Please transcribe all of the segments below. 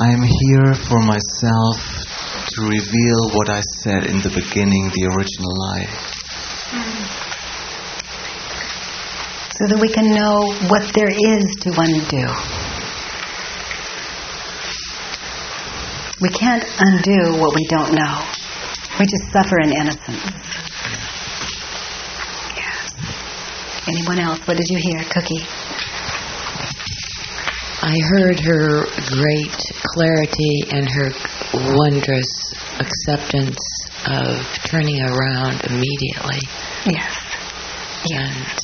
I am here for myself to reveal what I said in the beginning, the original lie. So that we can know what there is to undo. We can't undo what we don't know. We just suffer in innocence. Yes. Anyone else? What did you hear, Cookie? I heard her great clarity and her wondrous acceptance of turning around immediately. Yes. And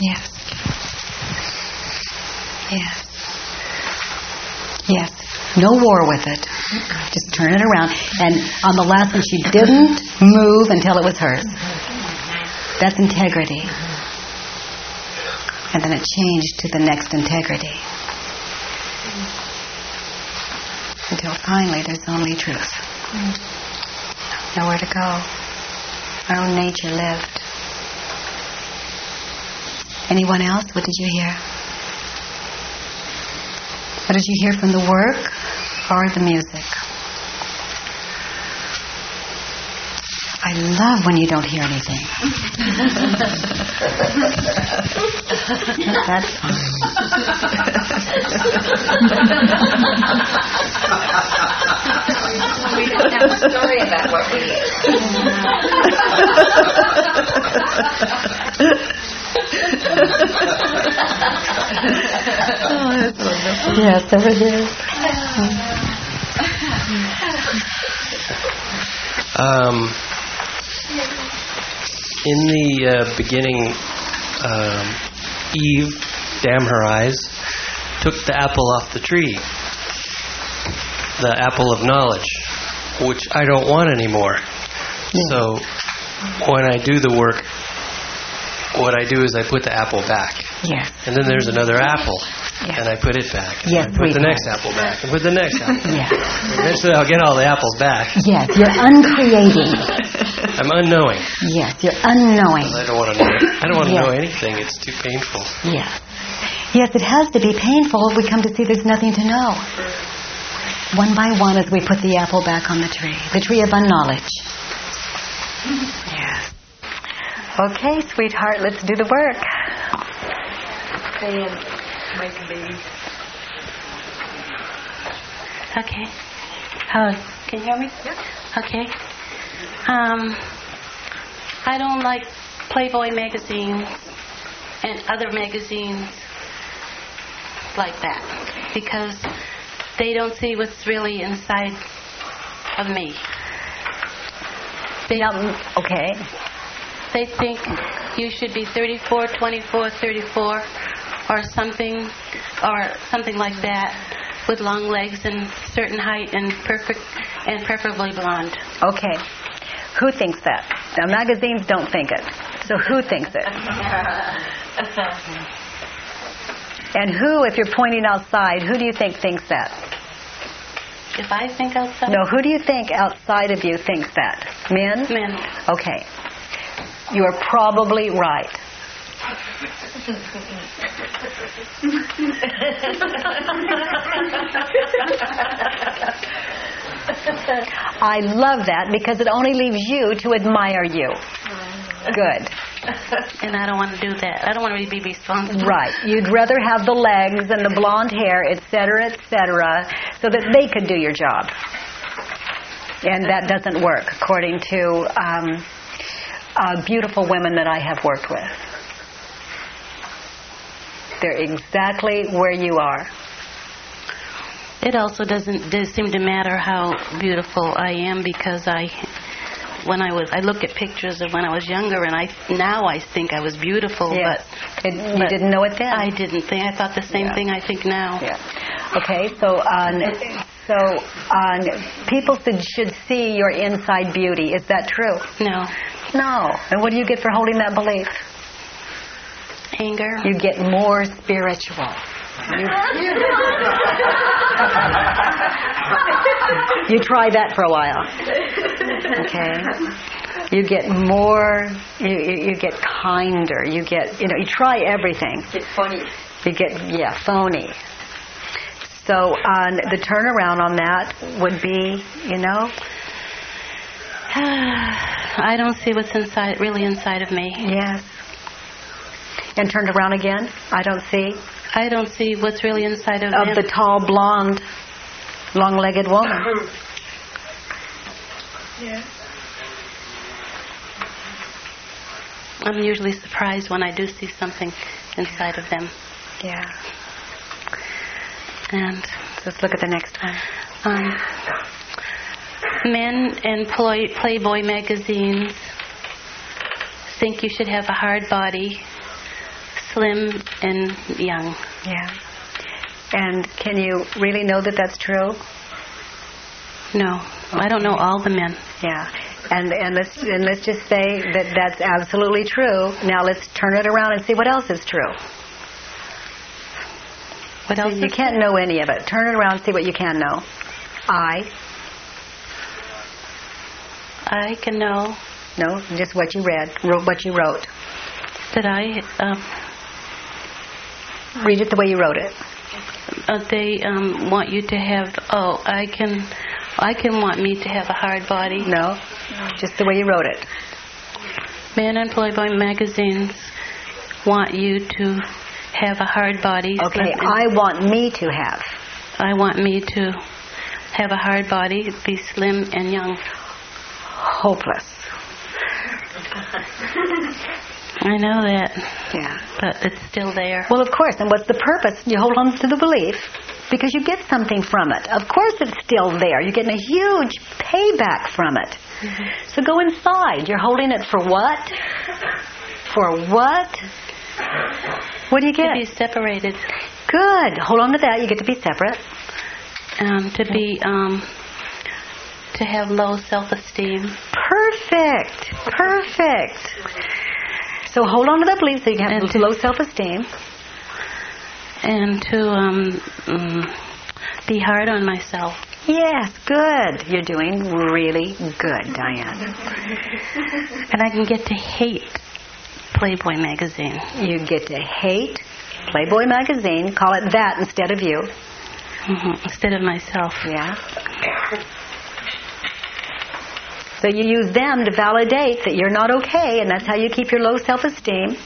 Yes. Yes. Yes. No war with it. Just turn it around. And on the last one, she didn't move until it was hers. That's integrity. Mm-hmm. And then it changed to the next integrity. Until finally there's only truth. Nowhere to go. Our own nature lived. Anyone else? What did you hear? What did you hear from the work or the music? I love when you don't hear anything. That's fine. We don't have a story about what we ate. Yes, over there. Um, in the uh, beginning, um, Eve, damn her eyes, took the apple off the tree, the apple of knowledge, which I don't want anymore. So when I do the work, what I do is I put the apple back. Yes. And then there's another apple, Yes. and I put it back. And Yes, I put the next apple back, and put the next apple. Yeah. Eventually, I'll get all the apples back. Yes, you're uncreating. I'm unknowing. Yes, you're unknowing. I don't want to know. I don't want to Yes. know anything. It's too painful. Yes. Yes, it has to be painful. We come to see there's nothing to know. One by one as we put the apple back on the tree, the tree of unknowledge. Yes. Okay, sweetheart, let's do the work. Okay. Oh, can you hear me? Yeah. Okay. Um, I don't like Playboy magazines and other magazines like that because they don't see what's really inside of me. They, Okay. they think you should be 34, 24, 34 or something or something like that with long legs and certain height and perfect and preferably blonde. Okay. Who thinks that? Now, magazines don't think it. So who thinks it? And who, if you're pointing outside, who do you think thinks that? If I think outside, No, who do you think outside of you thinks that? Men? men. Okay. You are probably right. I love that because it only leaves you to admire you. Good. And I don't want to do that. I don't want to be responsible. Right. You'd rather have the legs and the blonde hair, et cetera, et cetera, so that they could do your job. And that doesn't work, according to um, uh, beautiful women that I have worked with. They're exactly where you are. It also doesn't does seem to matter how beautiful I am because I, when I was, I look at pictures of when I was younger, and I now I think I was beautiful, Yes. but It, you but didn't know it then. I didn't think. I thought the same Yeah. thing I think now. Yeah. Okay, so um, so um, people should, should see your inside beauty. Is that true? No No. And what do you get for holding that belief? anger. You get more spiritual. You, try that for a while. Okay. You get more. You, you, you get kinder. You get. You know. You try everything. get funny. You get. Yeah. Phony. So uh, the turnaround on that would be, you know, I don't see what's inside, really inside of me. yes. And turned around again. I don't see I don't see what's really inside of, of them. the tall, blonde, long-legged woman. I'm usually surprised when I do see something inside of them. Yeah. And Let's look at the next one. um, men in Ploy, Playboy magazines think you should have a hard body, slim and young. Yeah. And can you really know that that's true? No, I don't know all the men. Yeah. And and let's and let's just say that that's absolutely true. Now let's turn it around and see what else is true. What else? You can't know any of it. Turn it around and see what you can know. I. I can know No, just what you read, wrote what you wrote. that I um, Read it the way you wrote it. uh, they um, want you to have. Oh, I can. I can want me to have a hard body. No, just the way you wrote it. Men in Playboy magazines want you to have a hard body. Okay, I want me to have. I want me to have a hard body, be slim and young. Hopeless. I know that, Yeah. but it's still there. Well, of course. And what's the purpose? You hold on to the belief because you get something from it. Of course, it's still there. You're getting a huge payback from it. So go inside. You're holding it for what? For what? What do you get? To be separated, Good. Hold on to that. You get to be separate. um, to be, um, to have low self-esteem. Perfect. Perfect. So hold on to that belief so you have And to- low self-esteem. and to um, mm, be hard on myself. Yes, good. You're doing really good, Diane. And I can get to hate Playboy magazine. You get to hate Playboy magazine, call it that instead of you. hmm Instead of myself. Yeah. So you use them to validate that you're not okay, and that's how you keep your low self-esteem.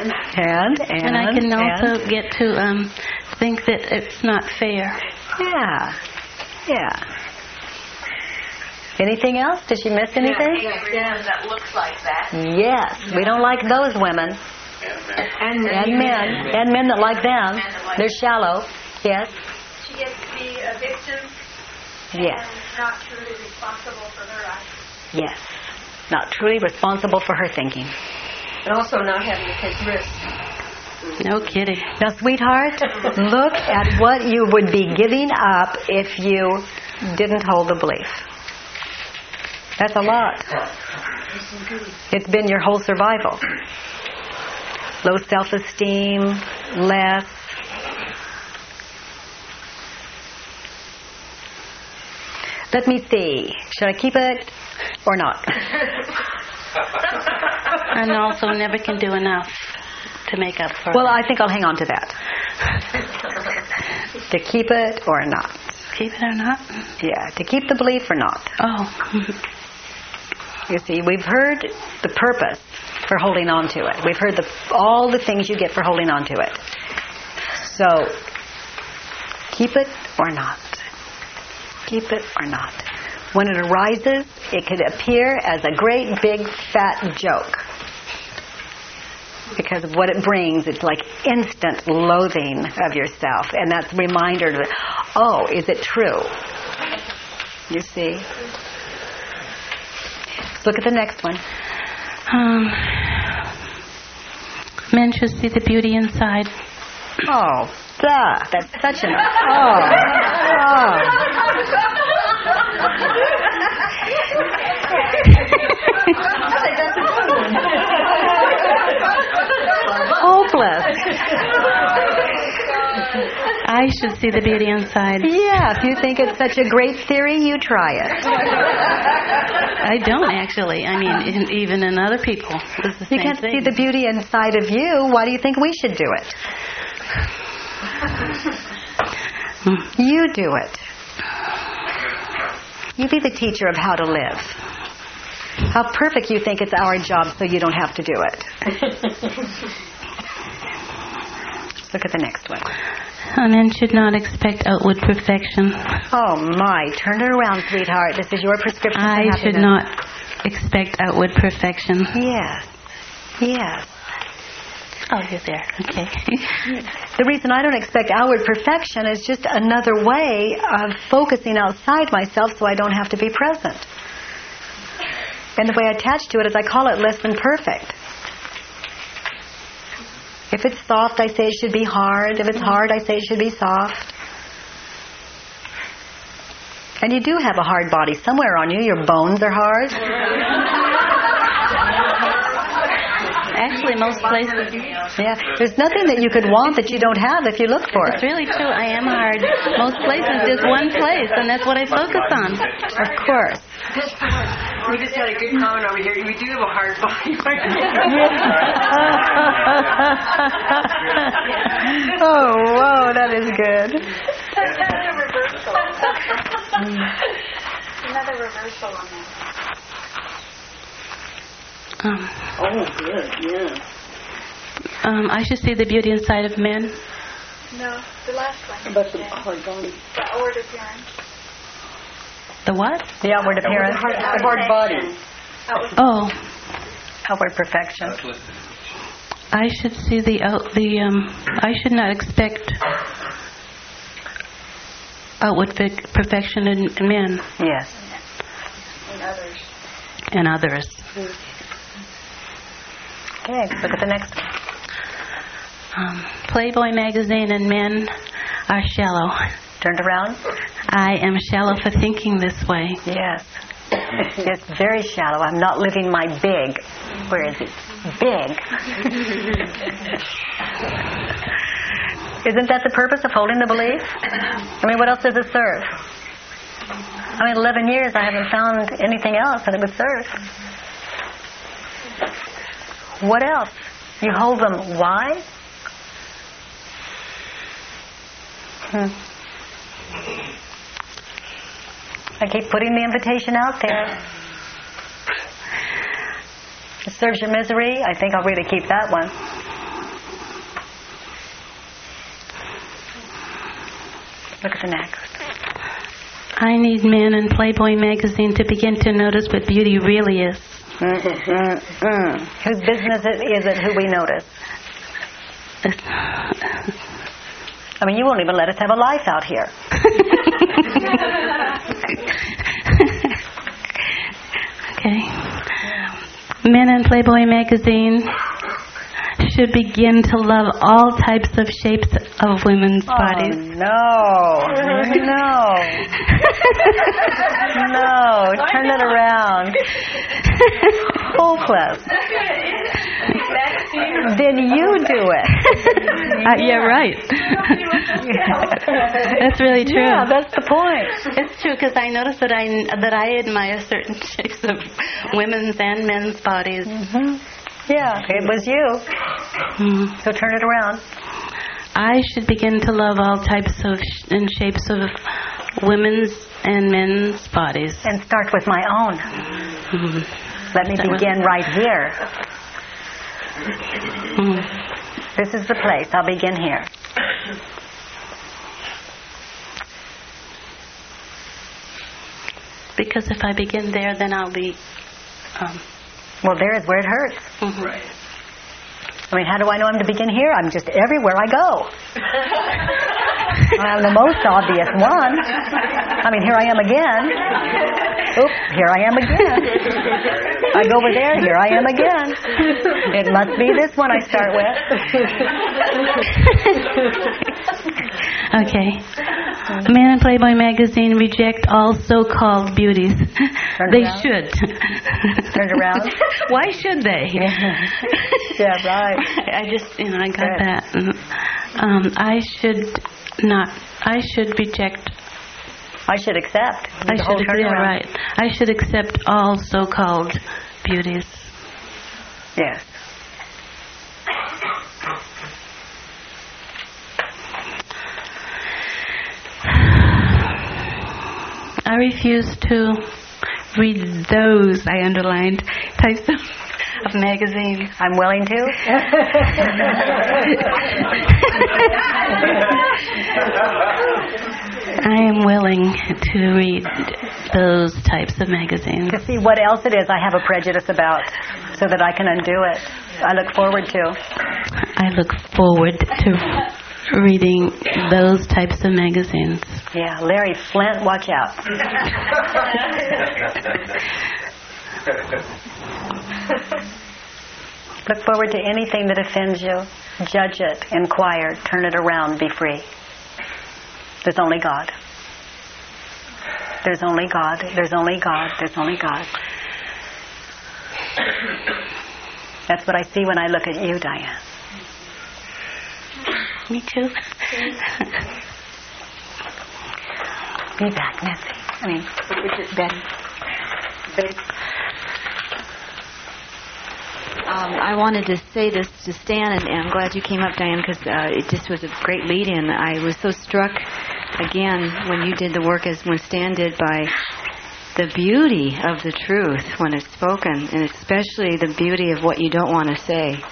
And and And I can also and- get to um, think that it's not fair. yeah, yeah. Anything else? Did she miss anything? that looks like that. Yes, we don't like those women And, men. and men and men that like them. They're shallow. Yes, She gets to be a victim yes, and not truly responsible for her actions. yes. Not truly responsible for her thinking. and also not having to take risks. No kidding. Now, sweetheart, look at what you would be giving up if you didn't hold the belief. That's a lot. It's been your whole survival. Low self-esteem, less. Let me see. Should I keep it or not? And also never can do enough to make up for Well, I think I'll hang on to that. To keep it or not. Keep it or not? Yeah, to keep the belief or not. Oh. You see, we've heard the purpose for holding on to it. We've heard the, all the things you get for holding on to it. So, keep it or not. Keep it or not. When it arises, it could appear as a great big fat joke. Because of what it brings, it's like instant loathing of yourself. And that's a reminder that, oh, is it true? You see? Let's look at the next one. Um, men should see the beauty inside. Oh, duh. That's such an. Oh. oh. Hopeless. I should see the beauty inside. Yeah, if you think it's such a great theory, you try it. I don't actually. I mean, in, even in other people, it's the You same can't thing. see the beauty inside of you. Why do you think we should do it? You do it. You be the teacher of how to live. How perfect you think it's our job so you don't have to do it. Look at the next one. A man should not expect outward perfection. Oh my, turn it around, sweetheart. This is your prescription I should not expect outward perfection. Yes. Yes. Oh, you're there. Okay. The reason I don't expect outward perfection is just another way of focusing outside myself so I don't have to be present. And the way I attach to it is I call it less than perfect. If it's soft, I say it should be hard. If it's hard, I say it should be soft. And you do have a hard body somewhere on you. Your bones are hard. Actually, most places. Yeah, there's nothing that you could want that you don't have if you look for It's it. It's really true. I am hard. Most places, just one place, and that's what I focus on. Of course. We just had a good comment over here. We do have a hard body. oh, whoa, that is good. Another reversal. Another reversal on that. Um, oh, good. Yeah. um, I should see the beauty inside of men. No, the last one. About the hard body. The outward appearance. The what? The outward appearance. The hard body. Outward Oh, Outward perfection. I should see the out the um. I should not expect outward vic- perfection in, in men Yes. in others. and others. Okay, look at the next one. Um, Playboy magazine and men are shallow. Turned around. I am shallow for thinking this way. Yes. It's very shallow. I'm not living my big. Where is it? Big. Isn't that the purpose of holding the belief? I mean, what else does it serve? I mean, 11 years I haven't found anything else that it would serve. What else? You hold them. Why? Hmm. I keep putting the invitation out there. It serves your misery. I think I'll really keep that one. Look at the next. I need men and Playboy magazine to begin to notice what beauty really is. Mm-mm-mm. Whose business is it who we notice? I mean, you won't even let us have a life out here. okay. Men in Playboy magazine should begin to love all types of shapes of women's bodies. Oh, no. No. no. Turn that around. Hopeless. then you do it. Uh, yeah, right. that's really true. Yeah, that's the point. It's true because I noticed that I that I admire certain shapes of women's and men's bodies. hmm Yeah, it was you. Mm. So turn it around. I should begin to love all types of sh- and shapes of women's and men's bodies. And start with my own. Mm. Let me begin right here. Mm. This is the place. I'll begin here. Because if I begin there, then I'll be. Um, Well, there is where it hurts. mhm. I mean, how do I know I'm to begin here? I'm just everywhere I go. I'm the most obvious one. I mean, here I am again. Oop, here I am again. I go over there, here I am again. It must be this one I start with. Okay. Man and Playboy magazine reject all so-called beauties. Turn they around. should. Turn around. Why should they? Yeah, right. I just, you know, I got that. Mm. Um, I should not. I should reject. I should accept. I The should. Yeah, right. I should accept all so-called beauties. Yes. I refuse to read those, I underlined, types of, of magazines. I'm willing to. I am willing to read those types of magazines. to see what else it is I have a prejudice about so that I can undo it. I look forward to. I look forward to reading those types of magazines. Yeah, Larry Flynt, watch out. Look forward to anything that offends you. Judge it, inquire, turn it around, be free. There's only God. There's only God. There's only God. There's only God. That's what I see when I look at you, Diane. Me too. Be back, Nancy. I mean, Betty. Betty. Um, I wanted to say this to Stan, and, and I'm glad you came up, Diane, because uh, it just was a great lead-in. I was so struck again when you did the work as when Stan did by the beauty of the truth when it's spoken, and especially the beauty of what you don't want to say.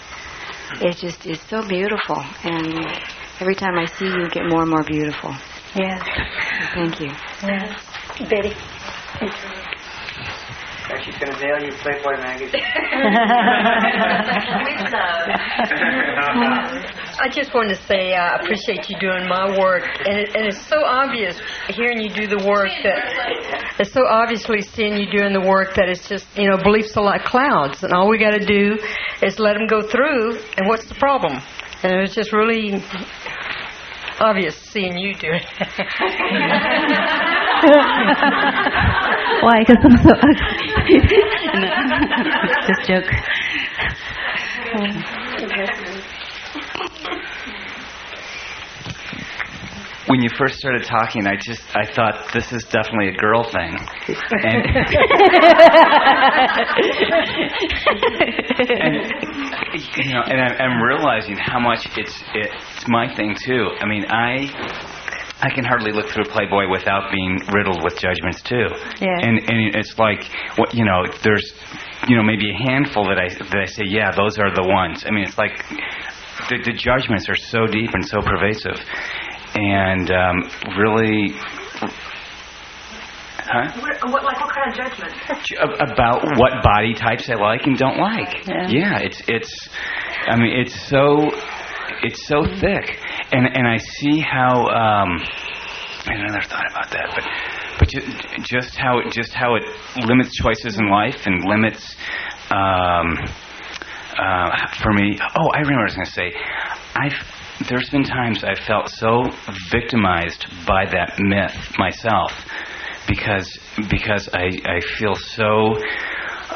It just is so beautiful, and every time I see you, get more and more beautiful. Yes. Thank you. Yes. Betty. She's going to mail you Playboy magazine. I just wanted to say uh, I appreciate you doing my work, and, it, and it's so obvious hearing you do the work that it's so obviously seeing you doing the work that it's just you know beliefs are like clouds, and all we got to do is let them go through. And what's the problem? And it was just really obvious seeing you do it. Why? Because I'm so ugly. no, just joke. when you first started talking, I just I thought this is definitely a girl thing, and, and you know, and I, I'm realizing how much it's it's my thing too. I mean, I. I can hardly look through a Playboy without being riddled with judgments too. Yeah. And and it's like what you know, there's you know maybe a handful that I that I say, yeah, those are the ones. I mean, it's like the, the judgments are so deep and so pervasive, and um, really. Huh? What, what, like what kind of judgment? About what body types I like and don't like. Yeah. it's it's. I mean, it's so it's so thick, and and I see how. Um, I another thought about that, but but ju- just how it just how it limits choices in life and limits. Um, uh, for me, oh, I remember I was going to say. I've there's been times I've felt so victimized by that myth myself because because I I feel so.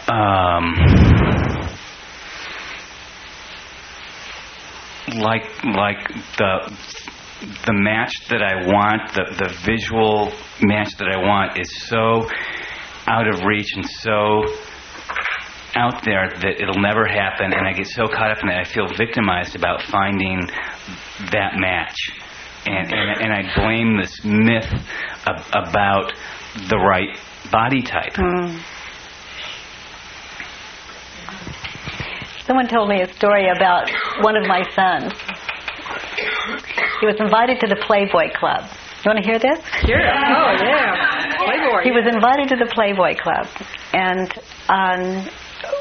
Um, like like the the match that I want, the the visual match that I want is so out of reach and so out there that it'll never happen and I get so caught up in it I feel victimized about finding that match. And and, and I blame this myth ab- about the right body type. Mm. Someone told me a story about one of my sons. He was invited to the Playboy Club. You want to hear this? Sure. Oh yeah. Playboy. He was invited to the Playboy Club, and um,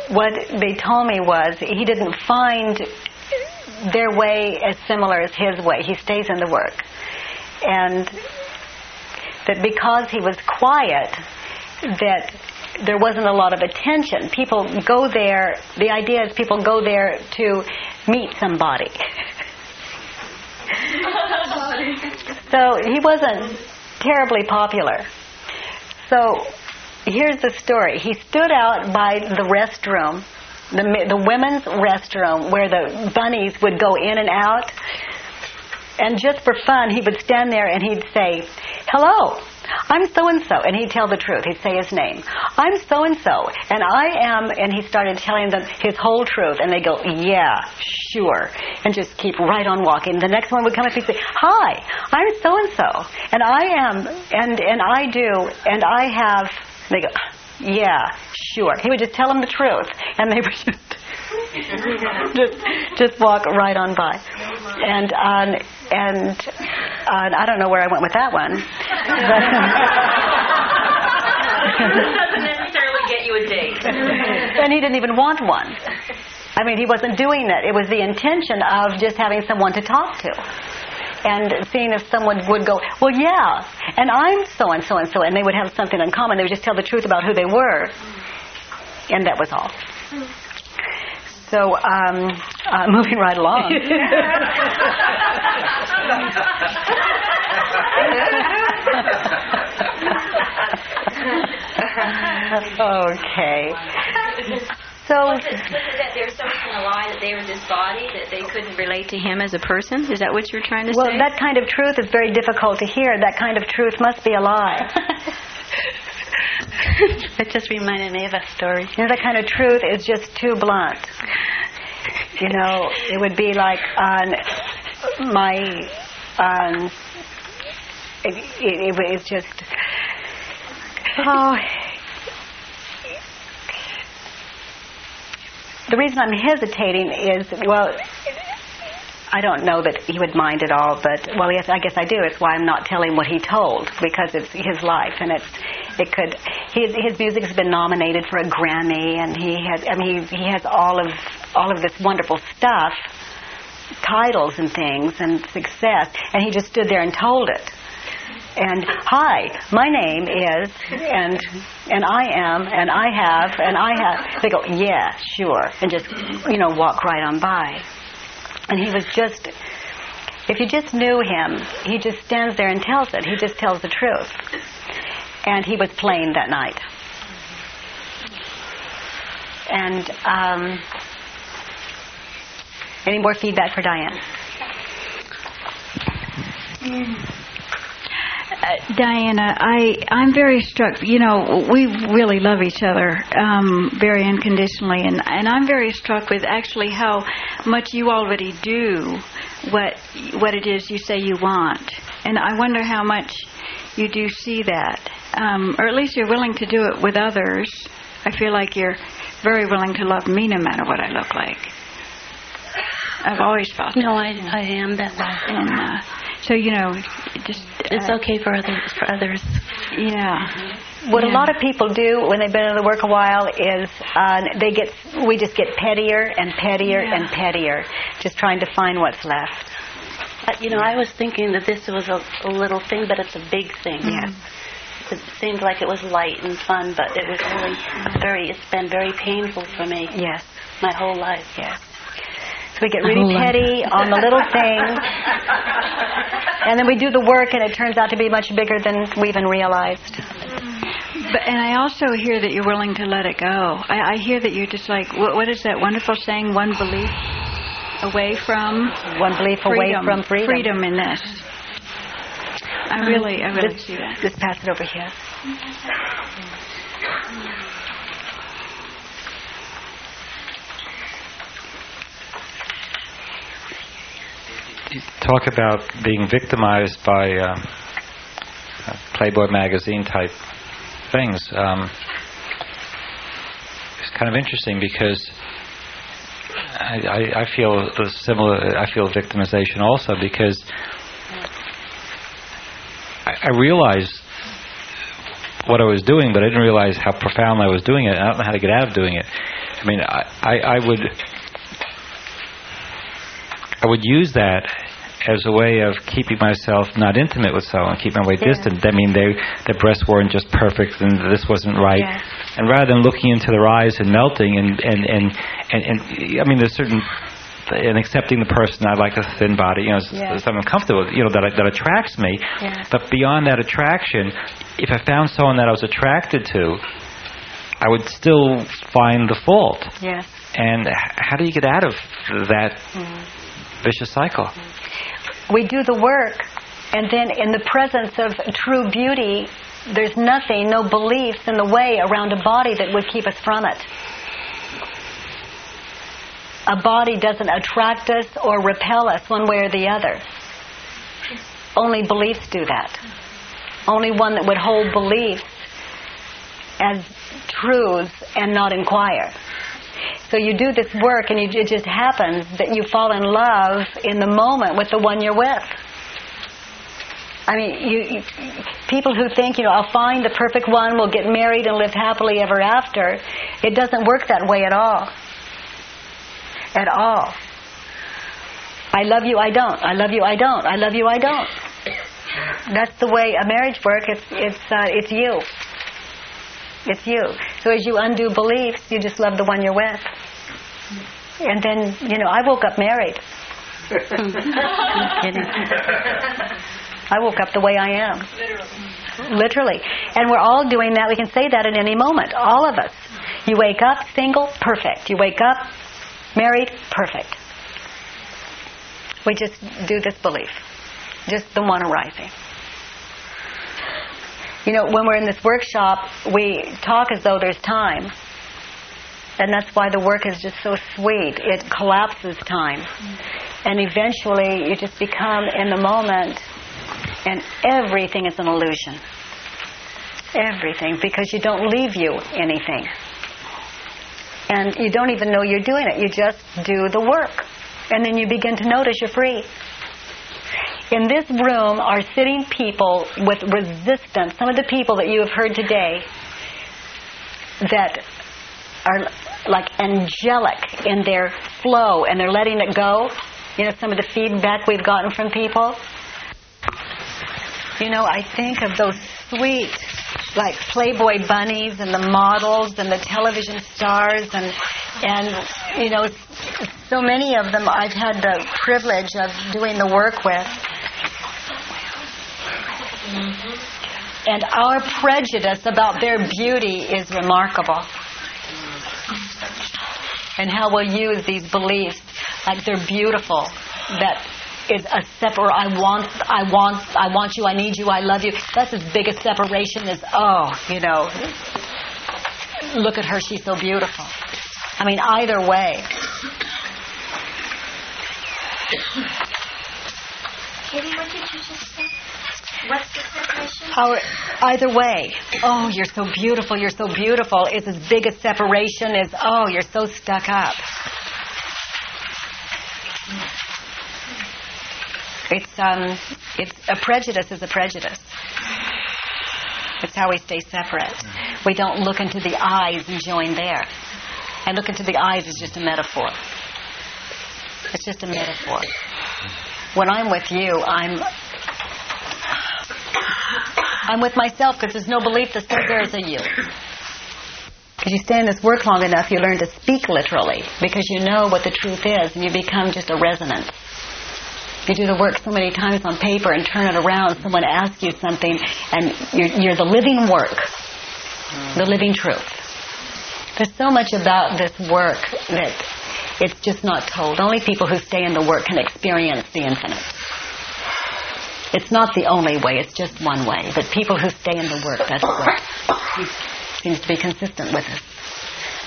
what they told me was he didn't find their way as similar as his way. He stays in the work, and that because he was quiet, that there wasn't a lot of attention. People go there. The idea is people go there to meet somebody. so he wasn't terribly popular. So here's the story. He stood out by the restroom, the the women's restroom, where the bunnies would go in and out. And just for fun, he would stand there and he'd say, "Hello, I'm so and so, and he'd tell the truth. He'd say his name. I'm so and so, and I am. And he started telling them his whole truth, and they go, "Yeah, sure," and just keep right on walking. The next one would come up and say, "Hi, I'm so and so, and I am, and and I do, and I have." They go, "Yeah, sure." He would just tell them the truth, and they would just just just walk right on by. And um, and uh, I don't know where I went with that one. Doesn't necessarily get you a date. and he didn't even want one. I mean, he wasn't doing it. It was the intention of just having someone to talk to. And seeing if someone would go, well, yeah, and I'm so and so and so, and they would have something in common. They would just tell the truth about who they were. And that was all. So, um, uh, moving right along. okay. So, that they were so in a lie that they were this body that they couldn't relate to him as a person. Is that what you're trying to well, say? Well, that kind of truth is very difficult to hear. That kind of truth must be a lie. it just reminded me of a story. You know, that kind of truth is just too blunt. You know, it would be like on my, um, it, it, it, it's just, oh, the reason I'm hesitating is, well, I don't know that he would mind at all, but well, yes, I guess I do. It's why I'm not telling what he told because it's his life, and it's it could. His his music has been nominated for a Grammy, and he has. I mean, he, he has all of all of this wonderful stuff, titles and things, and success, and he just stood there and told it. And hi, my name is, and and I am, and I have, and I have. They go, yeah, sure, and just you know walk right on by. And he was just, if you just knew him, he just stands there and tells it. He just tells the truth. And he was playing that night. And um, any more feedback for Diane? Uh, Diana, I I'm very struck. You know, we really love each other um, very unconditionally, and and I'm very struck with actually how much you already do what what it is you say you want, and I wonder how much you do see that, um, or at least you're willing to do it with others. I feel like you're very willing to love me no matter what I look like. I've always felt. No, I I am that way. And uh, so you know, just it's uh, okay for others. For others. Yeah. What Yeah. a lot of people do when they've been in the work a while is uh, they get we just get pettier and pettier Yeah. and pettier, just trying to find what's left. Uh, you know, I was thinking that this was a, a little thing, but it's a big thing. Yes. It seemed like it was light and fun, but it was really very. It's been very painful for me. Yes. My whole life. Yes. We get really oh, petty on the little things, and then we do the work, and it turns out to be much bigger than we even realized. But and I also hear that you're willing to let it go. I, I hear that you're just like what, what is that wonderful saying? One belief away from one belief away from freedom. Freedom in this. I um, really, I really Just- see that. Just pass it over here. Mm-hmm. Talk about being victimized by uh, Playboy magazine type things. Um, it's kind of interesting because I, I, I feel similar. I feel victimization also because I, I realized what I was doing, but I didn't realize how profound I was doing it. I don't know how to get out of doing it. I mean, I, I, I would I would use that as a way of keeping myself not intimate with someone, keeping my way Yeah. distant. I mean, they, their breasts weren't just perfect, and this wasn't right. Yeah. And rather than looking into their eyes and melting, and and and and, and I mean, there's certain and accepting the person. I like a thin body, you know, Yeah. something comfortable, you know, that that attracts me. Yeah. But beyond that attraction, if I found someone that I was attracted to, I would still find the fault. Yes. And how do you get out of that Mm. Vicious cycle? we do the work And then in the presence of true beauty, there's nothing, no beliefs in the way around a body that would keep us from it. A body doesn't attract us or repel us one way or the other. Only beliefs do that. Only one that would hold beliefs as truths and not inquire. So you do this work and you, it just happens that you fall in love in the moment with the one you're with. I mean, you, you, people who think, you know, I'll find the perfect one, we'll get married and live happily ever after, it doesn't work that way at all. At all. I love you, I don't. I love you, I don't. I love you, I don't. That's the way a marriage works. It's it's uh, it's you. It's you. So as you undo beliefs, you just love the one you're with. And then, you know, I woke up married. I woke up the way I am. Literally. Literally. And we're all doing that. We can say that at any moment. All of us. You wake up single, perfect. You wake up married, perfect. We just do this belief. Just the one arising. You know, when we're in this workshop, we talk as though there's time. And that's why the work is just so sweet. It collapses time. And eventually you just become in the moment and everything is an illusion. Everything, because you don't leave you anything. And you don't even know you're doing it. You just do the work. And then you begin to notice you're free. In this room are sitting people with resistance. Some of the people that you have heard today that are like angelic in their flow and they're letting it go. You know, some of the feedback we've gotten from people. You know, I think of those sweet, like Playboy bunnies and the models and the television stars and and you know, so many of them I've had the privilege of doing the work with. Mm-hmm. And our prejudice about their beauty is remarkable. And how we'll use these beliefs like they're beautiful, that is a separate. I want, I want, I want you. I need you. I love you. That's as big a separation as oh, you know. Look at her. She's so beautiful. I mean, either way. Kitty, what did you just say? What's the separation? Either way. Oh, you're so beautiful. You're so beautiful. It's as big a separation as oh, you're so stuck up. It's um, it's a prejudice is a prejudice. It's how we stay separate. We don't look into the eyes and join there. And look into the eyes is just a metaphor. It's just a metaphor. When I'm with you, I'm I'm with myself because there's no belief that there's a you. Because you stay in this work long enough, you learn to speak literally because you know what the truth is and you become just a resonance. You do the work so many times on paper and turn it around, someone asks you something and you're, you're the living work, the living truth. There's so much about this work that it's just not told. Only people who stay in the work can experience the infinite. It's not the only way, it's just one way. But people who stay in the work, that's what seems to be consistent with us.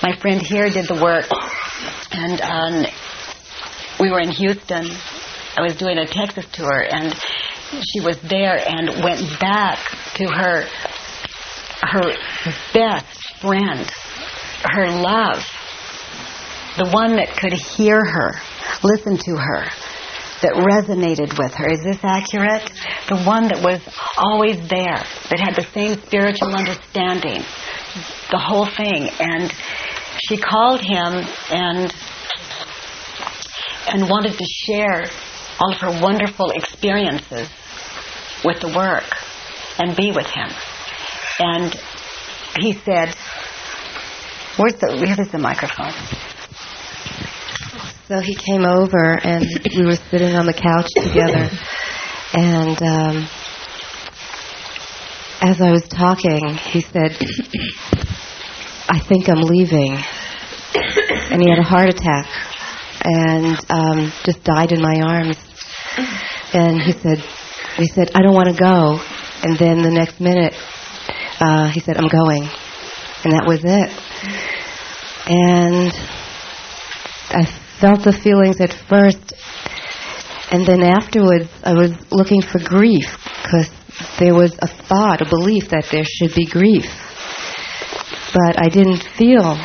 My friend here did the work, and um, we were in Houston. I was doing a Texas tour, and she was there and went back to her her best friend, her love, the one that could hear her, listen to her, that resonated with her. Is this accurate? The one that was always there, that had the same spiritual understanding, the whole thing. And she called him and and wanted to share all of her wonderful experiences with the work and be with him. And he said, "Where's the where's the microphone?" So he came over and we were sitting on the couch together. And um, as I was talking, he said, I think I'm leaving. And he had a heart attack and um, just died in my arms. And he said, he said, I don't want to go. And then the next minute, uh, he said, I'm going. And that was it. And I felt the feelings at first. And then afterwards, I was looking for grief because there was a thought, a belief that there should be grief. But I didn't feel,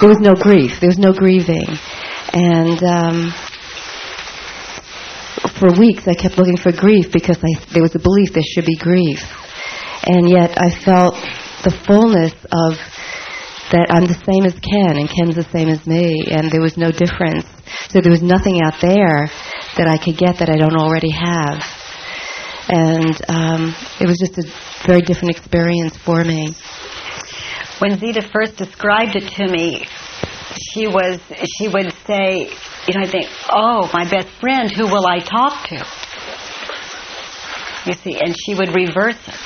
there was no grief, there was no grieving. And um, for weeks I kept looking for grief because I, there was a belief there should be grief. And yet I felt the fullness of that I'm the same as Ken and Ken's the same as me and there was no difference. So there was nothing out there that I could get that I don't already have. And um, it was just a very different experience for me. When Zita first described it to me, she was she would say, you know, I think, oh, my best friend, who will I talk to? You see, and she would reverse it.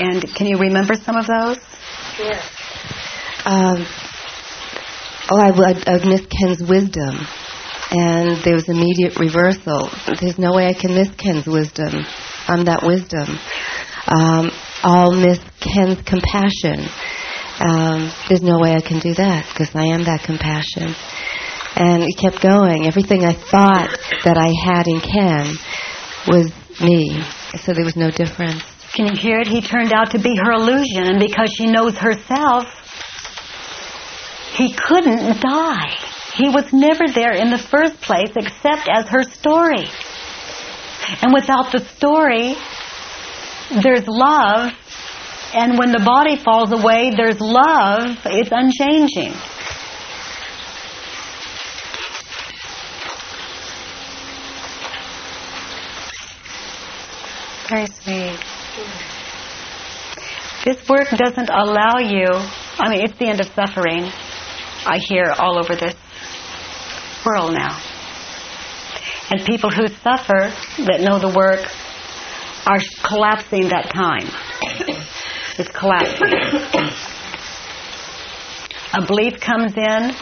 And can you remember some of those? Yes. Um, oh, I would I'd miss Ken's wisdom. And there was immediate reversal. There's no way I can miss Ken's wisdom. I'm that wisdom. Um, I'll miss Ken's compassion. Um, there's no way I can do that because I am that compassion. And it kept going. Everything I thought that I had in Ken was me. So there was no difference. Can you hear it? He turned out to be her illusion, and because she knows herself, he couldn't die. He was never there in the first place except as her story. And without the story, there's love, and when the body falls away, there's love. It's unchanging. Very sweet. This work doesn't allow you, I mean, it's the end of suffering. I hear all over this world now. And people who suffer, that know the work, are collapsing that time. It's collapsing. A belief comes in,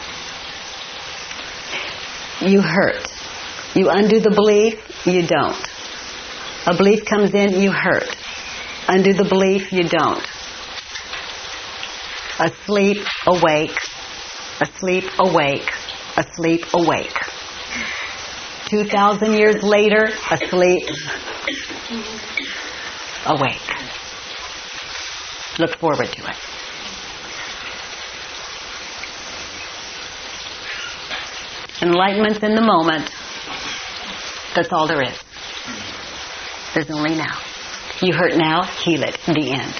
you hurt. You undo the belief, you don't. A belief comes in, you hurt. Undo the belief, you don't. Asleep, awake, asleep, awake, asleep, awake. 2,000 years later, asleep, awake. Look forward to it. Enlightenment's in the moment. That's all there is. There's only now. You hurt now, heal it. The end.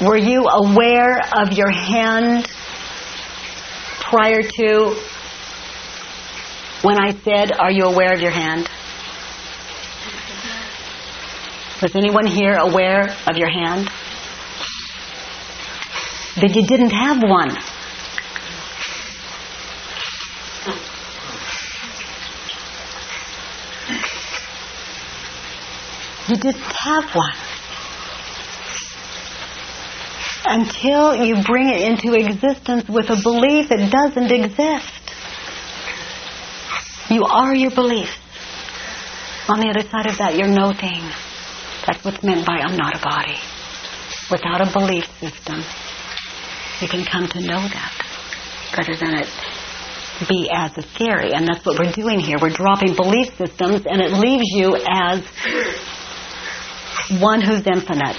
Were you aware of your hand prior to when I said, are you aware of your hand? Was anyone here aware of your hand? That you didn't have one. You didn't have one. Until you bring it into existence with a belief it doesn't exist. You are your belief. On the other side of that, you're no thing. That's what's meant by I'm not a body. Without a belief system, you can come to know that rather than it be as a theory. And that's what we're doing here. We're dropping belief systems and it leaves you as one who's infinite.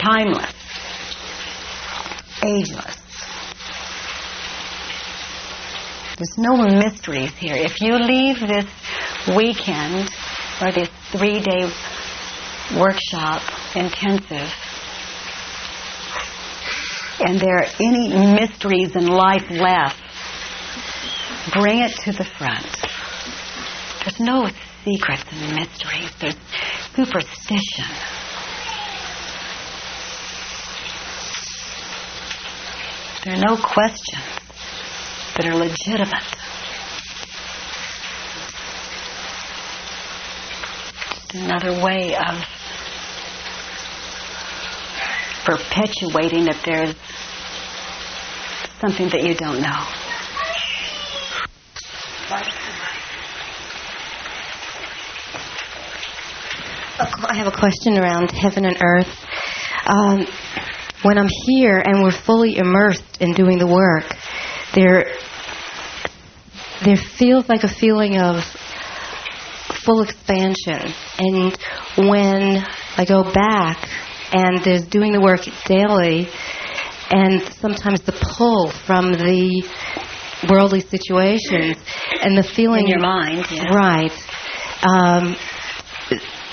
Timeless. Ageless. There's no mysteries here. If you leave this weekend or this three-day workshop intensive and there are any mysteries in life left, bring it to the front. There's no secrets and mysteries. There's superstition. There are no questions that are legitimate. Another way of perpetuating if there's something that you don't know. I have a question around heaven and earth. Um, when I'm here and we're fully immersed in doing the work, there there feels like a feeling of full expansion. And when I go back and there's doing the work daily, and sometimes the pull from the worldly situations and the feeling in your mind, yeah. right? Um,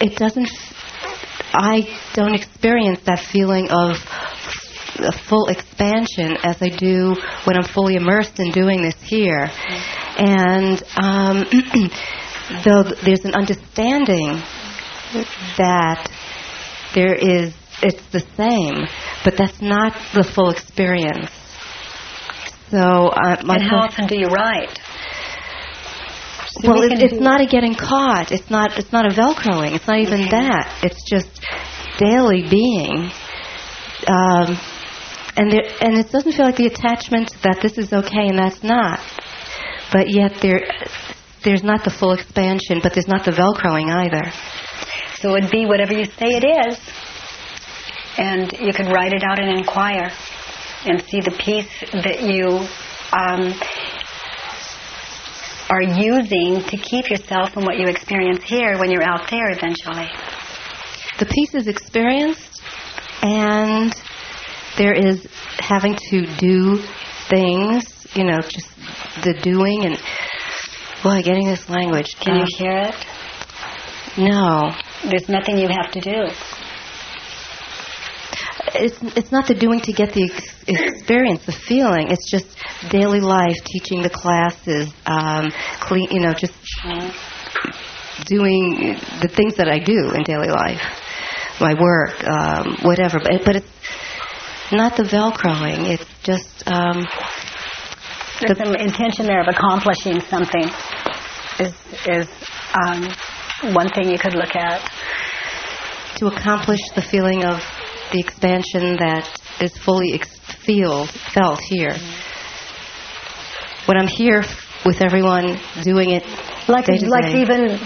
it doesn't. I don't experience that feeling of a full expansion as I do when I'm fully immersed in doing this here. And um, though there's an understanding that there is, it's the same, but that's not the full experience. So, uh, my and how often do you write? So well, we it, it's not a getting caught. It's not. It's not a velcroing. It's not even okay. that. It's just daily being. Um, and there, and it doesn't feel like the attachment that this is okay and that's not. But yet there, there's not the full expansion, but there's not the velcroing either. So it'd be whatever you say it is, and you could write it out and inquire, and see the piece that you um, are using to keep yourself from what you experience here when you're out there eventually. The piece is experienced, and there is having to do things, you know, just the doing and boy, getting this language. Can um, you hear it? No. There's nothing you have to do. It's it's not the doing to get the ex- experience, the feeling. It's just daily life, teaching the classes, um, clean, you know, just doing the things that I do in daily life, my work, um, whatever. But, but it's not the velcroing. It's just um, there's the some intention there of accomplishing something. Is is um, one thing you could look at to accomplish the feeling of the expansion that is fully ex- feel felt here. Mm-hmm. When I'm here with everyone doing it like like day. even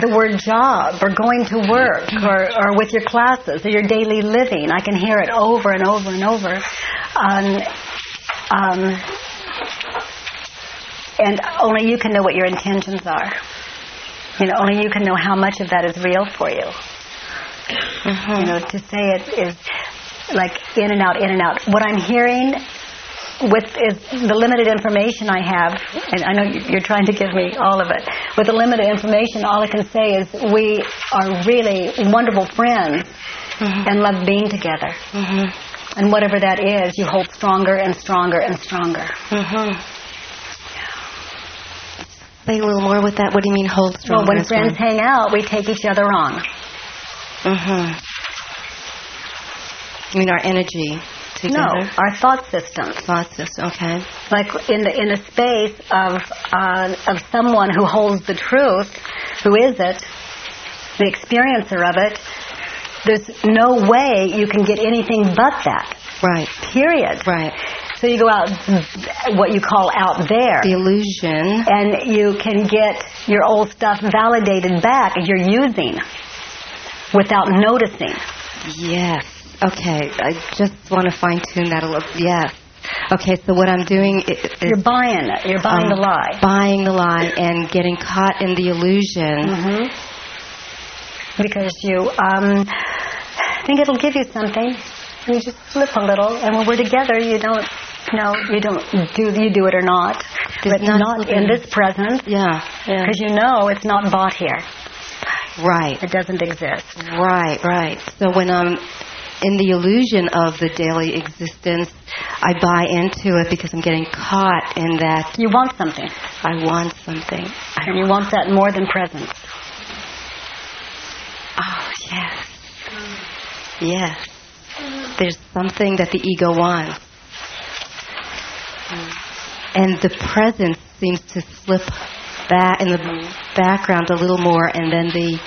the word job or going to work or, or with your classes or your daily living. I can hear it over and over and over. Um, um, and only you can know what your intentions are. You know, only you can know how much of that is real for you. Mm-hmm. You know, to say it is like in and out, in and out. What I'm hearing with is the limited information I have, and I know you're trying to give me all of it. With the limited information, all I can say is we are really wonderful friends mm-hmm. and love being together. Mm-hmm. And whatever that is, you hold stronger and stronger and stronger. Mm-hmm. Say a little more with that. What do you mean hold stronger? Well, when friends hang out, we take each other on. Mm-hmm. You mean our energy? together? No, our thought system. Thought system. Okay. Like in the in a space of uh, of someone who holds the truth, who is it, the experiencer of it. There's no way you can get anything but that. Right. Period. Right. So you go out, what you call out there. The illusion. And you can get your old stuff validated back you're using without noticing. Yes. Okay, I just want to fine tune that a little. Yes. Okay, so what I'm doing is you're buying it. You're buying um, the lie. Buying the lie and getting caught in the illusion. Mm-hmm. Because you um, think it'll give you something, you just slip a little, and when we're together, you don't. No, you don't do you do it or not. It's not, not in this presence. Yeah, because yeah. you know it's not bought here. Right. It doesn't exist. Right, right. So when I'm in the illusion of the daily existence, I buy into it because I'm getting caught in that. You want something. I want something. And you want that more than presence. Oh, yes. Yes. There's something that the ego wants. And the presence seems to slip back in the background a little more, and then the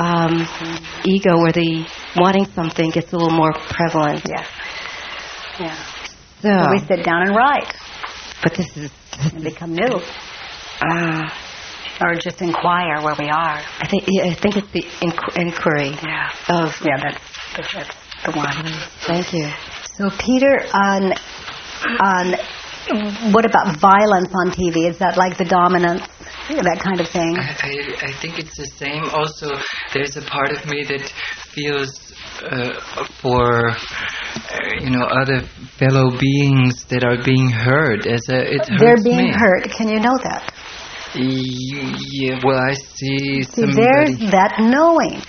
um, ego or the wanting something gets a little more prevalent. Yeah. Yeah. So, So we sit down and write but this is and become new, uh, or just inquire where we are. I think yeah, I think it's the inqu- inquiry Yeah. of. Yeah, that's that's, the one. Thank you. So Peter, on on what about violence on TV? Is that like the dominance, that kind of thing? I, I, I think it's the same. Also, there's a part of me that feels uh, for uh, you know other fellow beings that are being hurt. As a, it hurts They're being me. hurt. Can you know that? Yeah. Well, I see See, there's that knowing.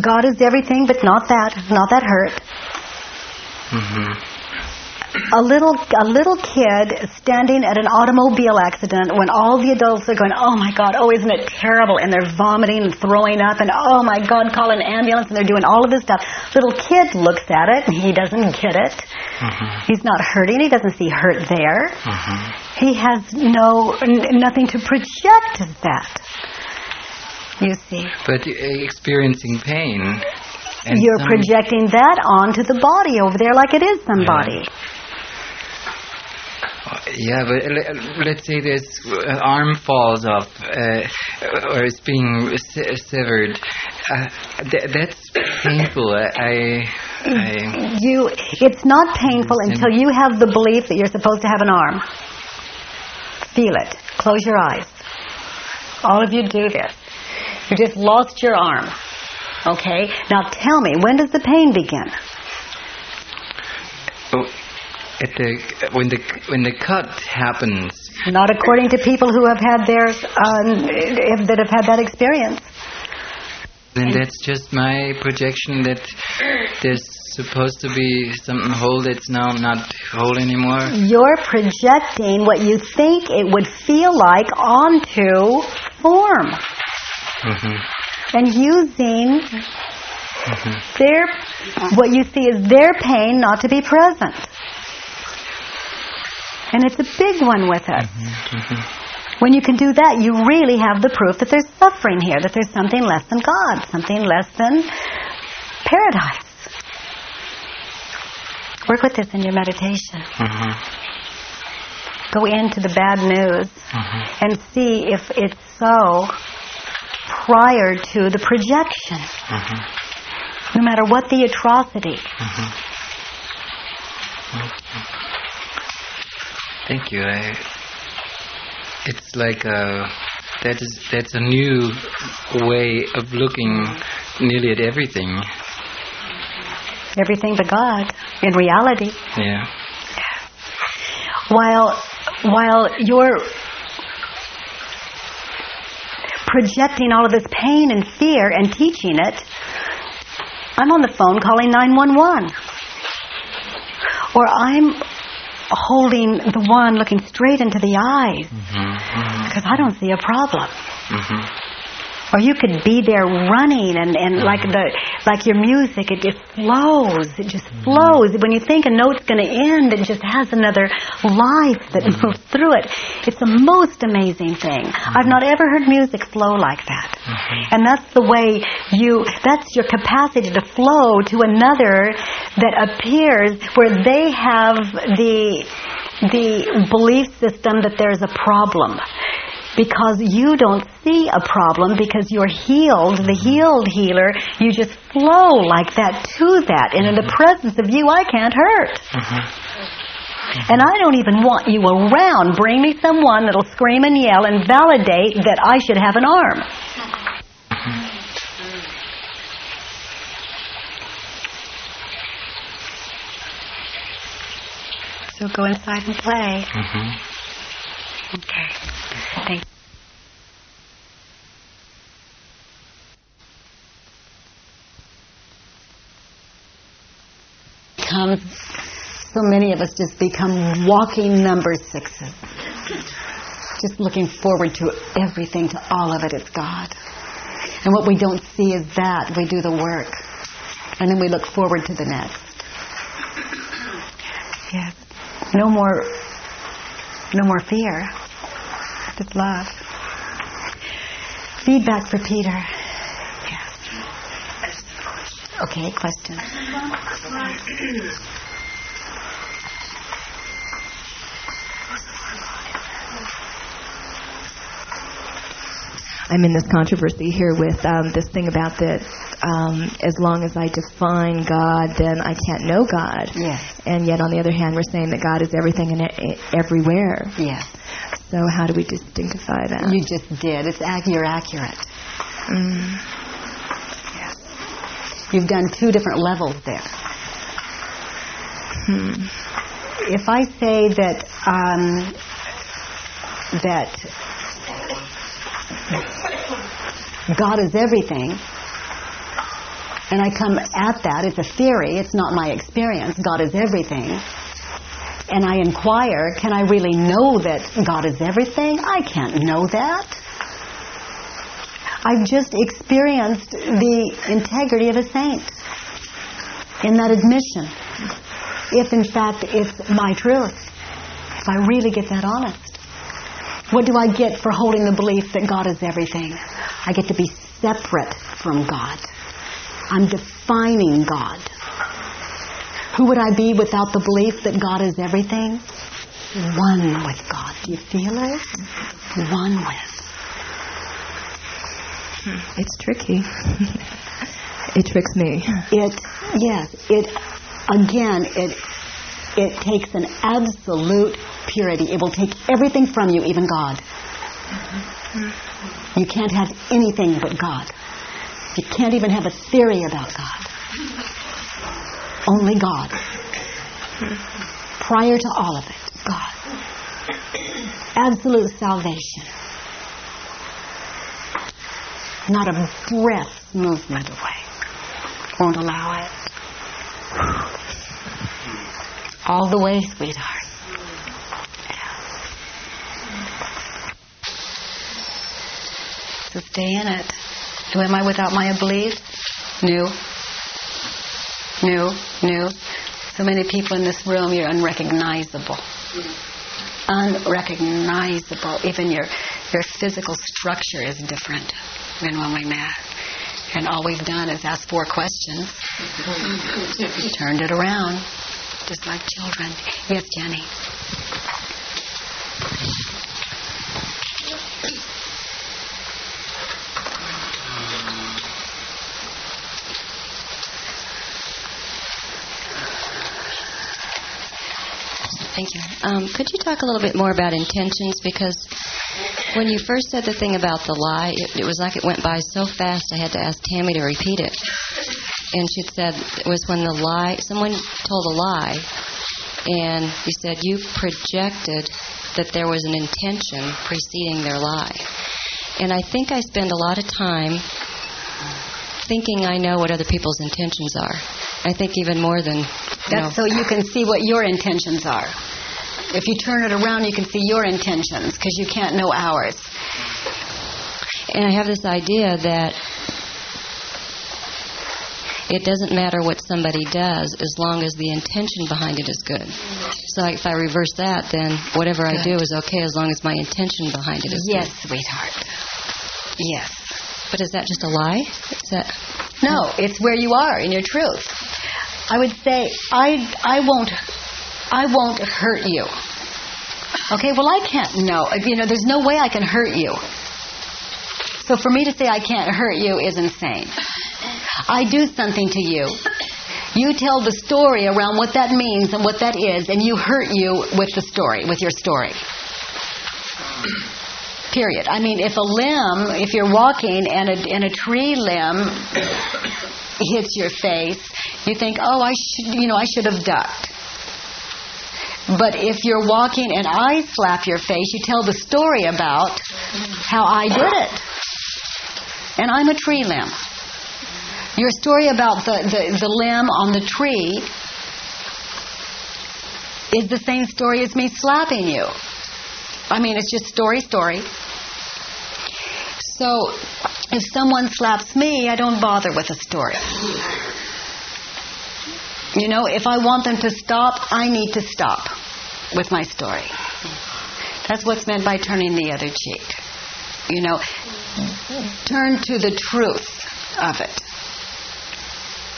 God is everything, but not that, not that hurt. hmm A little, a little kid standing at an automobile accident when all the adults are going, "Oh my God, oh isn't it terrible?" and they're vomiting and throwing up, and "Oh my God, call an ambulance!" and they're doing all of this stuff. Little kid looks at it and he doesn't get it. He's not hurting. He doesn't see hurt there. He has no n- nothing to project that. You see, But uh, experiencing pain. And you're projecting that onto the body over there like it is somebody. Yeah, but let's say this uh, arm falls off uh, or it's being se- severed. Uh, th- that's painful. I, I, I You, it's not painful until you have the belief that you're supposed to have an arm. Feel it. Close your eyes. All of you do this. You just lost your arm. Okay? Now tell me, when does the pain begin? oh, at the when the when the cut happens. Not according to people who have had their, um, if- that have had that experience. Then that's just my projection that there's supposed to be something whole that's now not whole anymore. You're projecting what you think it would feel like onto form. hmm And using hmm their, what you see is their pain not to be present. And it's a big one with us. Mm-hmm, mm-hmm. When you can do that, you really have the proof that there's suffering here, that there's something less than God, something less than paradise. Work with this in your meditation. hmm Go into the bad news mm-hmm. and see if it's so prior to the projection. No matter what the atrocity. Thank you. I, it's like a that is that's a new way of looking nearly at everything. Everything but God in reality. Yeah. While while you're projecting all of this pain and fear and teaching it, I'm on the phone calling 911. Or I'm holding the one looking straight into the eyes. Mm-hmm. Mm-hmm. Because I don't see a problem. Mm-hmm. Or you could be there running and, and like the like your music, it just flows. It just mm-hmm. flows. When you think a note's going to end, it just has another life that mm-hmm. moves through it. It's the most amazing thing. Mm-hmm. I've not ever heard music flow like that. And that's the way you, that's your capacity to flow to another that appears where they have the, the belief system that there's a problem because you don't see a problem because you're healed, the healed healer, you just flow like that to that. And in the mm-hmm. presence of you, I can't hurt. Mm-hmm. And I don't even want you around. Bring me someone that'll scream and yell and validate that I should have an arm. So go inside and play. Mm-hmm. Okay. Comes, so many of us just become walking number sixes. Just looking forward to everything, to all of it, it's God. And what we don't see is that. We do the work. And then we look forward to the next. Yes. No more, no more fear. Just love. Feedback for Peter. Okay, question. I'm in this controversy here with um, this thing about that um, as long as I define God, then I can't know God. Yes. And yet, on the other hand, we're saying that God is everything and everywhere. Yes. So how do we distinctify that? You just did. It's ac- you're accurate. Mm. You've done two different levels there. Hmm. If I say that um, that God is everything, and I come at that, it's a theory, it's not my experience, God is everything, and I inquire, can I really know that God is everything? I can't know that. I've just experienced the integrity of a saint in that admission. If in fact it's my truth, if I really get that honest. What do I get for holding the belief that God is everything? I get to be separate from God. I'm defining God. Who would I be without the belief that God is everything? One with God. Do you feel it? One with. Hmm. It's tricky. it tricks me. It yes, it again it it takes an absolute purity. It will take everything from you, even God. Mm-hmm. You can't have anything but God. You can't even have a theory about God. Only God. Mm-hmm. Prior to all of it, God. Absolute salvation. Not a breath movement away. Won't allow it. All the way, sweetheart. So stay in it. Who am I without my belief? New. New, new. So many people in this room, you're unrecognizable. Unrecognizable. Even your your physical structure is different than when we met. And all we've done is ask four questions. Turned it around. Just like children. Yes, Jenny. Thank you. Um, could you talk a little bit more about intentions? Because when you first said the thing about the lie, it, it was like it went by so fast I had to ask Tammy to repeat it. And she said it was when the lie, someone told a lie, and you said you projected that there was an intention preceding their lie. And I think I spend a lot of time thinking I know what other people's intentions are. I think even more than That's know, so you can see what your intentions are. If you turn it around, you can see your intentions because you can't know ours. And I have this idea that it doesn't matter what somebody does as long as the intention behind it is good. So if I reverse that, then whatever I do is okay as long as my intention behind it is Yes, good. sweetheart. Yes. But is that just a lie? Is that No, it's where you are in your truth. I would say I I won't I won't hurt you. Okay, well I can't know. You know, there's no way I can hurt you. So for me to say I can't hurt you is insane. I do something to you. You tell the story around what that means and what that is, and you hurt you with the story, with your story. Period. I mean, if a limb, if you're walking and a, and a tree limb hits your face, you think, oh, I should, you know, I should have ducked. But if you're walking and I slap your face, you tell the story about how I did it. And I'm a tree limb. Your story about the, the, the limb on the tree is the same story as me slapping you. I mean, it's just story, story. So, if someone slaps me, I don't bother with a story. You know, if I want them to stop, I need to stop with my story. That's what's meant by turning the other cheek. You know, turn to the truth of it.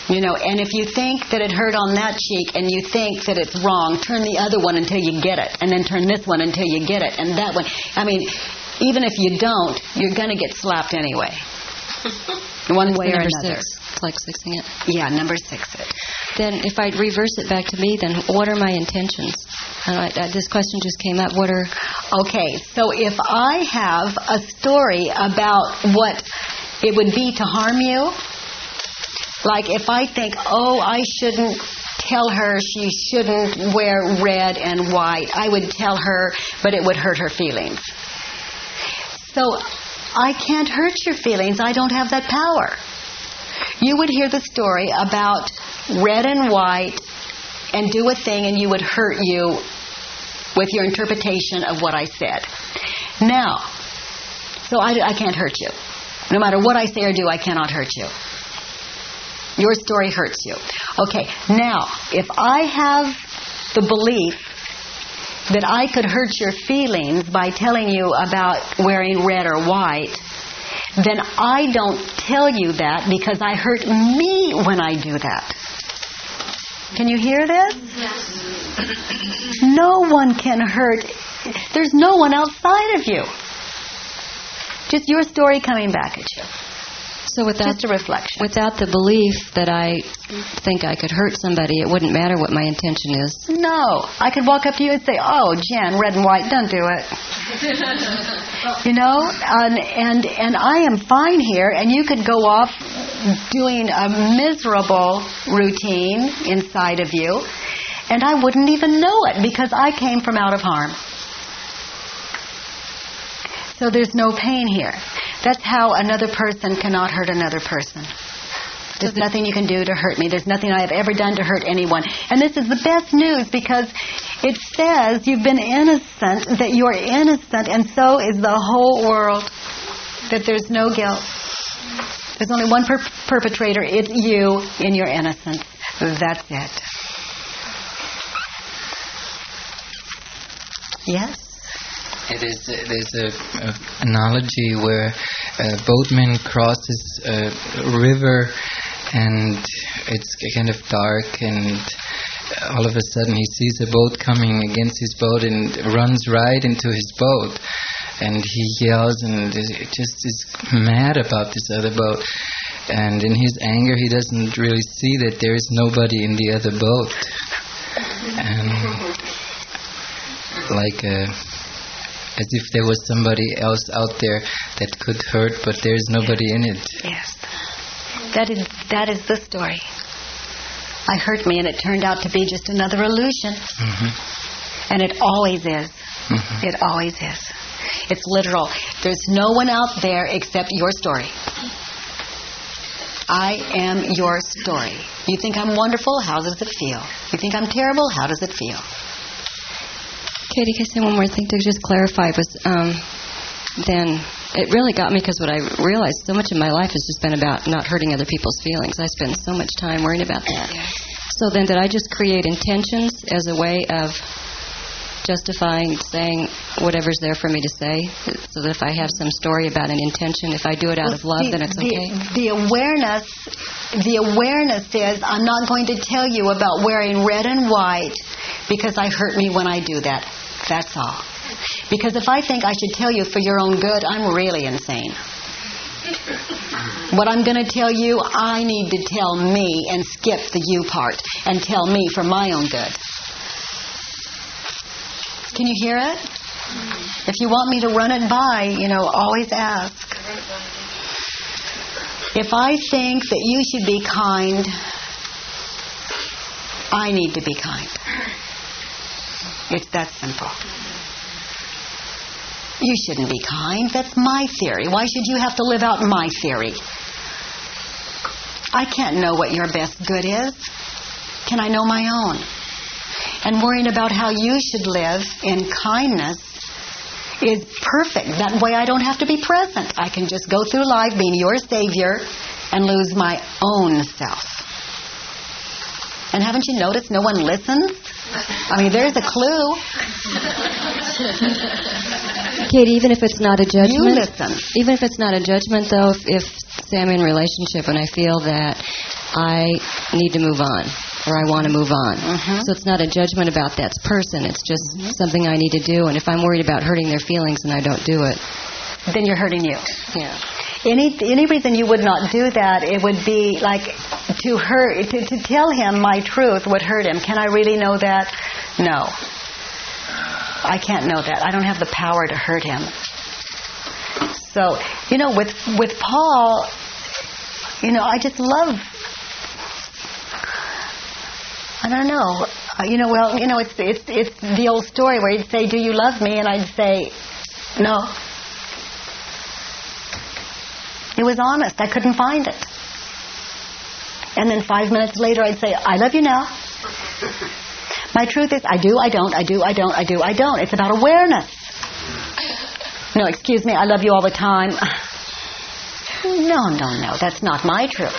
You know, and if you think that it hurt on that cheek and you think that it's wrong, turn the other one until you get it, and then turn this one until you get it, and that one. I mean, even if you don't, you're going to get slapped anyway. One way or number another. six. It's like sixing it. Yeah, number six. It. Then, if I reverse it back to me, then what are my intentions? Uh, this question just came up. What are Okay, so if I have a story about what it would be to harm you, like if I think, oh, I shouldn't tell her she shouldn't wear red and white, I would tell her, but it would hurt her feelings. So I can't hurt your feelings. I don't have that power. You would hear the story about red and white and do a thing and you would hurt you with your interpretation of what I said. Now, so I, I can't hurt you. No matter what I say or do, I cannot hurt you. Your story hurts you. Okay, now, if I have the belief that I could hurt your feelings by telling you about wearing red or white, then I don't tell you that because I hurt me when I do that. Can you hear this? No one can hurt. There's no one outside of you. Just your story coming back at you. So without Just a reflection. Without the belief that I think I could hurt somebody, it wouldn't matter what my intention is. No, I could walk up to you and say, "Oh, Jen, red and white, don't do it." you know, and and and I am fine here, and you could go off doing a miserable routine inside of you, and I wouldn't even know it because I came from out of harm. So there's no pain here. That's how another person cannot hurt another person. There's nothing you can do to hurt me. There's nothing I have ever done to hurt anyone. And this is the best news because it says you've been innocent, that you're innocent, and so is the whole world. That there's no guilt. There's only one per- perpetrator. It's you in your innocence. That's it. Yes? It is there's a, a analogy where uh, a boatman crosses a river and it's kind of dark and uh, all of a sudden he sees a boat coming against his boat and runs right into his boat and he yells and just is mad about this other boat. And in his anger he doesn't really see that there is nobody in the other boat. And like a as if there was somebody else out there that could hurt, but there's nobody in it. Yes. That is that is the story. I hurt me and it turned out to be just another illusion. Mm-hmm. And it always is. It always is. It's literal. There's no one out there except your story. I am your story. You think I'm wonderful? How does it feel? You think I'm terrible? How does it feel? Katie, can I say one more thing to just clarify? Was um, then it really got me because what I realized so much of my life has just been about not hurting other people's feelings. I spend so much time worrying about that. So then, did I just create intentions as a way of justifying saying whatever's there for me to say? So that if I have some story about an intention, if I do it out of love, the, then it's the, okay. The awareness, the awareness is I'm not going to tell you about wearing red and white because I hurt me when I do that. That's all. Because if I think I should tell you for your own good, I'm really insane. What I'm going to tell you, I need to tell me and skip the you part and tell me for my own good. Can you hear it? If you want me to run it by, you know, always ask. If I think that you should be kind, I need to be kind. It's that simple. You shouldn't be kind. That's my theory. Why should you have to live out my theory? I can't know what your best good is. Can I know my own? And worrying about how you should live in kindness is perfect. That way I don't have to be present. I can just go through life being your savior and lose my own self. And haven't you noticed no one listens? I mean, there's a clue. Katie, even if it's not a judgment, You listen. even if it's not a judgment, though, if, if say I'm in a relationship and I feel that I need to move on or I want to move on. Mm-hmm. So it's not a judgment about that person. It's just something I need to do. And if I'm worried about hurting their feelings and I don't do it, then you're hurting you. Yeah. Any any reason you would not do that, it would be like to hurt to, to tell him my truth would hurt him. Can I really know that? No. I can't know that. I don't have the power to hurt him. So, you know, with with Paul, you know, I just love I don't know. Uh, you know, well, you know, it's it's it's the old story where he'd say, "Do you love me?" and I'd say, "No." It was honest. I couldn't find it. And then five minutes later, I'd say, "I love you now." My truth is, I do, I don't, I do, I don't, I do, I don't. It's about awareness. No, excuse me, I love you all the time. No, no, no, that's not my truth.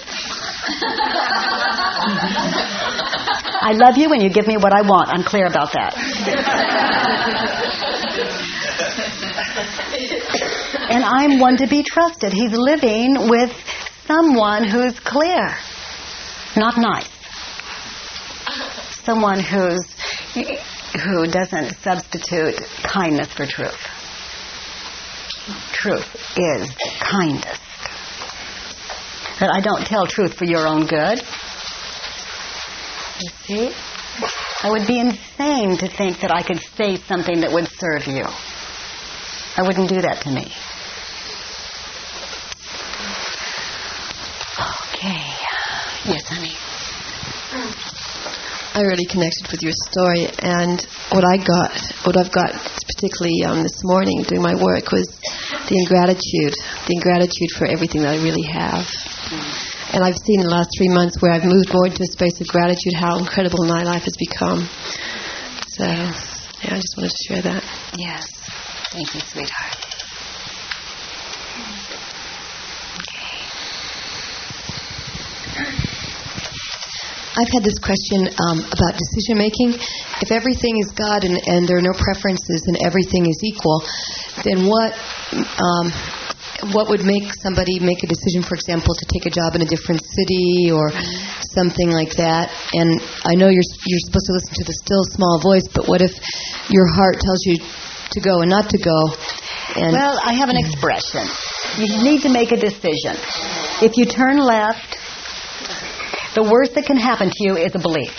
I love you when you give me what I want. I'm clear about that. and I'm one to be trusted. He's living with someone who's clear, not nice. Someone who's who doesn't substitute kindness for truth. Truth is kindness. That I don't tell truth for your own good. You see? I would be insane to think that I could say something that would serve you. I wouldn't do that to me. Okay. Yes, honey. I really connected with your story, and what I got, what I've got particularly um, this morning doing my work was the ingratitude, the ingratitude for everything that I really have. And I've seen in the last three months where I've moved more into a space of gratitude how incredible my life has become. So, yeah, I just wanted to share that. Yes. Thank you, sweetheart. I've had this question um, about decision making. If everything is God and, and there are no preferences and everything is equal, then what um, what would make somebody make a decision, for example, to take a job in a different city or something like that? And I know you're you're supposed to listen to the still small voice, but what if your heart tells you to go and not to go? And well, I have an expression. You need to make a decision. If you turn left, the worst that can happen to you is a belief.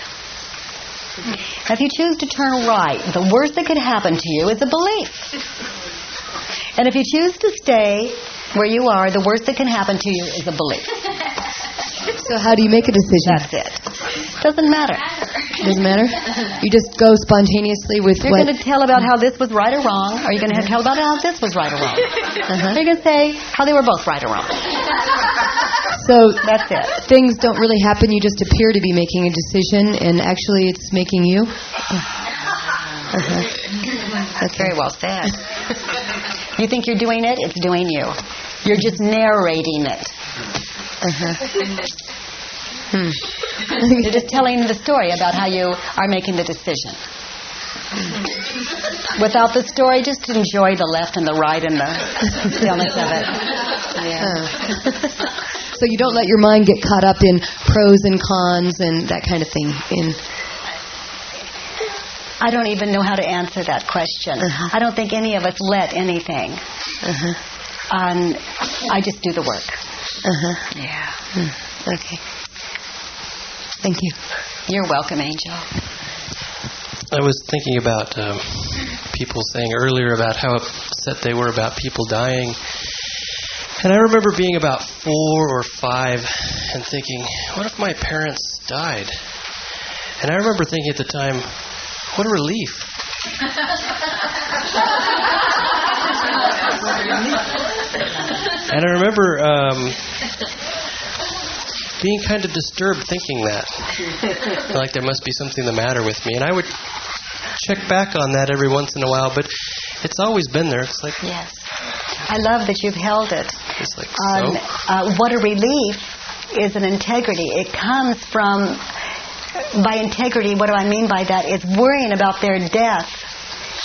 If you choose to turn right, the worst that could happen to you is a belief. And if you choose to stay where you are, the worst that can happen to you is a belief. So how do you make a decision? That's it. Doesn't matter. Doesn't matter. You just go spontaneously with You're going to tell about how this was right or wrong, Are you're going to tell about how this was right or wrong. Uh-huh. You're going to say how they were both right or wrong. So that's it. Things don't really happen. You just appear to be making a decision, and actually, it's making you. Uh-huh. That's very well said. You think you're doing it? It's doing you. You're just narrating it. Uh-huh. Hmm. You're just telling the story about how you are making the decision. Without the story, just enjoy the left and the right and the stillness of it. Yeah. so you don't let your mind get caught up in pros and cons and that kind of thing. In I don't even know how to answer that question. Uh-huh. I don't think any of us let anything. Uh-huh. Um, I just do the work. Uh-huh. Yeah. Hmm. Okay. Thank you. You're welcome, Angel. I was thinking about um, people saying earlier about how upset they were about people dying. And I remember being about four or five and thinking, what if my parents died? And I remember thinking at the time, what a relief. And I remember um, being kind of disturbed thinking that. like there must be something the matter with me. And I would check back on that every once in a while, but it's always been there. It's like Yes. I love that you've held it. it's like Um, so. uh, what a relief is an integrity. It comes from, by integrity, what do I mean by that? It's worrying about their death.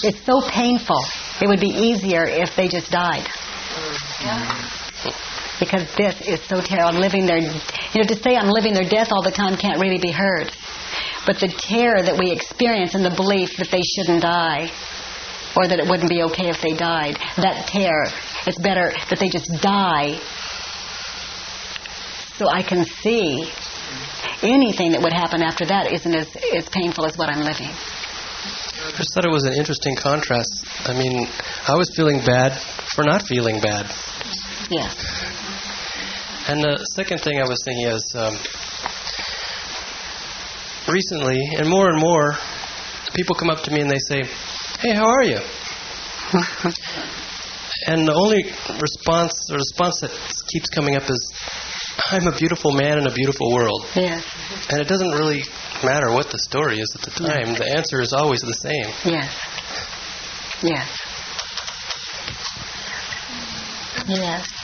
It's so painful. It would be easier if they just died. Because this is so terrible. I'm living their, you know, to say I'm living their death all the time can't really be heard. But the terror that we experience and the belief that they shouldn't die, or that it wouldn't be okay if they died, that terror, it's better that they just die so I can see anything that would happen after that isn't as, as painful as what I'm living. I just thought it was an interesting contrast. I mean, I was feeling bad for not feeling bad. Yes. And the second thing I was thinking is um, recently, and more and more, people come up to me and they say, "Hey, how are you?" and the only response, the response that keeps coming up is, "I'm a beautiful man in a beautiful world." Yes. And it doesn't really matter what the story is at the time. The answer is always the same. Yes. Yes. Yes.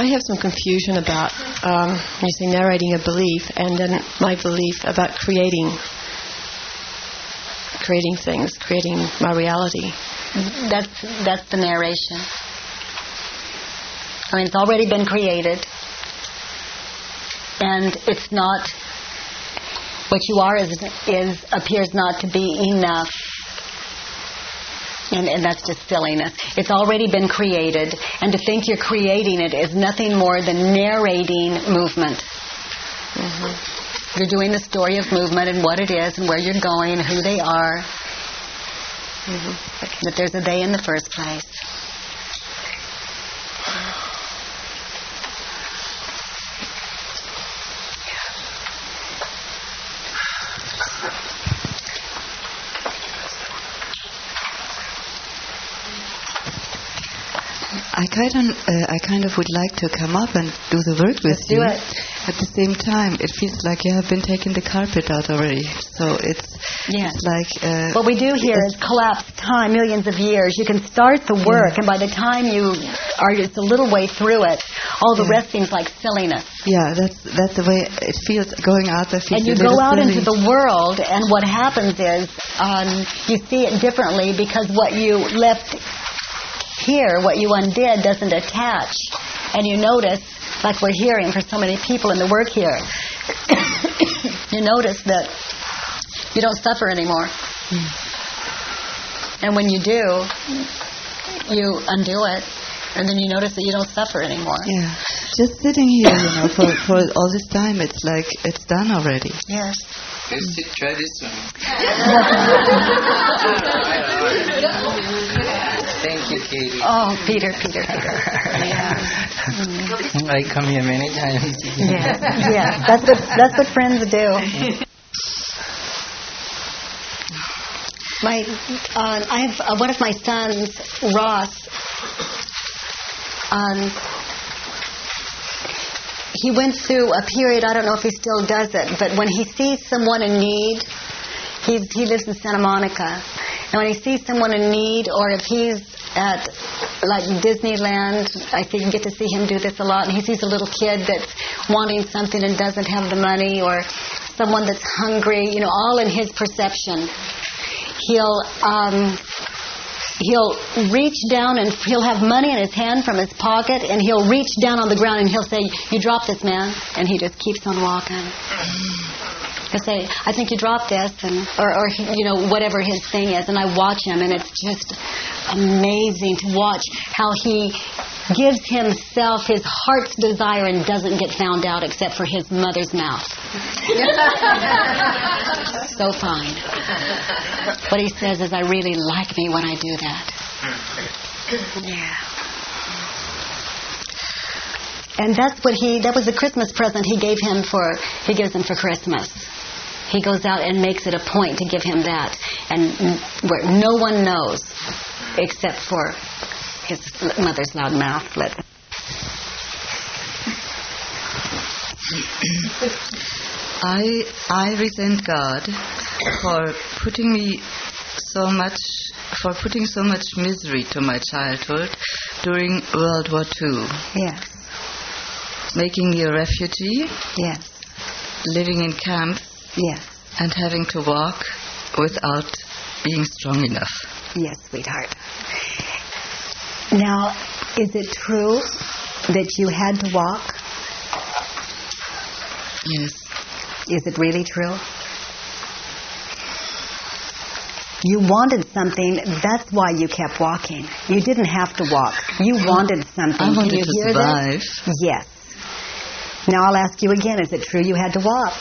I have some confusion about um, you say narrating a belief and then my belief about creating creating things, creating my reality. That's that's the narration. I mean, it's already been created, and it's not what you are is is appears not to be enough. And, and that's just silliness. It's already been created, and to think you're creating it is nothing more than narrating movement. Mm-hmm. You're doing the story of movement and what it is and where you're going, and who they are. Mm-hmm. That there's a they in the first place. Kind of, uh, I kind of would like to come up and do the work with Let's you. do it. At the same time, it feels like you have been taking the carpet out already. So it's, Yes. it's like. Uh, What we do here is collapse time, millions of years. You can start the work, and by the time you are just a little way through it, all the rest seems like silliness. yeah, that's that's the way it feels. Going out there feels And you go out silly. into the world, and what happens is um, you see it differently because what you left here, what you undid, doesn't attach. And you notice, like we're hearing for so many people in the work here, you notice that you don't suffer anymore. And when you do, you undo it, and then you notice that you don't suffer anymore. Yeah, just sitting here, you know, for for all this time, it's like it's done already. Yes. Let's sit- try this one. Thank you, Katie. Oh, Peter, Peter, Peter. yeah. I come here many times. Yeah, yeah. That's what that's what friends do. My, uh, I have uh, one of my sons, Ross. Um, he went through a period. I don't know if he still does it, but when he sees someone in need, he's, he lives in Santa Monica, and when he sees someone in need, or if he's at like Disneyland, I think you get to see him do this a lot, and he sees a little kid that's wanting something and doesn't have the money, or someone that's hungry, you know, all in his perception. He'll um, he'll reach down and he'll have money in his hand from his pocket, and he'll reach down on the ground and he'll say, "You dropped this, man," and he just keeps on walking. He'll say, "I think you dropped this," and or, or you know whatever his thing is, and I watch him, and it's just amazing to watch how he gives himself his heart's desire and doesn't get found out except for his mother's mouth. so fine. What he says is, "I really like me when I do that." Yeah. And that's what he, that was the Christmas present he gave him for, he gives him for Christmas. He goes out and makes it a point to give him that. And where no one knows except for his mother's loud mouth. Let I I resent God for putting me so much for putting so much misery to my childhood during World War II. Yes. Making me a refugee. Yes. Living in camps. Yes. And having to walk without being strong enough. Yes, sweetheart. Now, is it true that you had to walk? Yes. Is it really true? You wanted something, that's why you kept walking. You didn't have to walk. You wanted something. I wanted to survive. This? Yes. Now I'll ask you again, is it true you had to walk?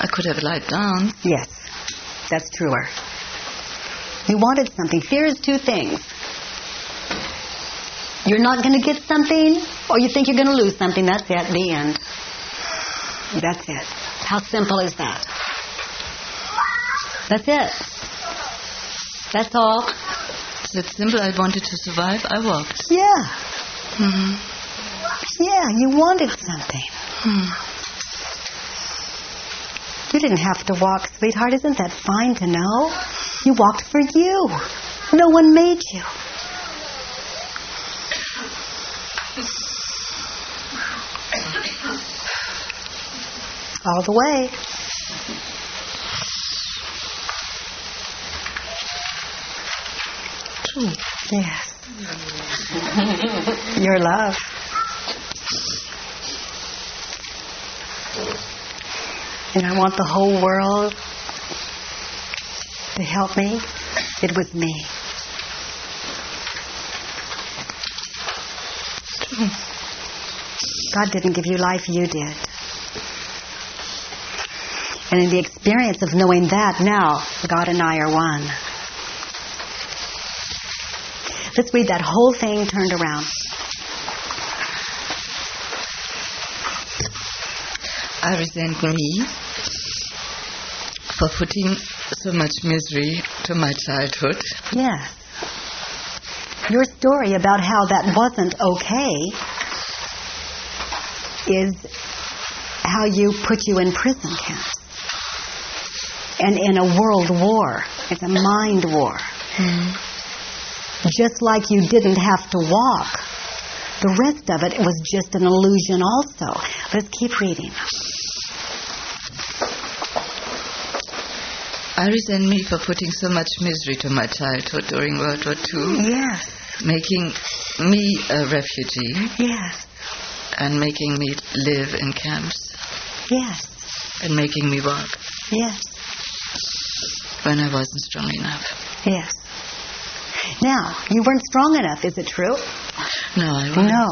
I could have lied down. Yes. That's truer. You wanted something. Fear is two things. You're not going to get something, or you think you're going to lose something. That's it. The end. That's it. How simple is that? That's it. That's all. It's simple. I wanted to survive. I walked. Yeah. hmm Yeah, you wanted something. Hmm. You didn't have to walk, sweetheart. Isn't that fine to know? You walked for you. No one made you. All the way. True. Yes. Your love. And I want the whole world to help me. It was me. God didn't give you life, you did. And in the experience of knowing that, now God and I are one. Let's read that whole thing turned around. I resent me for putting so much misery to my childhood. Yes. Your story about how that wasn't okay is how you put you in prison camps and in a world war. It's a mind war. Hmm. Just like you didn't have to walk. The rest of it was just an illusion also. Let's keep reading. I resent me for putting so much misery to my childhood during World War II. Yes. Making me a refugee. Yes. And making me live in camps. Yes. And making me work. Yes. when I wasn't strong enough. Yes. Now, you weren't strong enough, is it true? No, I wasn't. No.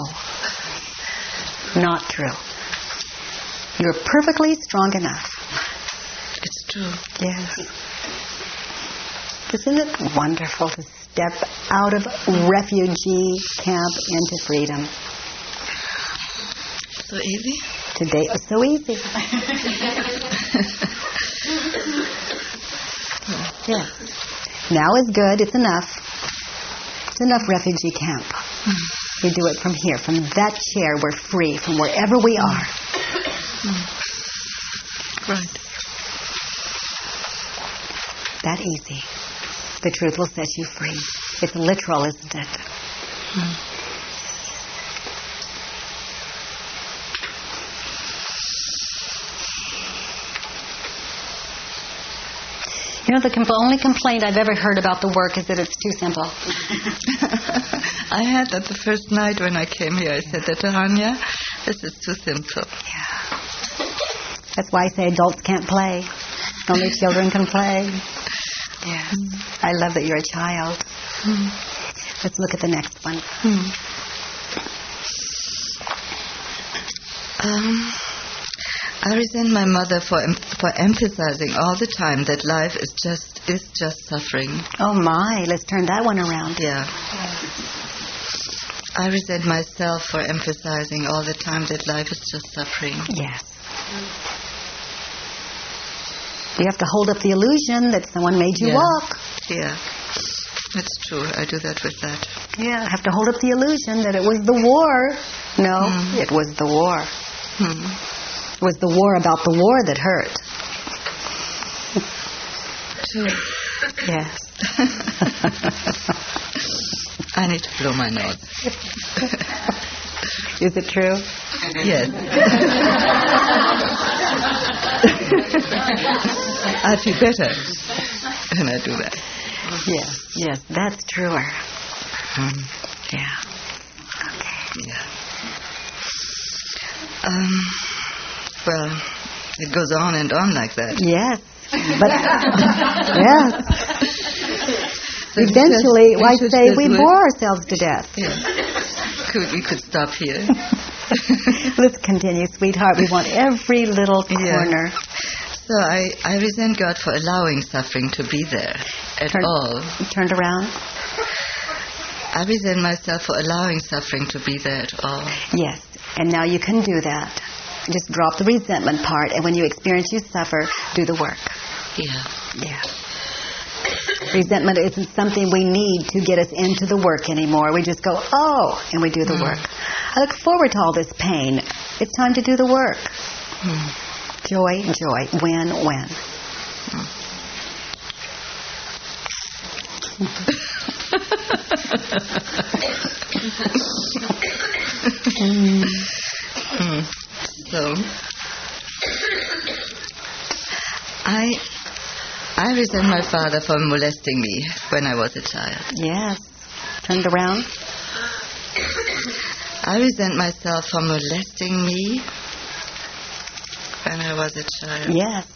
Not true. You're perfectly strong enough. True. Yes. Isn't it wonderful to step out of refugee camp into freedom? So easy? Today it was so easy. yeah. Now is good. It's enough. It's enough refugee camp. We do it from here. From that chair, we're free. From wherever we are. Right. That easy. The truth will set you free. It's literal, isn't it? Hmm. You know, the com- only complaint I've ever heard about the work is that it's too simple. I had that the first night when I came here. I said that to Hanya, this is too simple. That's why I say adults can't play. Only children can play. Yes. I love that you're a child. Let's look at the next one. Um, I resent my mother for em- for emphasizing all the time that life is just is just suffering. Oh my, let's turn that one around. Yeah. I resent myself for emphasizing all the time that life is just suffering. Yes. You have to hold up the illusion that someone made you Yeah. walk. Yeah. That's true. I do that with that. Yeah, I have to hold up the illusion that it was the war. No, hmm. it was the war. Hmm. It was the war about the war that hurt. True. Yes. I need to blow my nose. Is it true? Yes. I feel better when I do that. Yes, yes, that's truer. Mm. Yeah. Okay. Yeah. Um, well, it goes on and on like that. Yes. But, yes. So Eventually, just- we I say we bore ourselves to death. Could we could stop here? Let's continue, sweetheart. We want every little corner. So I, I resent God for allowing suffering to be there at all. Turned around? I resent myself for allowing suffering to be there at all. Yes. And now you can do that. Just drop the resentment part, and when you experience you suffer, do the work. Yeah. Yeah. Resentment isn't something we need to get us into the work anymore. We just go, oh, and we do the mm. work. I look forward to all this pain. It's time to do the work. Hmm. Joy, joy, win, win. Hmm. So I I resent my father for molesting me when I was a child. Yes. Turned around? I resent myself for molesting me when I was a child. Yes.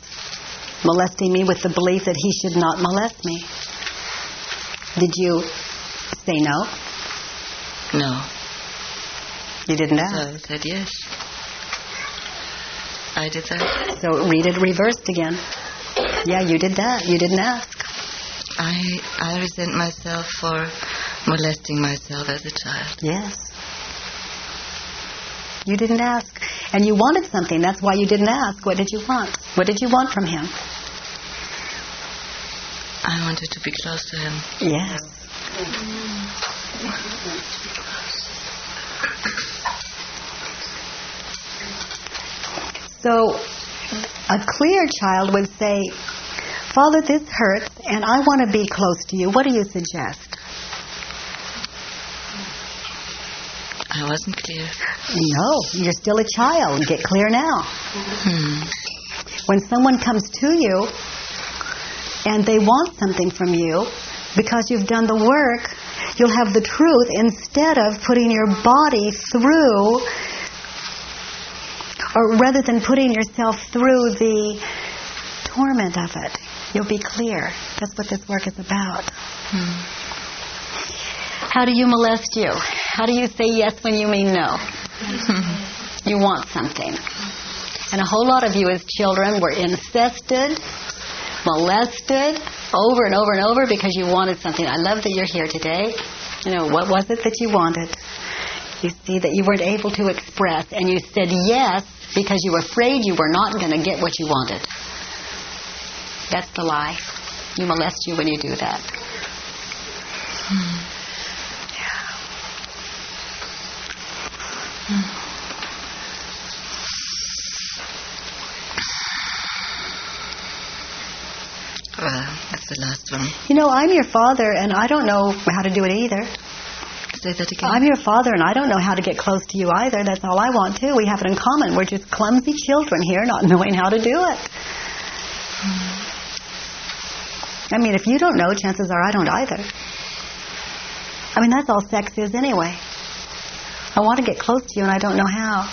Molesting me with the belief that he should not molest me. Did you say no? No. You didn't So ask. I said yes. I did that. So read it reversed again. Yeah, you did that. You didn't ask. I I resent myself for molesting myself as a child. Yes. You didn't ask. And you wanted something. That's why you didn't ask. What did you want? What did you want from him? I wanted to be close to him. Yes. So a clear child would say, Father, this hurts and I want to be close to you. What do you suggest? I wasn't clear. No, you're still a child. Get clear now. Hmm. When someone comes to you and they want something from you, because you've done the work, you'll have the truth instead of putting your body through, or rather than putting yourself through the torment of it. You'll be clear. That's what this work is about. Hmm. How do you molest you? How do you say yes when you mean no? you want something. And a whole lot of you as children were incested, molested over and over and over because you wanted something. I love that you're here today. You know, what was it that you wanted? You see that you weren't able to express and you said yes because you were afraid you were not going to get what you wanted. That's the lie. You molest you when you do that. Hmm. Well, that's the last one. You know, I'm your father and I don't know how to do it either. Say that again. I'm your father and I don't know how to get close to you either. That's all I want too. We have it in common. We're just clumsy children here not knowing how to do it. I mean, if you don't know, chances are I don't either. I mean, that's all sex is anyway. I want to get close to you and I don't know how.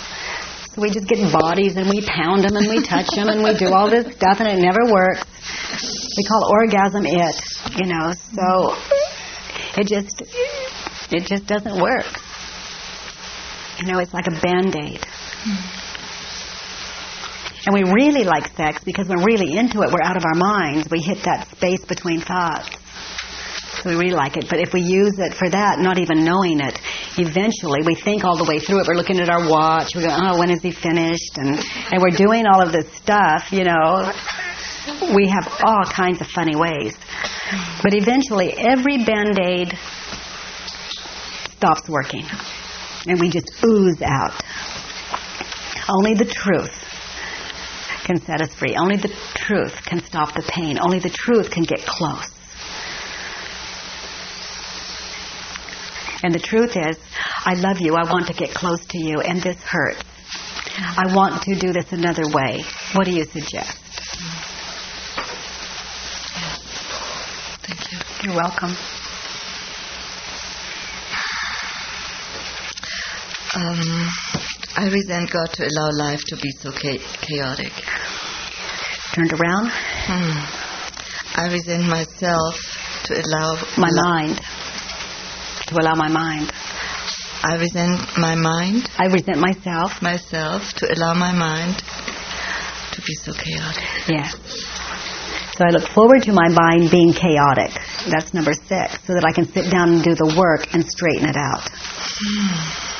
So we just get bodies and we pound them and we touch them and we do all this stuff and it never works. We call orgasm it, you know. So it just it just doesn't work. You know, it's like a band-aid. And we really like sex because we're really into it. We're out of our minds. We hit that space between thoughts. We really like it. But if we use it for that, not even knowing it, eventually we think all the way through it. We're looking at our watch. We go, oh, when is he finished? And, and we're doing all of this stuff, you know. We have all kinds of funny ways. But eventually every Band-Aid stops working. And we just ooze out. Only the truth can set us free. Only the truth can stop the pain. Only the truth can get close. And the truth is, I love you. I want to get close to you, and this hurts. I want to do this another way. What do you suggest? Thank you. You're welcome. Um, I resent God to allow life to be so chaotic. Turned around. Hmm. I resent myself to allow My mind. To allow my mind. I resent my mind. I resent myself. Myself to allow my mind to be so chaotic. Yes. So I look forward to my mind being chaotic. That's number six, so that I can sit down and do the work and straighten it out. Hmm.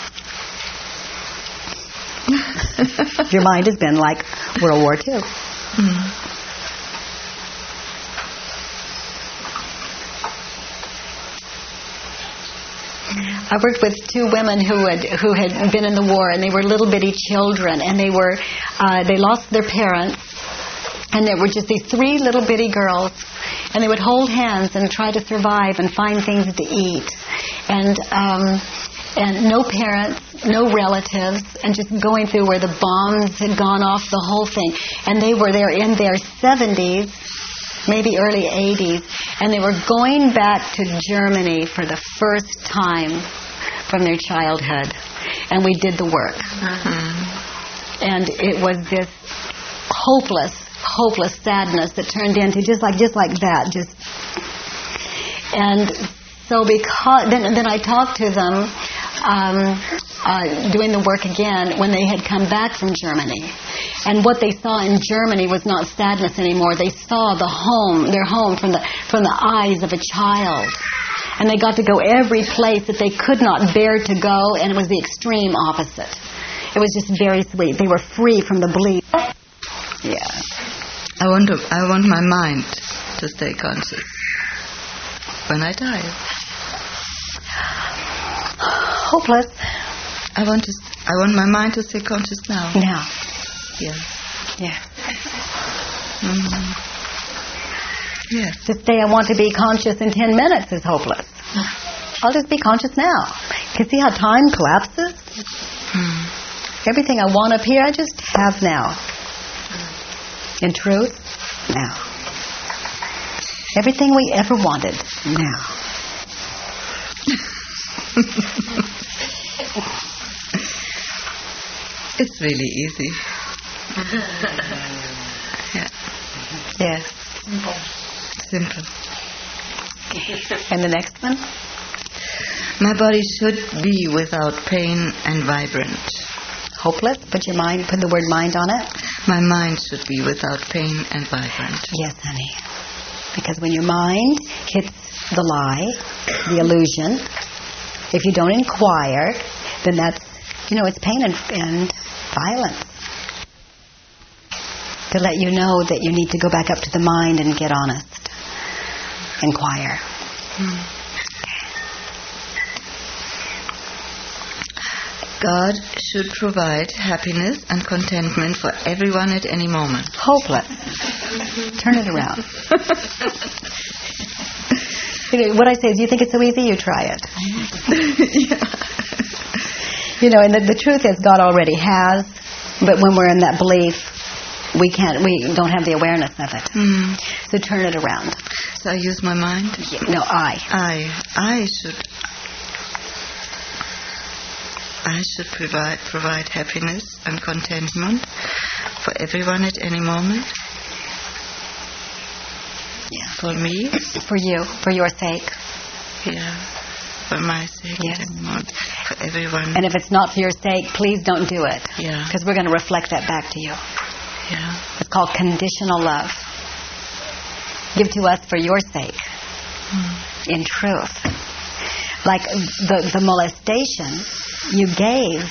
Your mind has been like World War II. I worked with two women who had who had been in the war, and they were little bitty children, and they were uh, they lost their parents, and there were just these three little bitty girls, and they would hold hands and try to survive and find things to eat, and um, and no parents, no relatives, and just going through where the bombs had gone off, the whole thing, and they were there in their 70s maybe early 80s, and they were going back to Germany for the first time from their childhood. And we did the work. And it was this hopeless, hopeless sadness that turned into just like just like that, just and so because then then I talked to them um, uh, doing the work again when they had come back from Germany, and what they saw in Germany was not sadness anymore. They saw the home, their home, from the from the eyes of a child, and they got to go every place that they could not bear to go, and it was the extreme opposite. It was just very sweet. They were free from the belief. Yeah. I want to, I want my mind to stay conscious when I die. Hopeless. I want to. I want my mind to stay conscious now. Now. Yeah. Yeah. Mhm. Yes. To say I want to be conscious in 10 minutes is hopeless. I'll just be conscious now. You can see how time collapses? Everything I want up here, I just have now. In truth, now. Everything we ever wanted, now. It's really easy. yeah. Yes. Simple. Simple. And the next one? My body should be without pain and vibrant. Hopeless? Put your mind, put the word mind on it. My mind should be without pain and vibrant. Yes, honey. Because when your mind hits the lie, the illusion, if you don't inquire, then that's, you know, it's pain and, and violence. To let you know that you need to go back up to the mind and get honest. Inquire. God should provide happiness and contentment for everyone at any moment. Hopeless. Turn it around. What I say is, you think it's so easy, you try it. You know, and the, the truth is, God already has, but when we're in that belief, we can't, we don't have the awareness of it. Hmm. So turn it around. So I use my mind? No, I. I. I should. I should provide provide happiness and contentment for everyone at any moment. Yeah. For me. For you, for your sake. Yeah. For my sake Yes. any moment. For everyone. And if it's not for your sake, please don't do it. Yeah. Because we're going to reflect that back to you. Yeah. It's called conditional love. Give to us for your sake. Hmm. In truth. Like the, the molestation, you gave,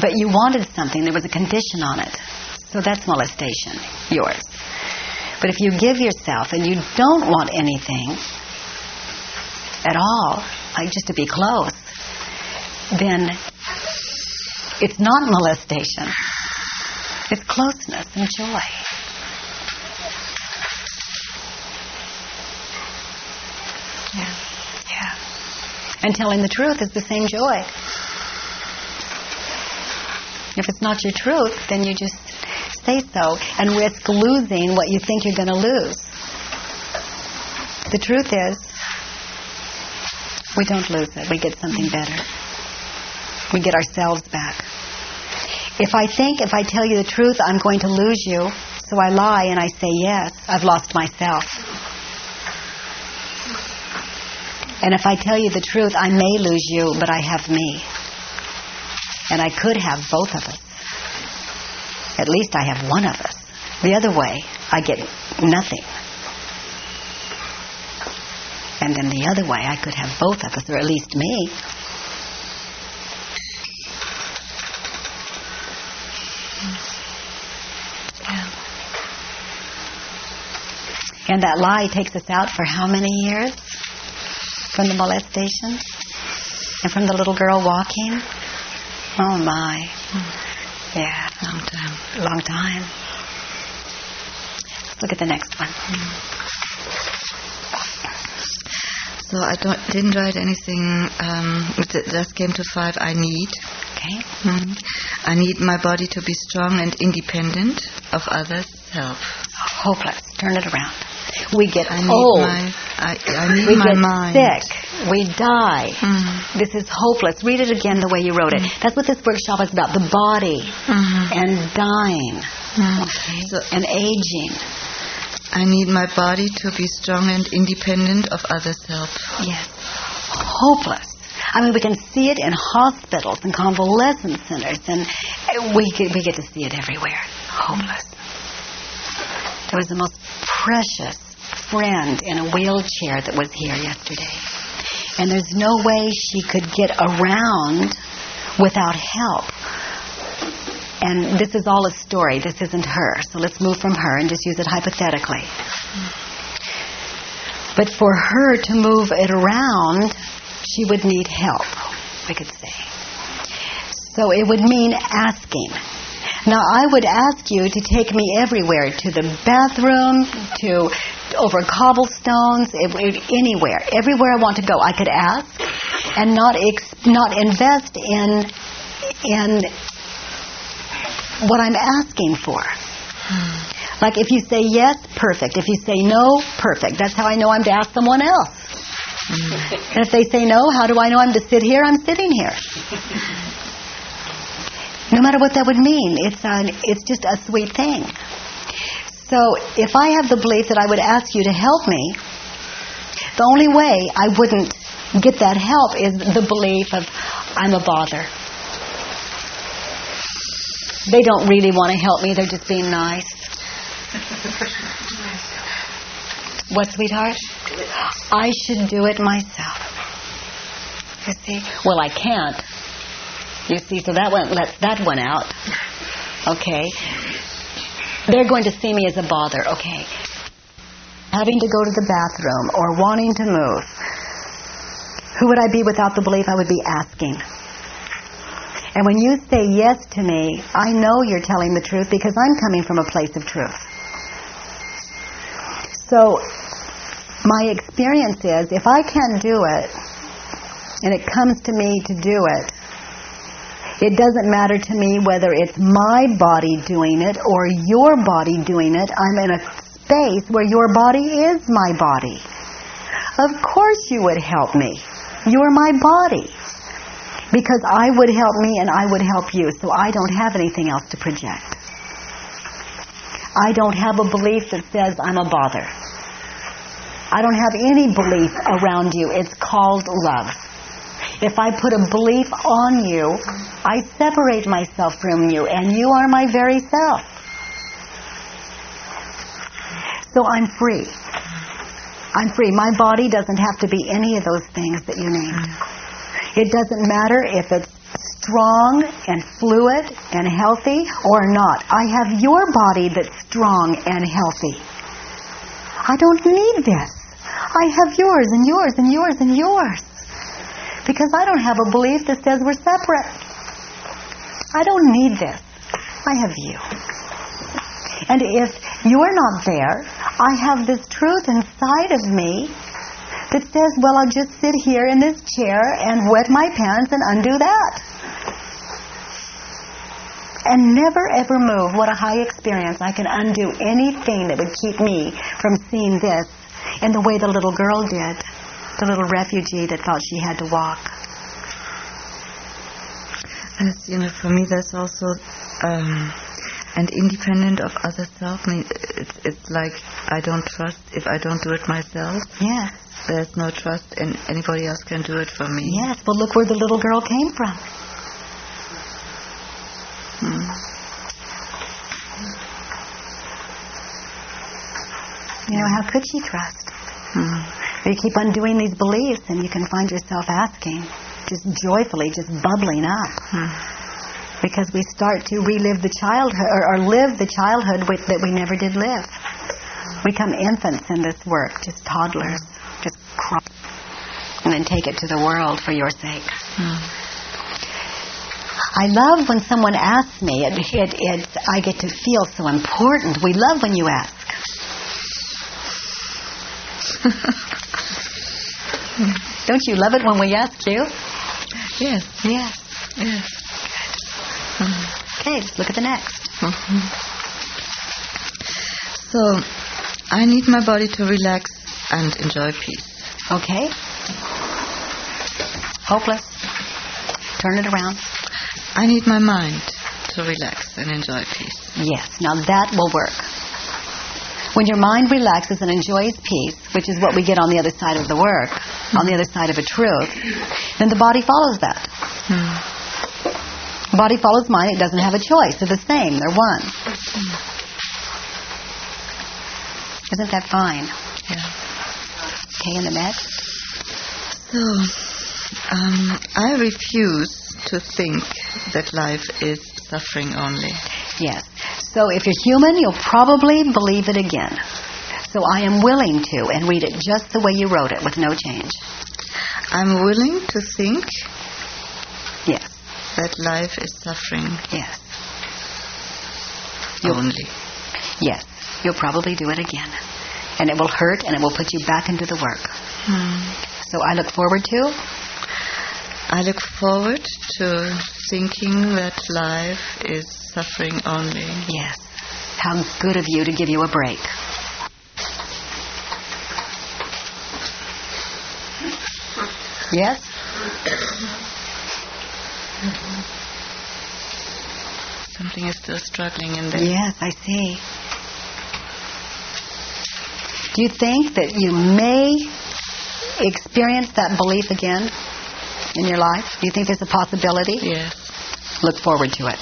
but you wanted something. There was a condition on it. So that's molestation, yours. But if you give yourself and you don't want anything at all, like just to be close, then it's not molestation. It's closeness and joy. Yeah. Yeah. And telling the truth is the same joy. If it's not your truth, then you just say so and risk losing what you think you're going to lose. The truth is, we don't lose it. We get something better. We get ourselves back. If I think if I tell you the truth, I'm going to lose you, so I lie and I say yes, I've lost myself. And if I tell you the truth, I may lose you, but I have me. And I could have both of us. At least I have one of us. The other way, I get nothing. And then the other way, I could have both of us, or at least me. And that lie takes us out for how many years? From the molestation? And from the little girl walking? Oh my. Yeah. Long time. Long time. Look at the next one. Mm. So I don't, didn't write anything. Um, it just came to five. I need. Okay. Mhm. I need my body to be strong and independent of others' help. Hopeless. Turn it around. We get I need old. my. I, I need we my get mind. sick. We die. Mm-hmm. This is hopeless. Read it again the way you wrote it. That's what this workshop is about. The body Mhm. and dying Mhm. okay, and aging. I need my body to be strong and independent of others' help. Yes. Hopeless. I mean, we can see it in hospitals and convalescent centers, and we get, we get to see it everywhere. Hopeless. There was the most precious friend in a wheelchair that was here yesterday. And there's no way she could get around without help. And this is all a story. This isn't her. So let's move from her and just use it hypothetically. But for her to move it around, she would need help, we could say. So it would mean asking. Now, I would ask you to take me everywhere to the bathroom, to over cobblestones, anywhere, everywhere I want to go. I could ask and not not invest in in what I'm asking for. Like if you say yes, perfect. If you say no, perfect. That's how I know I'm to ask someone else. And if they say no, how do I know I'm to sit here? I'm sitting here. No matter what that would mean, it's an, it's just a sweet thing. So if I have the belief that I would ask you to help me, the only way I wouldn't get that help is the belief of I'm a bother. They don't really want to help me, they're just being nice. What, sweetheart? I should do it myself. You see? Well, I can't. You see, so that one lets that one out. Okay. They're going to see me as a bother. Okay. Having to go to the bathroom or wanting to move. Who would I be without the belief I would be asking? And when you say yes to me, I know you're telling the truth because I'm coming from a place of truth. So my experience is if I can't do it and it comes to me to do it, it doesn't matter to me whether it's my body doing it or your body doing it. I'm in a space where your body is my body. Of course you would help me. You're my body. Because I would help me and I would help you, so I don't have anything else to project. I don't have a belief that says I'm a bother. I don't have any belief around you. It's called love. If I put a belief on you, I separate myself from you, and you are my very self. So I'm free. I'm free. My body doesn't have to be any of those things that you named. It doesn't matter if it's strong and fluid and healthy or not. I have your body that's strong and healthy. I don't need this. I have yours and yours and yours and yours. Because I don't have a belief that says we're separate. I don't need this. I have you. And if you're not there, I have this truth inside of me that says, well, I'll just sit here in this chair and wet my pants and undo that. And never ever move. What a high experience. I can undo anything that would keep me from seeing this in the way the little girl did. The little refugee that thought she had to walk. As you know, for me, that's also um, and independent of other self. I mean, it's it's like I don't trust if I don't do it myself. Yes. There's no trust, and anybody else can do it for me. Yes. Well, look where the little girl came from. Hmm. You know, how could she trust? Hmm. You keep undoing these beliefs, and you can find yourself asking, just joyfully, just bubbling up. Hmm. Because we start to relive the childhood, or, or live the childhood with, that we never did live. We become infants in this work, just toddlers, just and then take it to the world for your sake. Hmm. I love when someone asks me. It, it, it, I get to feel so important. We love when you ask. Don't you love it when we ask you? Yes. Yes. Yes. Okay, let's look at the next. Mhm. So, I need my body to relax and enjoy peace. Okay. Hopeless. Turn it around. I need my mind to relax and enjoy peace. Yes. Now that will work. When your mind relaxes and enjoys peace, which is what we get on the other side of the work, on the other side of a truth, then the body follows that. Hmm. Body follows mind. It doesn't have a choice. They're the same. They're one. Hmm. Isn't that fine? Yeah. Okay, and the next? So, um, I refuse to think that life is suffering only. Yes. So if you're human, you'll probably believe it again. So I am willing to, and read it just the way you wrote it, with no change. I'm willing to think Yes. that life is suffering Yes. you only. Yes. You'll probably do it again. And it will hurt, and it will put you back into the work. Hmm. So I look forward to I look forward to thinking that life is suffering only. Yes. How good of you to give you a break. Yes? Something is still struggling in there. Yes, I see. Do you think that you may experience that belief again in your life? Do you think there's a possibility? Yes. Look forward to it.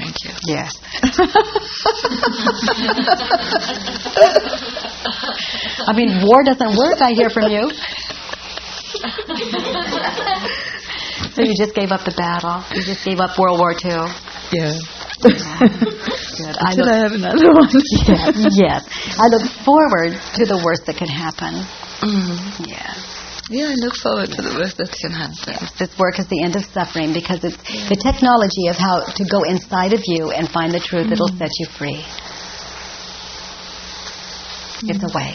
Thank you. Yes. I mean, war doesn't work, I hear from you. So you just gave up the battle. You just gave up World War II. Yeah. Good. I I have another one. yes, yes. I look forward to the worst that can happen. Mm. Yeah. Yeah, I look forward to the worst that can happen. This work is the end of suffering because it's the technology of how to go inside of you and find the truth that'll set you free. It's a way.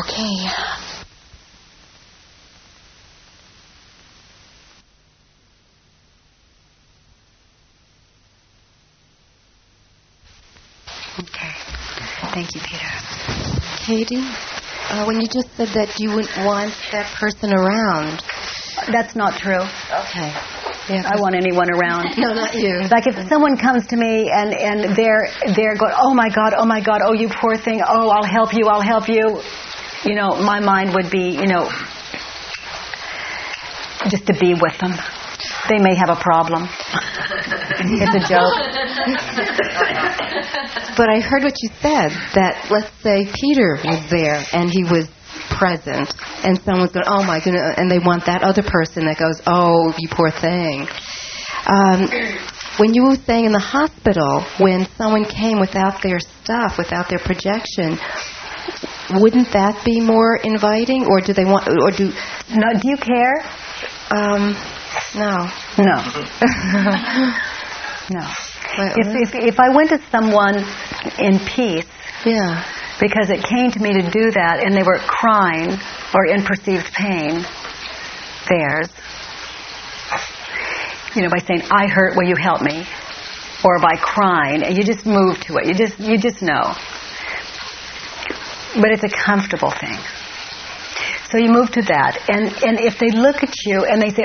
Okay. Thank you, Peter. Katie, uh, when you just said that you wouldn't want that person around. That's not true. Okay. Yeah, I want anyone around. No, not you. Like if someone comes to me and and they're they're going, oh my God, oh my God, oh you poor thing, oh I'll help you, I'll help you. You know, my mind would be, you know, just to be with them. They may have a problem. it's a joke. But I heard what you said that let's say Peter was there and he was present and someone's going, oh my goodness, and they want that other person that goes, oh, you poor thing. Um, when you were saying in the hospital, when someone came without their stuff, without their projection, wouldn't that be more inviting, or do they want, or do? No, do you care? Um, no. No. no. If, if if I went to someone in peace, yeah, because it came to me to do that, and they were crying or in perceived pain, theirs. You know, by saying, "I hurt, will you help me?" or by crying, and you just move to it. You just you just know. But it's a comfortable thing. So you move to that, and and if they look at you and they say,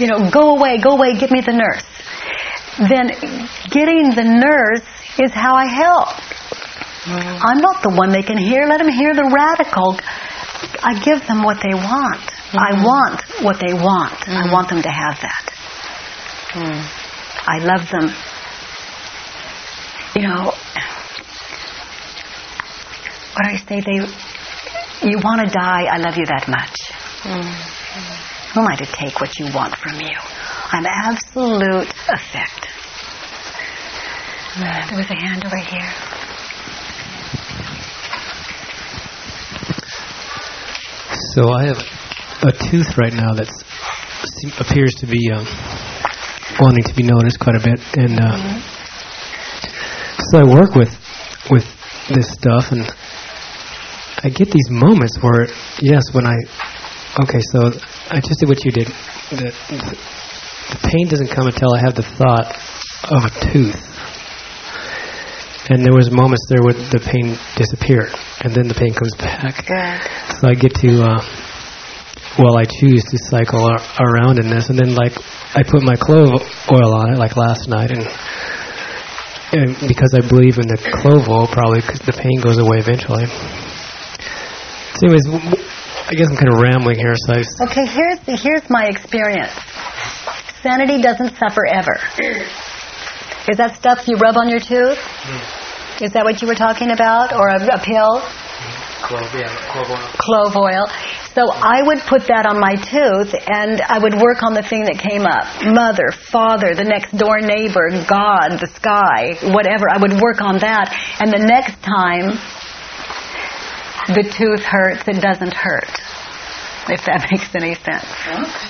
you know, go away, go away, get me the nurse. Then getting the nurse is how I help. Mm-hmm. I'm not the one they can hear. Let them hear the radical. I give them what they want. I mm-hmm. want what they want. I mm-hmm. want them to have that. Mm. I love them. You know, what do I say? They, you want to die. I love you that much. Who am I to take what you want from you? I'm absolute effect. There was a hand over here. So I have a tooth right now that appears to be um, wanting to be noticed quite a bit, and uh, so I work with with this stuff, and I get these moments where, yes, when I, okay, so I just did what you did. The, the, the pain doesn't come until I have the thought of a tooth. And there was moments there where the pain disappeared, and then the pain comes back. Good. So I get to, uh, well, I choose to cycle ar- around in this, and then like I put my clove oil on it, like last night, and and because I believe in the clove oil, probably because the pain goes away eventually. So anyways, I guess I'm kind of rambling here, so Okay, here's here's my experience. Sanity doesn't suffer ever. Is that stuff you rub on your tooth? Hmm. Is that what you were talking about, or a, a pill? clove, yeah, clove oil. clove oil. So I would put that on my tooth and I would work on the thing that came up. Mother, father, the next door neighbor, God, the sky, whatever. I would work on that. And the next time the tooth hurts, it doesn't hurt. If that makes any sense.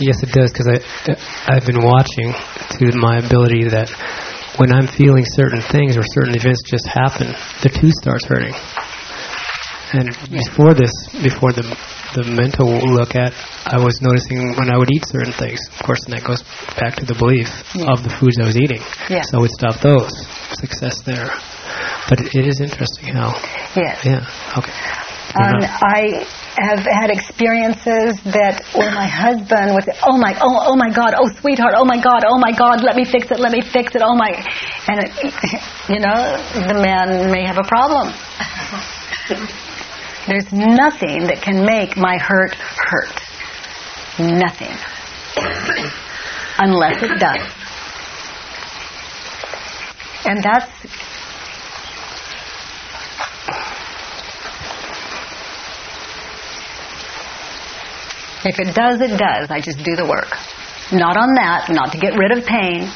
Yes, it does, because I, I've been watching to my ability that when I'm feeling certain things or certain events just happen, the tooth starts hurting. And before this, before the the mental look at, I was noticing when I would eat certain things. Of course, and that goes back to the belief Yeah. of the foods I was eating. Yeah. So I would stop those. Success there. But it is interesting how. Yes. Yeah. Okay. Um, I have had experiences that where my husband would say, "Oh my, oh, oh my God, oh sweetheart, oh my God, oh my God, let me fix it, let me fix it, oh my," and it, you know, the man may have a problem. There's nothing that can make my hurt hurt. Nothing, unless it does, and that's If it does, it does. I just do the work. Not on that, not to get rid of pain.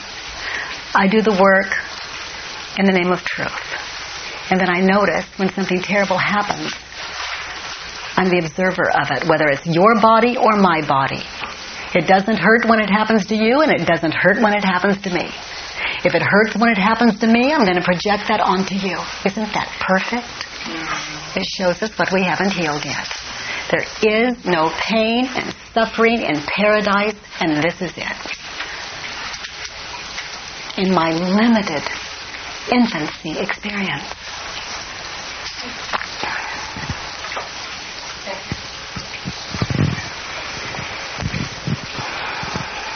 I do the work in the name of truth. And then I notice when something terrible happens, I'm the observer of it, whether it's your body or my body. It doesn't hurt when it happens to you, and it doesn't hurt when it happens to me. If it hurts when it happens to me, I'm going to project that onto you. Isn't that perfect? It shows us what we haven't healed yet. There is no pain and suffering in paradise, and this is it. In my limited infancy experience.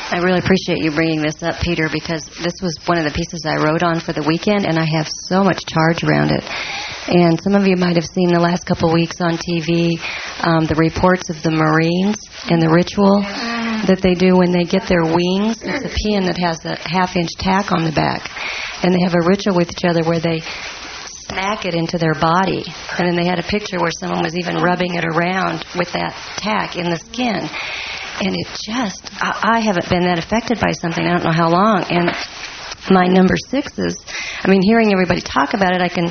I really appreciate you bringing this up, Peter, because this was one of the pieces I wrote on for the weekend, and I have so much charge around it. And some of you might have seen the last couple weeks on TV um, the reports of the Marines and the ritual that they do when they get their wings. It's a pin that has a half-inch tack on the back, and they have a ritual with each other where they smack it into their body. And then they had a picture where someone was even rubbing it around with that tack in the skin. And it just, I, I haven't been that affected by something, I don't know how long. And my number sixes, I mean, hearing everybody talk about it, I can,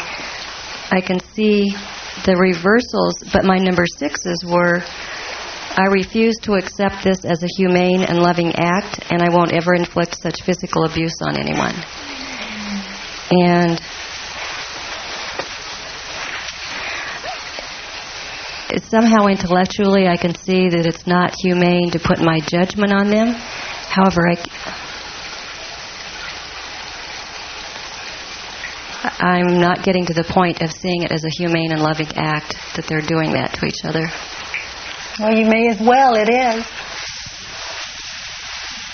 I can see the reversals, but my number sixes were I refuse to accept this as a humane and loving act, and I won't ever inflict such physical abuse on anyone. And somehow intellectually I can see that it's not humane to put my judgment on them. However, I, I'm not getting to the point of seeing it as a humane and loving act that they're doing that to each other. Well, you may as well. It is.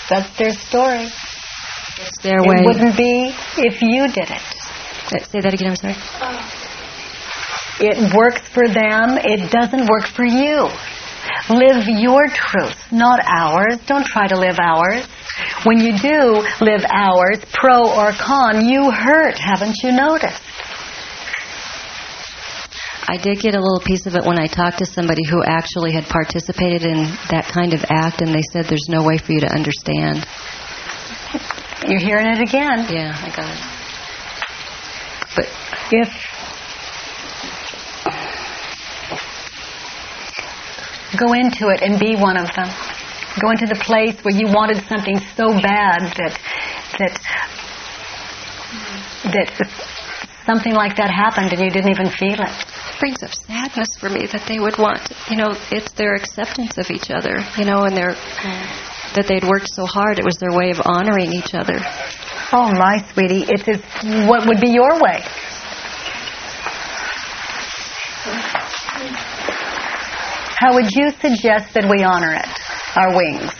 That's their story. It's their it way. wouldn't be if you did it. Uh, Say that again, I'm sorry. It works for them. It doesn't work for you. Live your truth, not ours. Don't try to live ours. When you do live ours, pro or con, you hurt. Haven't you noticed? I did get a little piece of it when I talked to somebody who actually had participated in that kind of act, and they said there's no way for you to understand. You're hearing it again. Yeah, I got it. But if go into it and be one of them. Go into the place where you wanted something so bad that that that something like that happened and you didn't even feel it. brings up sadness for me that they would want, you know, it's their acceptance of each other, you know, and their that they'd worked so hard. It was their way of honoring each other. Oh my sweetie, it is what would be your way? How would you suggest that we honor it? Our wings.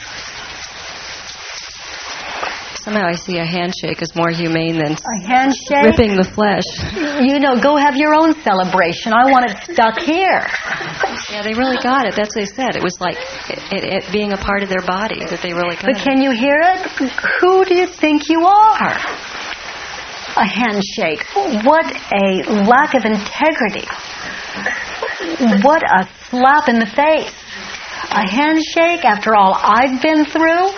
Somehow I see a handshake as more humane than A handshake? ripping the flesh. You know, go have your own celebration. I want it stuck here. Yeah, they really got it. That's what they said. It was like it, it, it being a part of their body that they really got But it. can you hear it? Who do you think you are? A handshake. What a lack of integrity. What a slap in the face. A handshake after all I've been through?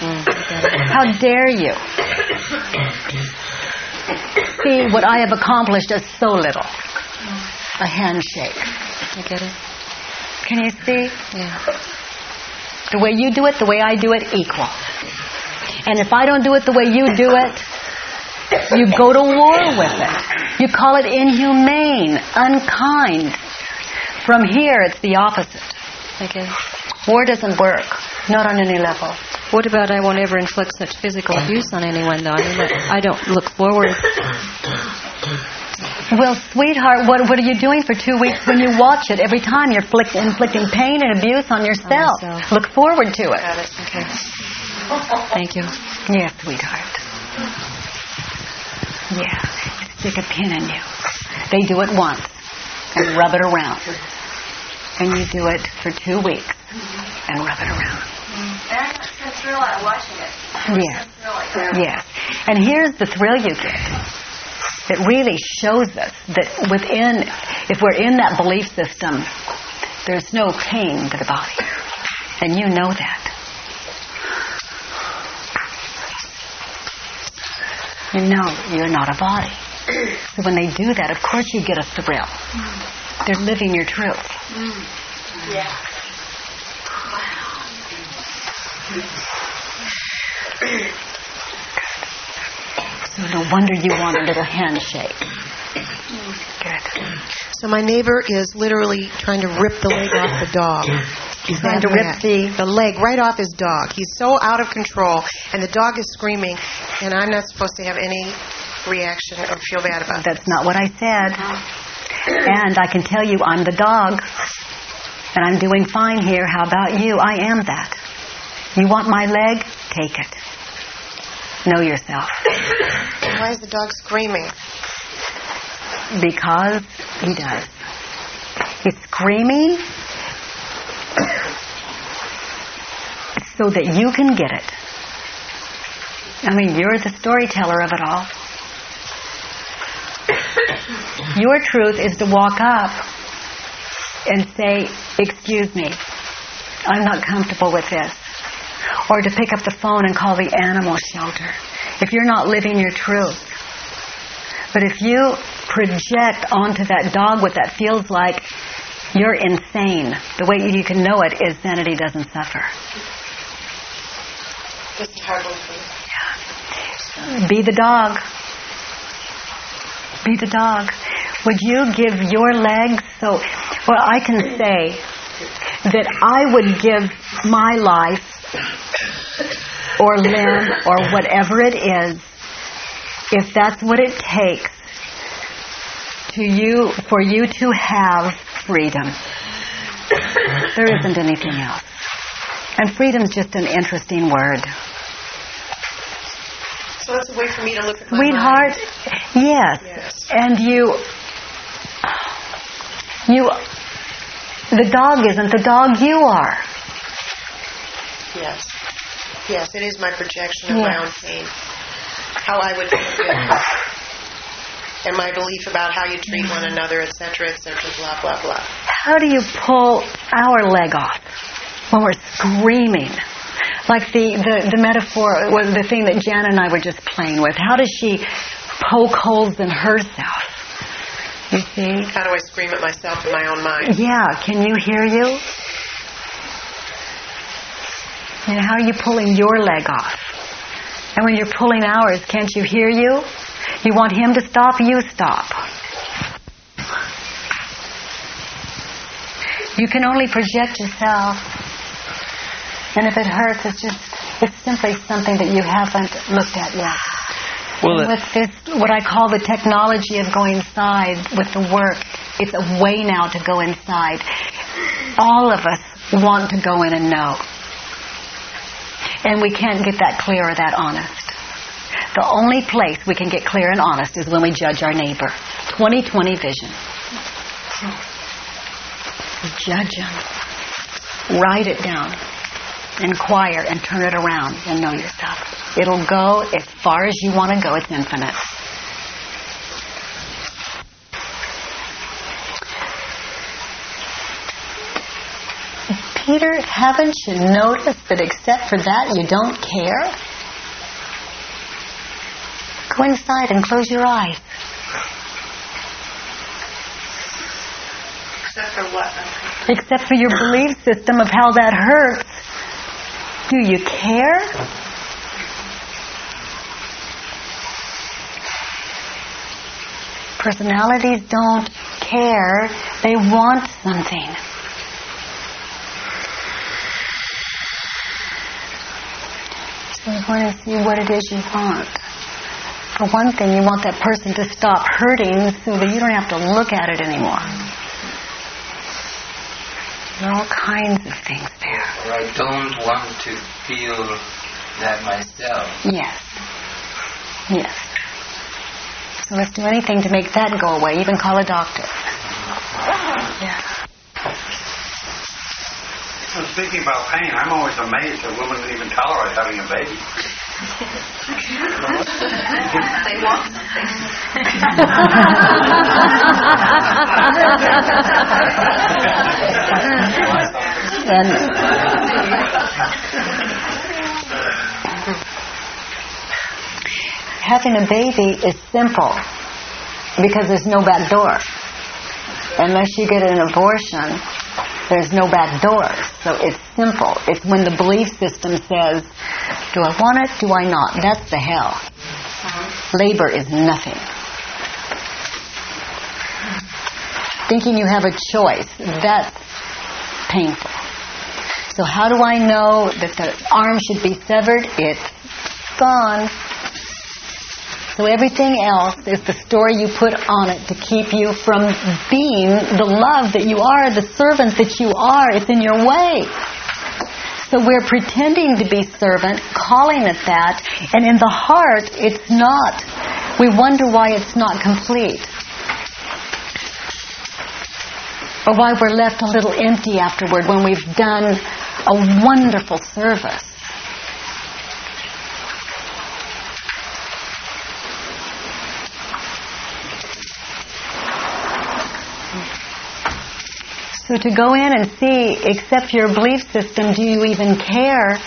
How dare you? See, what I have accomplished is so little. A handshake. You get it? Can you see? Yeah. The way you do it, the way I do it, equal. And if I don't do it the way you do it, you go to war with it. You call it inhumane, unkind. From here, it's the opposite. Okay. War doesn't work, not on any level. What about I won't ever inflict such physical abuse on anyone, though? I mean, I don't look forward. Well, sweetheart, what, what are you doing for two weeks when you watch it? Every time you're flick, inflicting pain and abuse on yourself. myself. Look forward to it. Okay. Thank you. Yes, sweetheart. Yeah. Stick a pin in you. They do it once and rub it around. And you do it for two weeks and rub it around. That's the thrill out of watching it. Yes. And here's the thrill you get. It really shows us that within, if we're in that belief system, there's no pain to the body. And you know that. You know you're not a body. So when they do that, of course you get a thrill. Mm. They're living your truth. Mm. Yeah. So no wonder you want a little handshake. Mm. So my neighbor is literally trying to rip the leg off the dog. He's Trying to rip the- the leg right off his dog. He's so out of control, and the dog is screaming, and I'm not supposed to have any reaction or feel bad about it. That's not what I said. And I can tell you I'm the dog. And I'm doing fine here. How about you? I am that. You want my leg? Take it. Know yourself. Why is the dog screaming? Because he does. He's screaming so that you can get it. I mean, you're the storyteller of it all. Your truth is to walk up and say, Excuse me, I'm not comfortable with this. Or to pick up the phone and call the animal shelter. If you're not living your truth. But if you project onto that dog what that feels like, you're insane. The way you can know it is sanity doesn't suffer. Just a hard one for me. Be the dog. Be the dog. Would you give your legs so, well, I can say that I would give my life or limb or whatever it is, if that's what it takes to you, for you to have freedom. There isn't anything else. And freedom's just an interesting word. So it's a way for me to look at my Sweetheart, yes. And you, you, the dog isn't the dog you are. Yes. Yes, it is my projection of my own pain. How I would feel good. And my belief about how you treat one another, et cetera, et cetera, blah, blah, blah. How do you pull our leg off when we're screaming? Like the, the, the metaphor was the thing that Jan and I were just playing with. How does she poke holes in herself? You see? How do I scream at myself in my own mind? Yeah, can you hear you? And how are you pulling your leg off? And when you're pulling ours, can't you hear you? You want him to stop, you stop. You can only project yourself. And if it hurts, it's just, it's simply something that you haven't looked at yet. Well, with this, what I call the technology of going inside with the work, it's a way now to go inside. All of us want to go in and know. And we can't get that clear or that honest. The only place we can get clear and honest is when we judge our neighbor. 2020 vision. Judge them. Write it down. Inquire and turn it around and know yourself. It'll go as far as you want to go. It's infinite. Peter, haven't you noticed that except for that you don't care? Go inside and close your eyes. Except for what? Except for your belief system of how that hurts. Do you care? Personalities don't care. They want something. So you want to see what it is you want. For one thing, you want that person to stop hurting so that you don't have to look at it anymore. There are all kinds of things there. Or I don't want to feel that myself. Yes. Yes. So let's do anything to make that go away, even call a doctor. Yeah. Well, speaking about pain, I'm always amazed that women even tolerate having a baby. They want something. Having a baby is simple because there's no back door. Unless you get an abortion, there's no back doors. So it's simple. It's when the belief system says, do I want it? Do I not? That's the hell. Labor is nothing. Thinking you have a choice, that's painful. So how do I know that the arm should be severed? It's gone. So everything else is the story you put on it to keep you from being the love that you are, the servant that you are. It's in your way. So we're pretending to be servant, calling it that, and in the heart, it's not. We wonder why it's not complete. Or why we're left a little empty afterward when we've done a wonderful service. So to go in and see, accept your belief system, do you even care,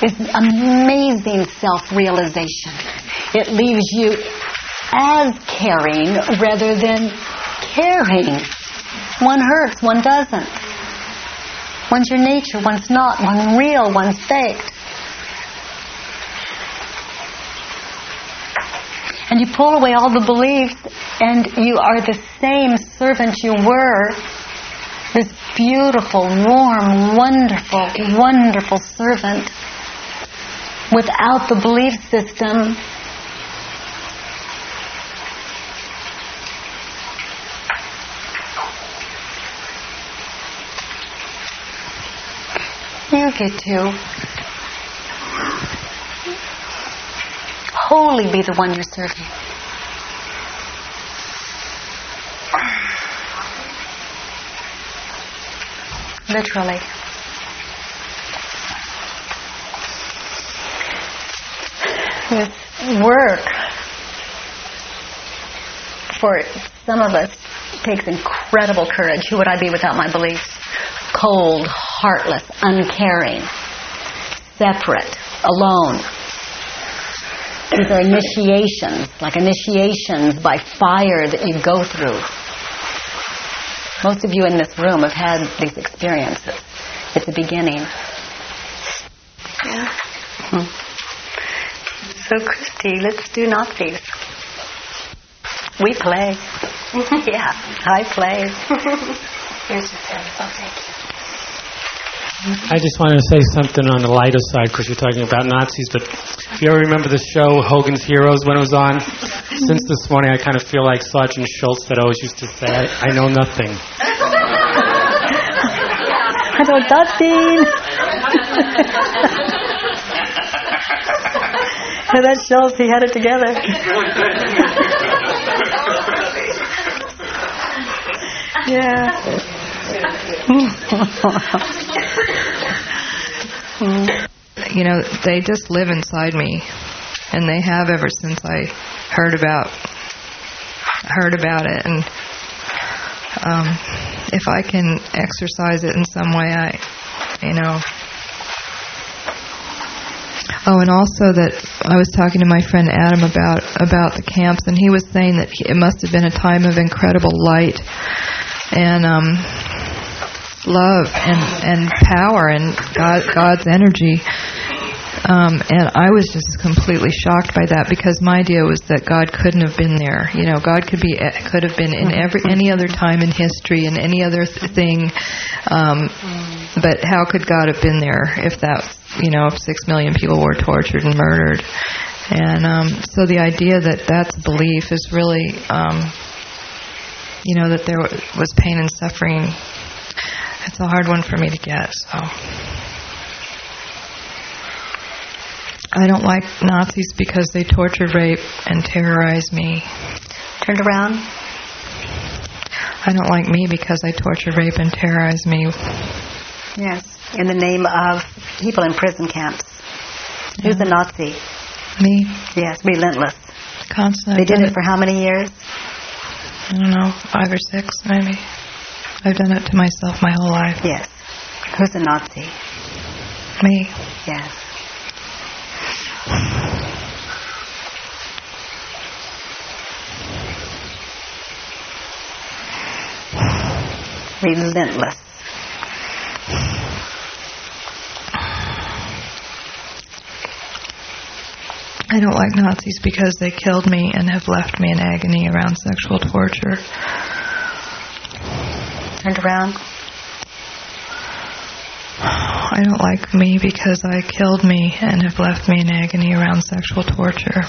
is amazing self-realization. It leaves you as caring rather than caring. One hurts, one doesn't. One's your nature, one's not. One's real, one's faked. And you pull away all the beliefs and you are the same servant you were this beautiful, warm, wonderful, wonderful servant without the belief system. You get to totally be the one you're serving. Literally. This work for some of us takes incredible courage. Who would I be without my beliefs? Cold, heartless, uncaring, separate, alone. These are initiations, like initiations by fire that you go through. Most of you in this room have had these experiences at the beginning. Yeah. Hmm. So, Christy, let's do Nazis. We play. yeah, I play. Here's your pen. Oh, thank you. I just wanted to say something on the lighter side because you're talking about Nazis. But if you ever remember the show Hogan's Heroes when it was on, since this morning I kind of feel like Sergeant Schultz that always used to say, I, I know nothing. I know nothing. and that Schultz, he had it together. yeah. you know, they just live inside me, and they have ever since I heard about heard about it. And um, if I can exercise it in some way, I, you know. Oh, and also that I was talking to my friend Adam about about the camps, and he was saying that it must have been a time of incredible light and um, love and and power and God, God's energy. Um, and I was just completely shocked by that because my idea was that God couldn't have been there. You know, God could be could have been in every any other time in history and any other th- thing. Um, but how could God have been there if that you know if six million people were tortured and murdered? And um, so the idea that that's belief is really, um, you know, that there was pain and suffering. It's a hard one for me to get. So. I don't like Nazis because they torture, rape, and terrorize me. Turned around. I don't like me because I torture, rape, and terrorize me. Yes, in the name of people in prison camps. Who's the Nazi? Me. Yes, relentless. Constant. They did it for how many years? I don't know, five or six maybe. I've done it to myself my whole life. Yes. Who's a Nazi? Me. Yes. Relentless. I don't like Nazis because they killed me and have left me in agony around sexual torture. Turned around. I don't like me because I killed me and have left me in agony around sexual torture.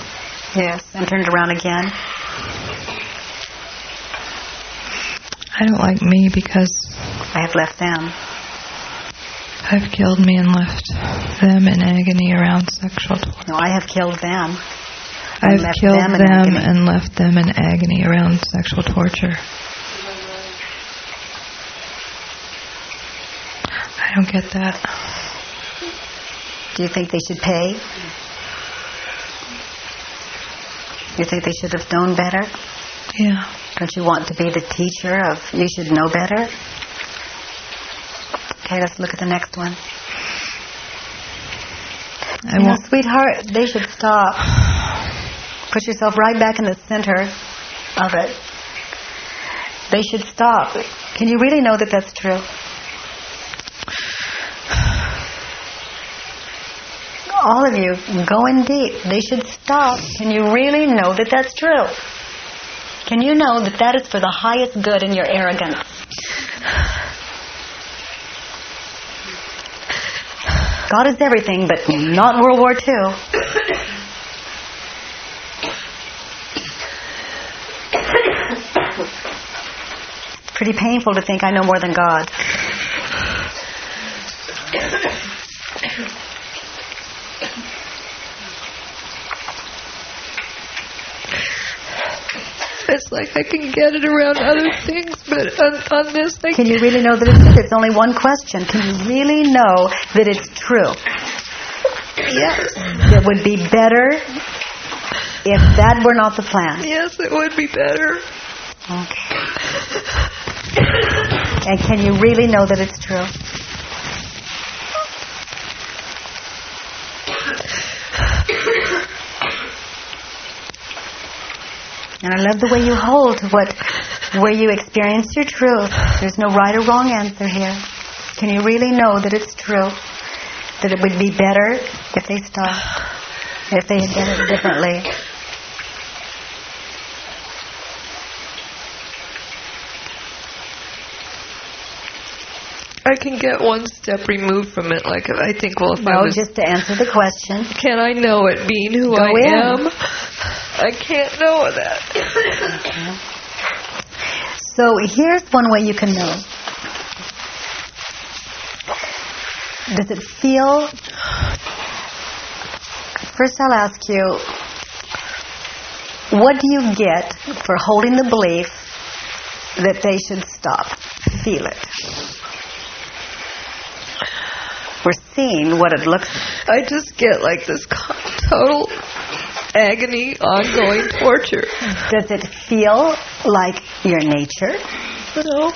Yes. And turned around again. I don't like me because I have left them. I've killed me and left them in agony around sexual torture. No, I have killed them. I've killed them them, and left them in agony around sexual torture. I don't get that. Do you think they should pay? You think they should have known better? Yeah. Don't you want to be the teacher of you should know better? Okay, let's look at the next one. I you know, sweetheart, they should stop. Put yourself right back in the center of it. They should stop. Can you really know that that's true? All of you, going deep. They should stop. Can you really know that that's true? Can you know that that is for the highest good in your arrogance? God is everything, but not World War II. Pretty painful to think I know more than God. It's like I can get it around other things, but on, on this, I Can you really know that it's true? It's only one question. Can you really know that it's true? Yes. It would be better if that were not the plan. Yes, it would be better. Okay. And can you really know that it's true? And I love the way you hold what, where you experience your truth. There's no right or wrong answer here. Can you really know that it's true? That it would be better if they stopped, if they had done it differently? I can get one step removed from it. Like I think, well, if I No, was, just to answer the question. can I know it being who Go I in. am? I can't know that. So here's one way you can know. Does it feel... First I'll ask you, what do you get for holding the belief that they should stop? Feel it. We're seeing what it looks like. I just get like this total agony, ongoing torture. Does it feel like your nature? No.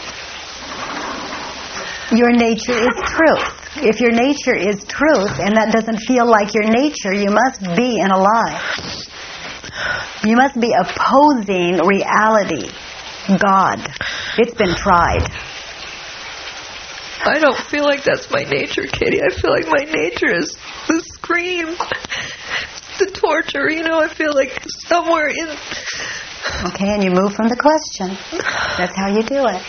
Your nature is truth. If your nature is truth and that doesn't feel like your nature, you must be in a lie. You must be opposing reality, God. It's been tried. I don't feel like that's my nature, Katie. I feel like my nature is the scream, the torture. You know, I feel like somewhere in. Okay, and you move from the question. That's how you do it.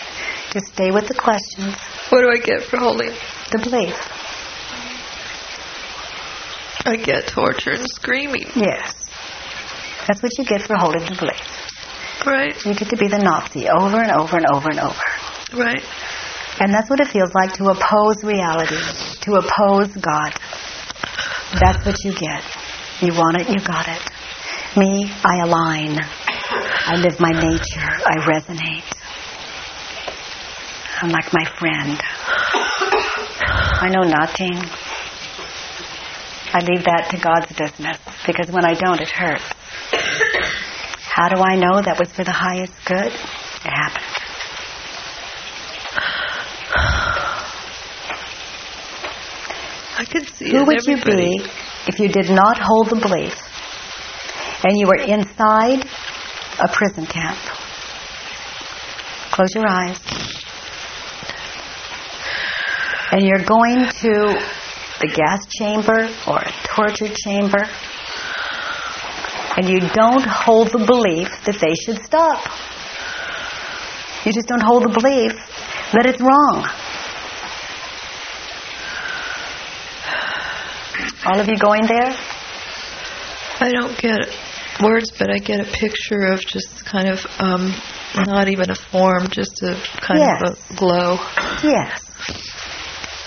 Just stay with the questions. What do I get for holding? The belief. I get torture and screaming. Yes. That's what you get for holding the belief. Right. You get to be the Nazi over and over and over and over. Right. And that's what it feels like to oppose reality, to oppose God. That's what you get. You want it, you got it. Me, I align. I live my nature. I resonate. I'm like my friend. I know nothing. I leave that to God's business because when I don't, it hurts. How do I know that was for the highest good? It happened. I can see Who would you be if you did not hold the belief and you were inside a prison camp? Close your eyes. And you're going to the gas chamber or a torture chamber and you don't hold the belief that they should stop. You just don't hold the belief that it's wrong. All of you going there? I don't get words, but I get a picture of just kind of um, not even a form, just a kind of a glow. Yes.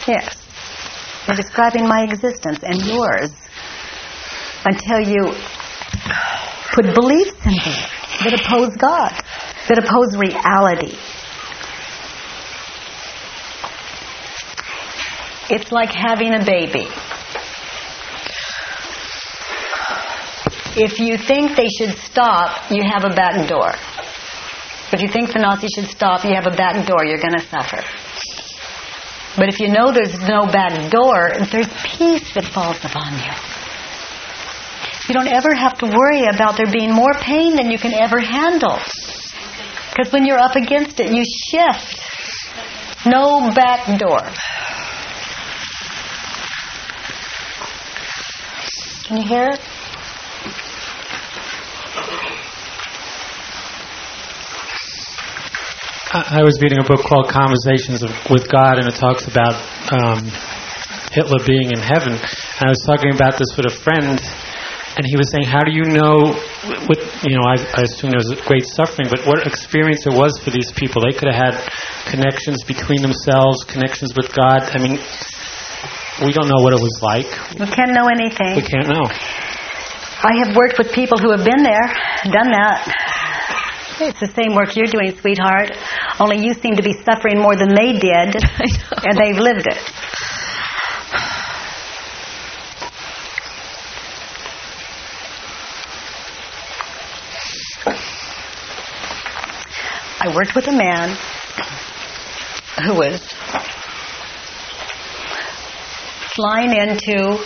Yes. You're describing my existence and yours until you put beliefs in there that oppose God, that oppose reality. It's like having a baby. If you think they should stop, you have a back door. If you think the Nazis should stop, you have a back door. You're going to suffer. But if you know there's no back door, there's peace that falls upon you. You don't ever have to worry about there being more pain than you can ever handle. Because when you're up against it, you shift. No back door. Can you hear it? I I was reading a book called Conversations with God, and it talks about um, Hitler being in heaven. And I was talking about this with a friend, and he was saying, "How do you know?" With you know, I, I assume there was great suffering, but what experience it was for these people? They could have had connections between themselves, connections with God. I mean, we don't know what it was like. We can't know anything. We can't know. I have worked with people who have been there, done that. It's the same work you're doing, sweetheart. Only you seem to be suffering more than they did, and they've lived it. I worked with a man who was flying into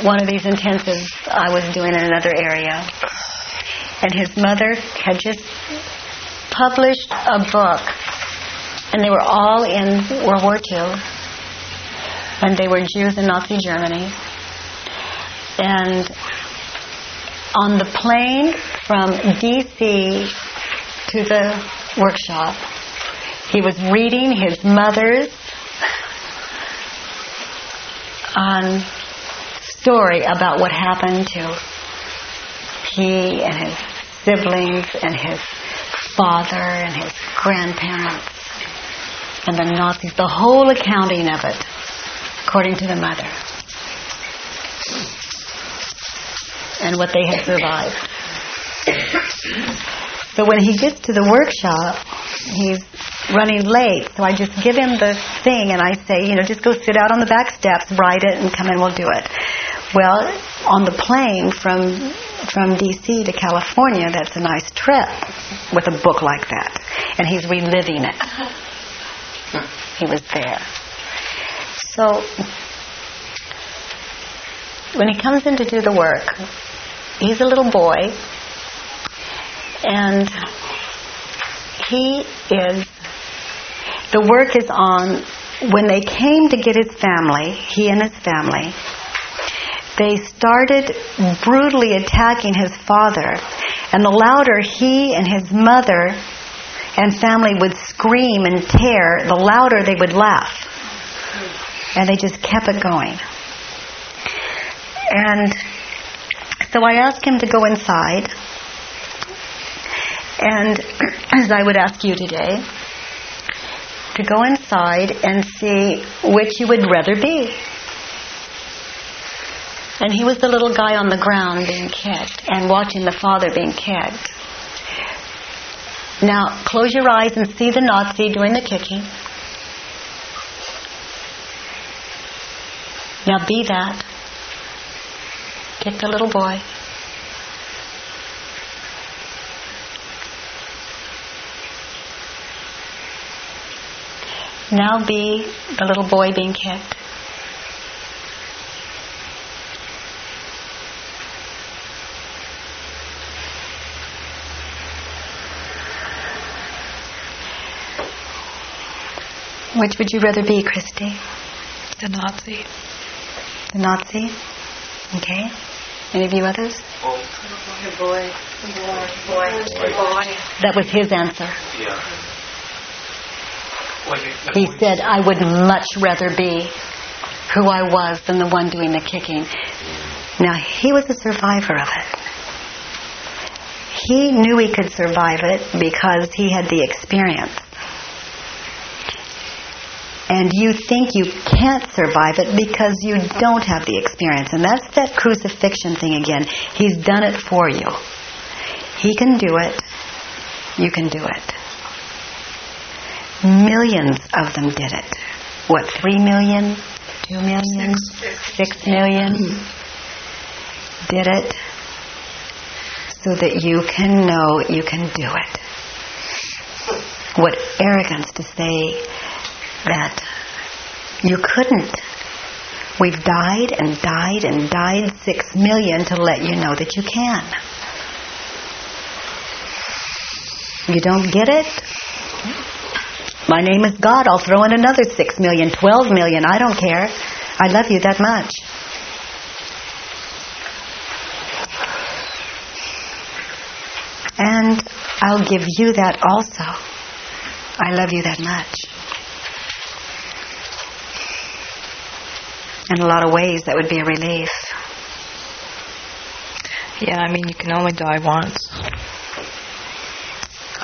one of these intensives I was doing in another area. And his mother had just published a book, and they were all in World War II, and they were Jews in Nazi Germany. And on the plane from D.C. to the workshop, he was reading his mother's um, story about what happened to he and his siblings and his father and his grandparents and the Nazis, the whole accounting of it, according to the mother, and what they had survived. So when he gets to the workshop, he's running late. So I just give him the thing and I say, you know, just go sit out on the back steps, write it, and come in, we'll do it. Well, on the plane from from D.C. to California, that's a nice trip with a book like that. And he's reliving it. He was there. So when he comes in to do the work, he's a little boy and he is, the work is on, when they came to get his family, he and his family, they started brutally attacking his father. And the louder he and his mother and family would scream and tear, the louder they would laugh. And they just kept it going. And so I asked him to go inside and as I would ask you today, to go inside and see which you would rather be. And he was the little guy on the ground being kicked and watching the father being kicked. Now, close your eyes and see the Nazi doing the kicking. Now be that. Kick the little boy. Now be the little boy being kicked. Which would you rather be, Christy? The Nazi. The Nazi? Okay. Any of you others? Boy, boy, boy, boy, boy. That was his answer. Yeah. He said, I would much rather be who I was than the one doing the kicking. Now, he was a survivor of it. He knew he could survive it because he had the experience. And you think you can't survive it because you don't have the experience. And that's that crucifixion thing again. He's done it for you. He can do it. You can do it. Millions of them did it. What, three million? Two million? Six. Million? Did it so that you can know you can do it. What arrogance to say that you couldn't. We've died and died and died six million to let you know that you can. You don't get it? My name is God. I'll throw in another six million, twelve million. I don't care. I love you that much. And I'll give you that also. I love you that much. In a lot of ways, that would be a relief. Yeah, I mean, you can only die once.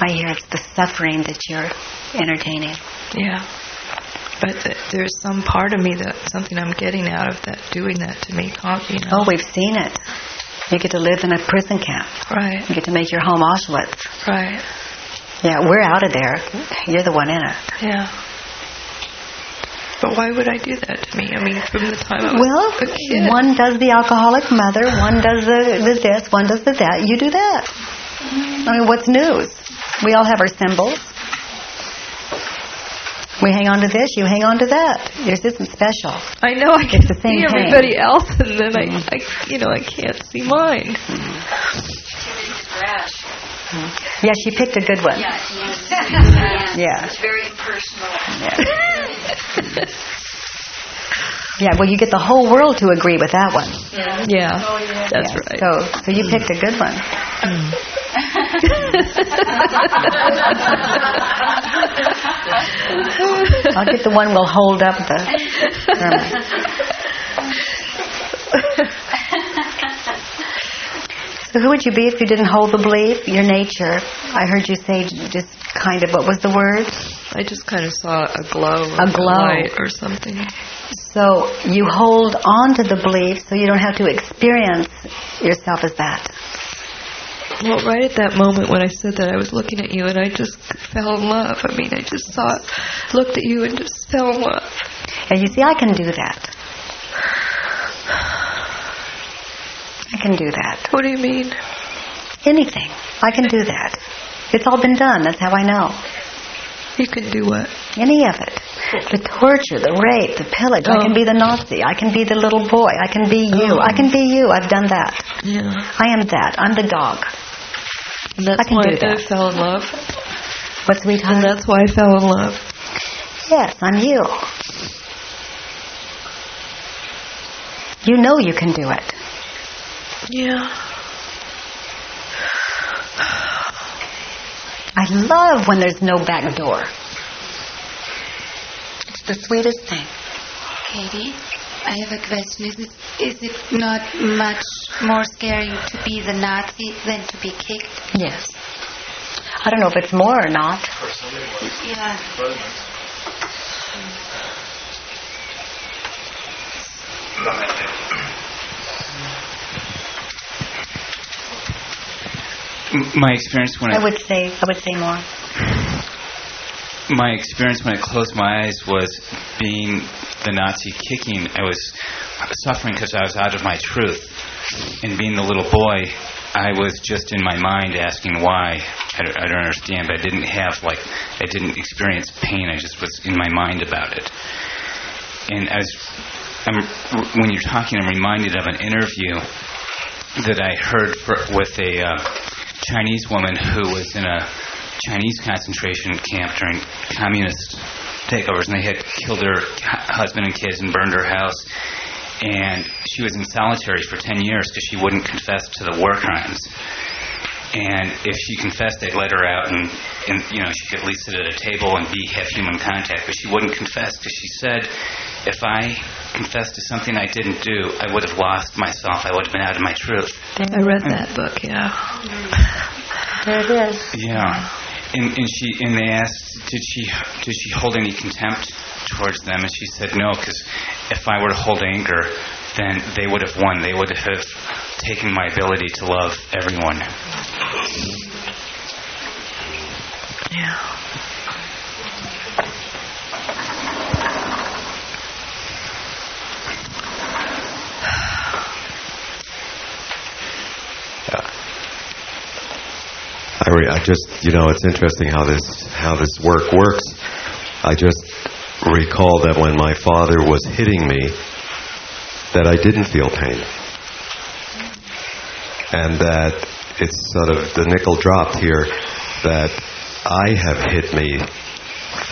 I hear it's the suffering that you're entertaining. Yeah. But th- there's some part of me that something I'm getting out of that doing that to me. You know. Oh, we've seen it. You get to live in a prison camp. Right. You get to make your home Auschwitz. Right. Yeah, we're out of there. You're the one in it. Yeah. But why would I do that to me? I mean, from the time I was Well, a kid. one does the alcoholic mother, one does the, the this, one does the that. You do that. I mean, what's news? We all have our symbols. We hang on to this, you hang on to that. Yours isn't special. I know I can It's the same see pain. everybody else, and then I, mm-hmm. I, you know, I can't see mine. Mm-hmm. Yeah, she picked a good one. Yeah. Yeah. It's very impersonal. Yeah, well, you get the whole world to agree with that one. Yeah, Oh, yeah. that's Yeah, right. So, so you picked a good one. I'll get the one we'll hold up the. So who would you be if you didn't hold the belief? Your nature. I heard you say just kind of, what was the word? I just kind of saw a glow, A glow. light or something. So you hold on to the belief so you don't have to experience yourself as that. Well, right at that moment when I said that, I was looking at you and I just fell in love. I mean, I just saw it, looked at you and just fell in love. And you see, I can do that. I can do that. What do you mean? Anything. I can do that. It's all been done. That's how I know. You can do what? Any of it. The torture, the rape, the pillage. I can oh. be the Nazi. I can be the little boy. I can be you. Oh. I can be you. I've done that. Yeah. I am that. I'm the dog. And that's I can why do I fell in love. What, sweetheart? And that's why I fell in love. Yes, I'm you. You know you can do it. Yeah. I love when there's no back door. It's the sweetest thing. Katie, I have a question. Is it, is it not much more scary to be the Nazi than to be kicked? Yes. I don't know if it's more or not. Yeah. M- My experience when I I, would say I would say more. my experience when I closed my eyes was being the Nazi kicking. I was suffering because I was out of my truth, and being the little boy, I was just in my mind asking why. I don't, I don't understand, but I didn't have like I didn't experience pain. I just was in my mind about it. And as I'm, when you're talking, I'm reminded of an interview that I heard for, with a uh, Chinese woman who was in a Chinese concentration camp during communist takeovers, and they had killed her husband and kids and burned her house. And she was in solitary for 10 years because she wouldn't confess to the war crimes. And if she confessed, they'd let her out, and, and you know she could at least sit at a table and be have human contact. But she wouldn't confess because she said, if I confessed to something I didn't do, I would have lost myself. I would have been out of my truth. I read that book, yeah. There it is. Yeah, and and she and they asked, did she did she hold any contempt towards them? And she said no, because if I were to hold anger, then they would have won. They would have taken my ability to love everyone. Yeah. I, re- I just, you know, it's interesting how this how this work works. I just recall that when my father was hitting me, that I didn't feel pain, and that it's sort of the nickel dropped here that I have hit me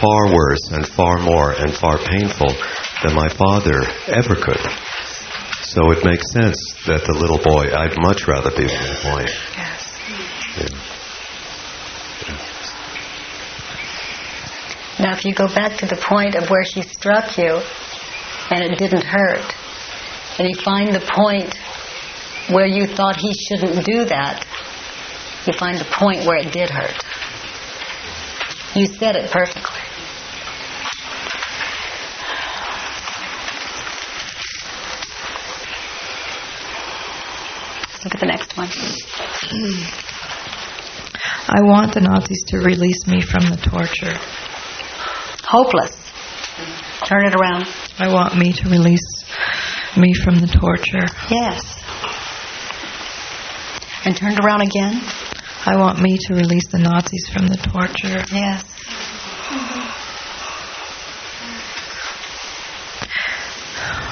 far worse and far more and far painful than my father ever could. So it makes sense that the little boy, I'd much rather be the little boy. Yeah. Now, if you go back to the point of where she struck you and it didn't hurt, and you find the point where you thought he shouldn't do that, you find the point where it did hurt. You said it perfectly. Look at the next one. I want the Nazis to release me from the torture. Hopeless. Turn it around. I want me to release me from the torture. Yes. And turned around again. I want me to release the Nazis from the torture. Yes.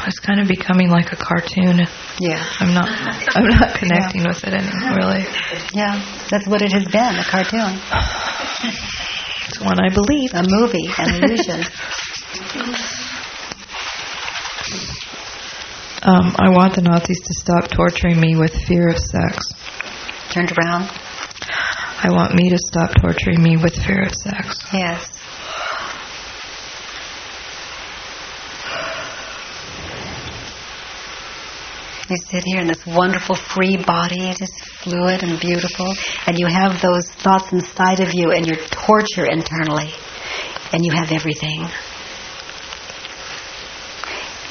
It's kind of becoming like a cartoon. Yeah. I'm not. I'm not connecting yeah. with it anymore. Really. Yeah, that's what it has been. A cartoon. It's one I believe. A movie, an illusion. um, I want the Nazis to stop torturing me with fear of sex. Turned around. I want me to stop torturing me with fear of sex. Yes. You sit here in this wonderful free body, just fluid and beautiful, and you have those thoughts inside of you and your torture internally, and you have everything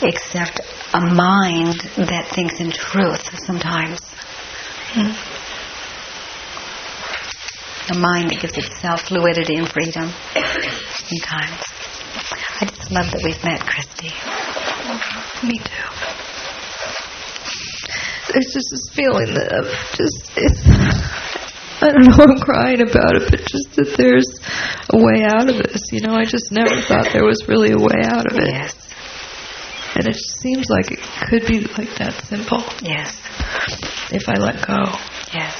except a mind that thinks in truth sometimes. Hmm. A mind that gives itself fluidity and freedom sometimes. I just love that we've met, Christy. Me too there's just this feeling that I'm just, it's, I don't know, I'm crying about it, but just that there's a way out of this. You know, I just never thought there was really a way out of it. Yes. And it seems like it could be like that simple. Yes. If I let go. Yes.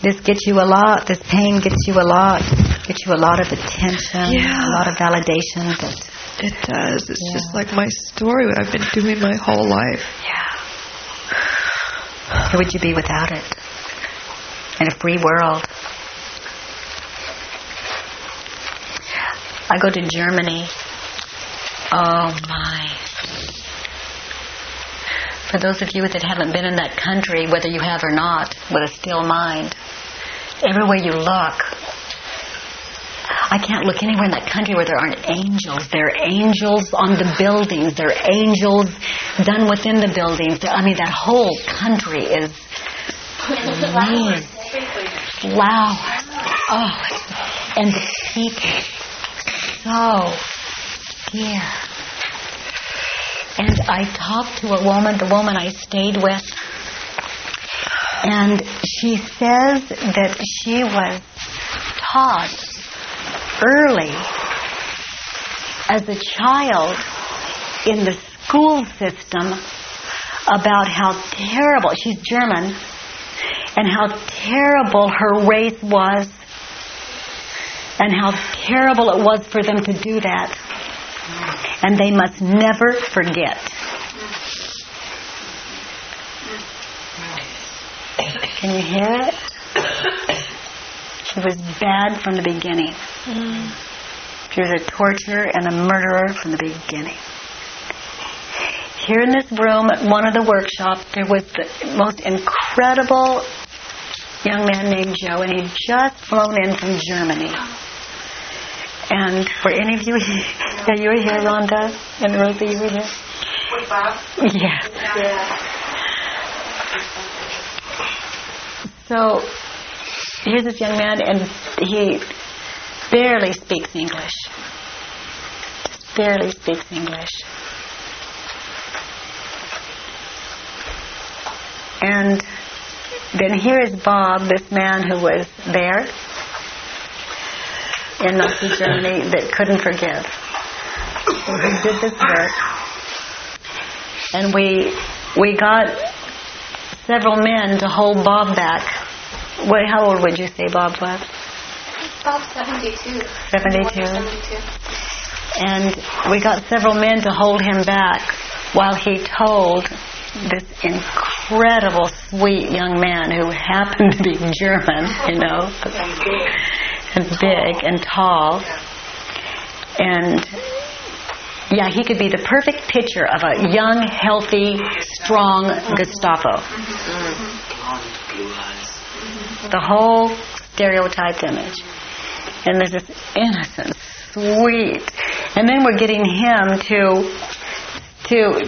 This gets you a lot. This pain gets you a lot. Gets you a lot of attention. Yeah. A lot of validation. That it does. It's yeah. just like my story. What I've been doing my whole life. Yeah. Who would you be without it? In a free world. I go to Germany. Oh my. For those of you that haven't been in that country, whether you have or not, with a still mind, everywhere you look, I can't look anywhere in that country where there aren't angels. There are angels on the buildings. There are angels done within the buildings. I mean, that whole country is flowers. Flowers. Oh, and the people so dear. And I talked to a woman, the woman I stayed with, and she says that she was taught early as a child in the school system about how terrible, she's German, and how terrible her race was and how terrible it was for them to do that and they must never forget. Can you hear it? She was bad from the beginning. She was a torturer and a murderer from the beginning. Here in this room at one of the workshops, there was the most incredible young man named Joe, and he'd just flown in from Germany. And were any of you here? Yeah, you were here, Rhonda and Rosie, you were here? With Bob? Yeah. Yeah. So here's this young man, and he barely speaks English. Barely speaks English. And then here is Bob, this man who was there in Nazi Germany that couldn't forgive. We did this work, and we we got several men to hold Bob back. What? How old would you say Bob was? Bob's 72. 72. 72. And we got several men to hold him back while he told this incredible, sweet young man who happened to be German, you know, and big and tall. And yeah, he could be the perfect picture of a young, healthy, strong Gestapo. The whole stereotyped image. And there's this innocent, sweet, And then we're getting him to to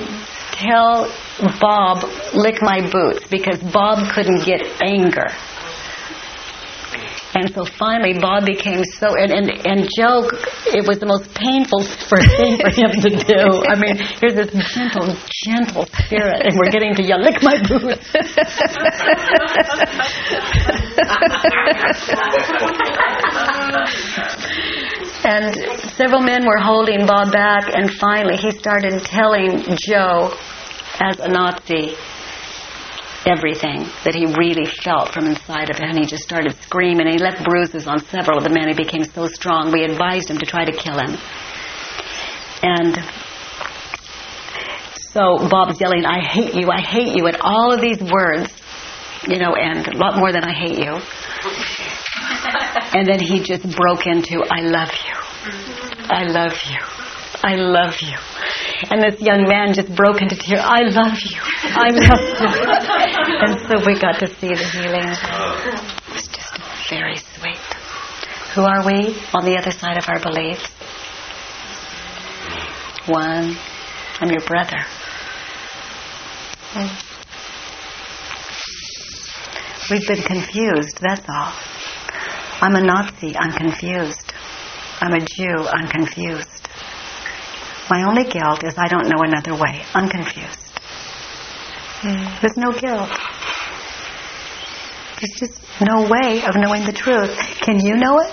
tell Bob lick my boots because Bob couldn't get anger. And so finally, Bob became so, and, and, and Joe, it was the most painful thing for him to do. I mean, here's this gentle, gentle spirit, and we're getting to yell, lick my boots. and several men were holding Bob back, and finally he started telling Joe, as a Nazi, everything that he really felt from inside of him. And he just started screaming, and he left bruises on several of the men. He became so strong. We advised him to try to kill him. And so Bob's yelling, I hate you, I hate you, and all of these words, you know, and a lot more than I hate you. And then he just broke into, I love you. I love you. I love you. And this young man just broke into tears. I love you. I love you. and so we got to see the healing. It was just very sweet. Who are we on the other side of our beliefs? One, I'm your brother. We've been confused, that's all. I'm a Nazi, I'm confused. I'm a Jew, I'm confused. My only guilt is I don't know another way. I'm confused. Hmm. There's no guilt. There's just no way of knowing the truth. Can you know it?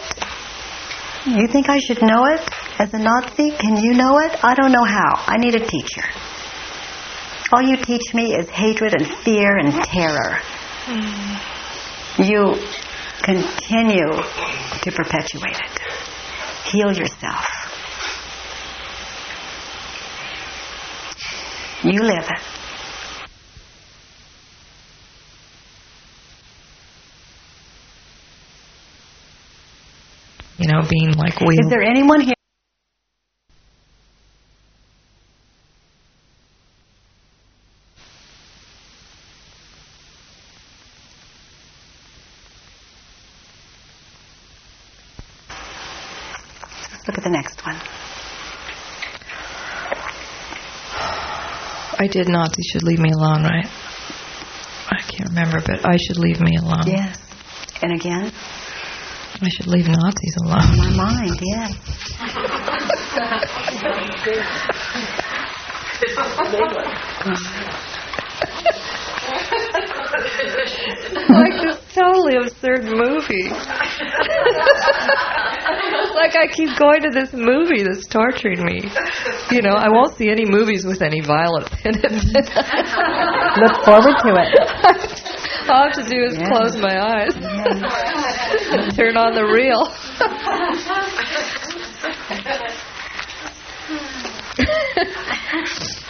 You think I should know it as a Nazi? Can you know it? I don't know how. I need a teacher. All you teach me is hatred and fear and terror. Hmm. You continue to perpetuate it. Heal yourself. You live it. You know, being like we. Is there anyone here? Let's look at the next one. I did Nazi should leave me alone, right? I can't remember, but I should leave me alone. Yes. And again? I should leave Nazis alone. My mind, yeah. like this totally absurd movie. like I keep going to this movie that's torturing me. You know, I won't see any movies with any violence in it. Look forward to it. All I have to do is Yeah. close my eyes and turn on the reel.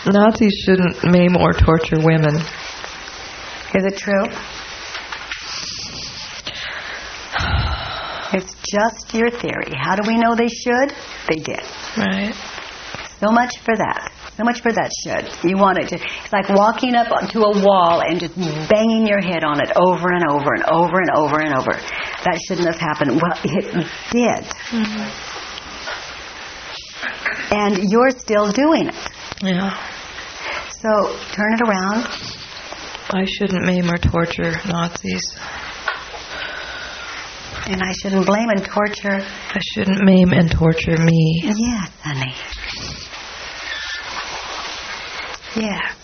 Nazis shouldn't maim or torture women. Is it true? It's just your theory. How do we know they should? They did. Right. So much for that. So much for that should. You want it to. It's like walking up to a wall and just banging your head on it over and over and over and over and over. That shouldn't have happened. Well, it did. Mm-hmm. And you're still doing it. Yeah. So turn it around. I shouldn't maim or torture Nazis. And I shouldn't blame and torture. I shouldn't maim and torture me. Yes, honey. Yes.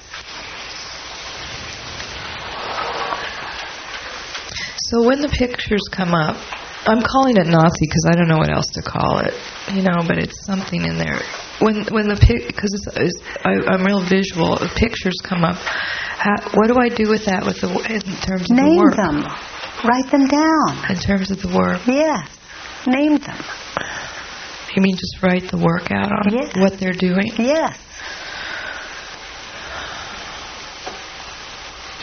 So when the pictures come up, I'm calling it Nazi because I don't know what else to call it, you know. But it's something in there. When when the pic because it's, it's I, I'm real visual. The pictures come up. How, what do I do with that? With the in terms of the Name work? them. Write them down. In terms of the work. Yes. Name them. You mean just write the work out on Yes. what they're doing? Yes.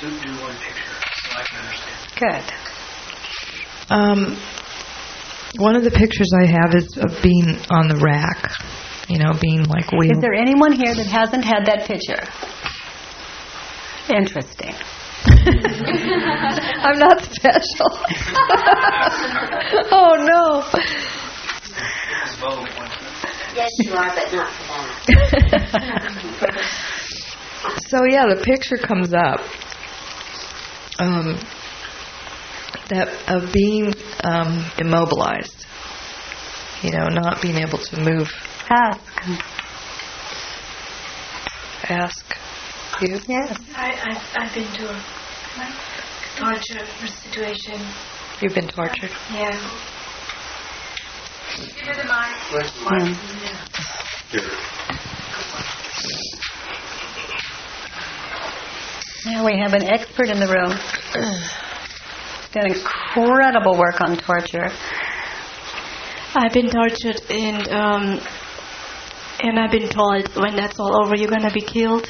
Do, do one picture so I can understand. Good. Um, one of the pictures I have is of being on the rack. You know, being like we. Is there anyone here that hasn't had that picture? Interesting. I'm not special. oh no. Yes, you are, but not for that. So yeah, the picture comes up um, that of being um, immobilized. You know, not being able to move. Ask. Ask. You? Yes. I, I, I've been to a torture situation. You've been tortured. Yeah. Give her the mic. Where's the mic? Here. Now we have an expert in the room. Done incredible work on torture. I've been tortured and um, and I've been told when that's all over you're gonna be killed.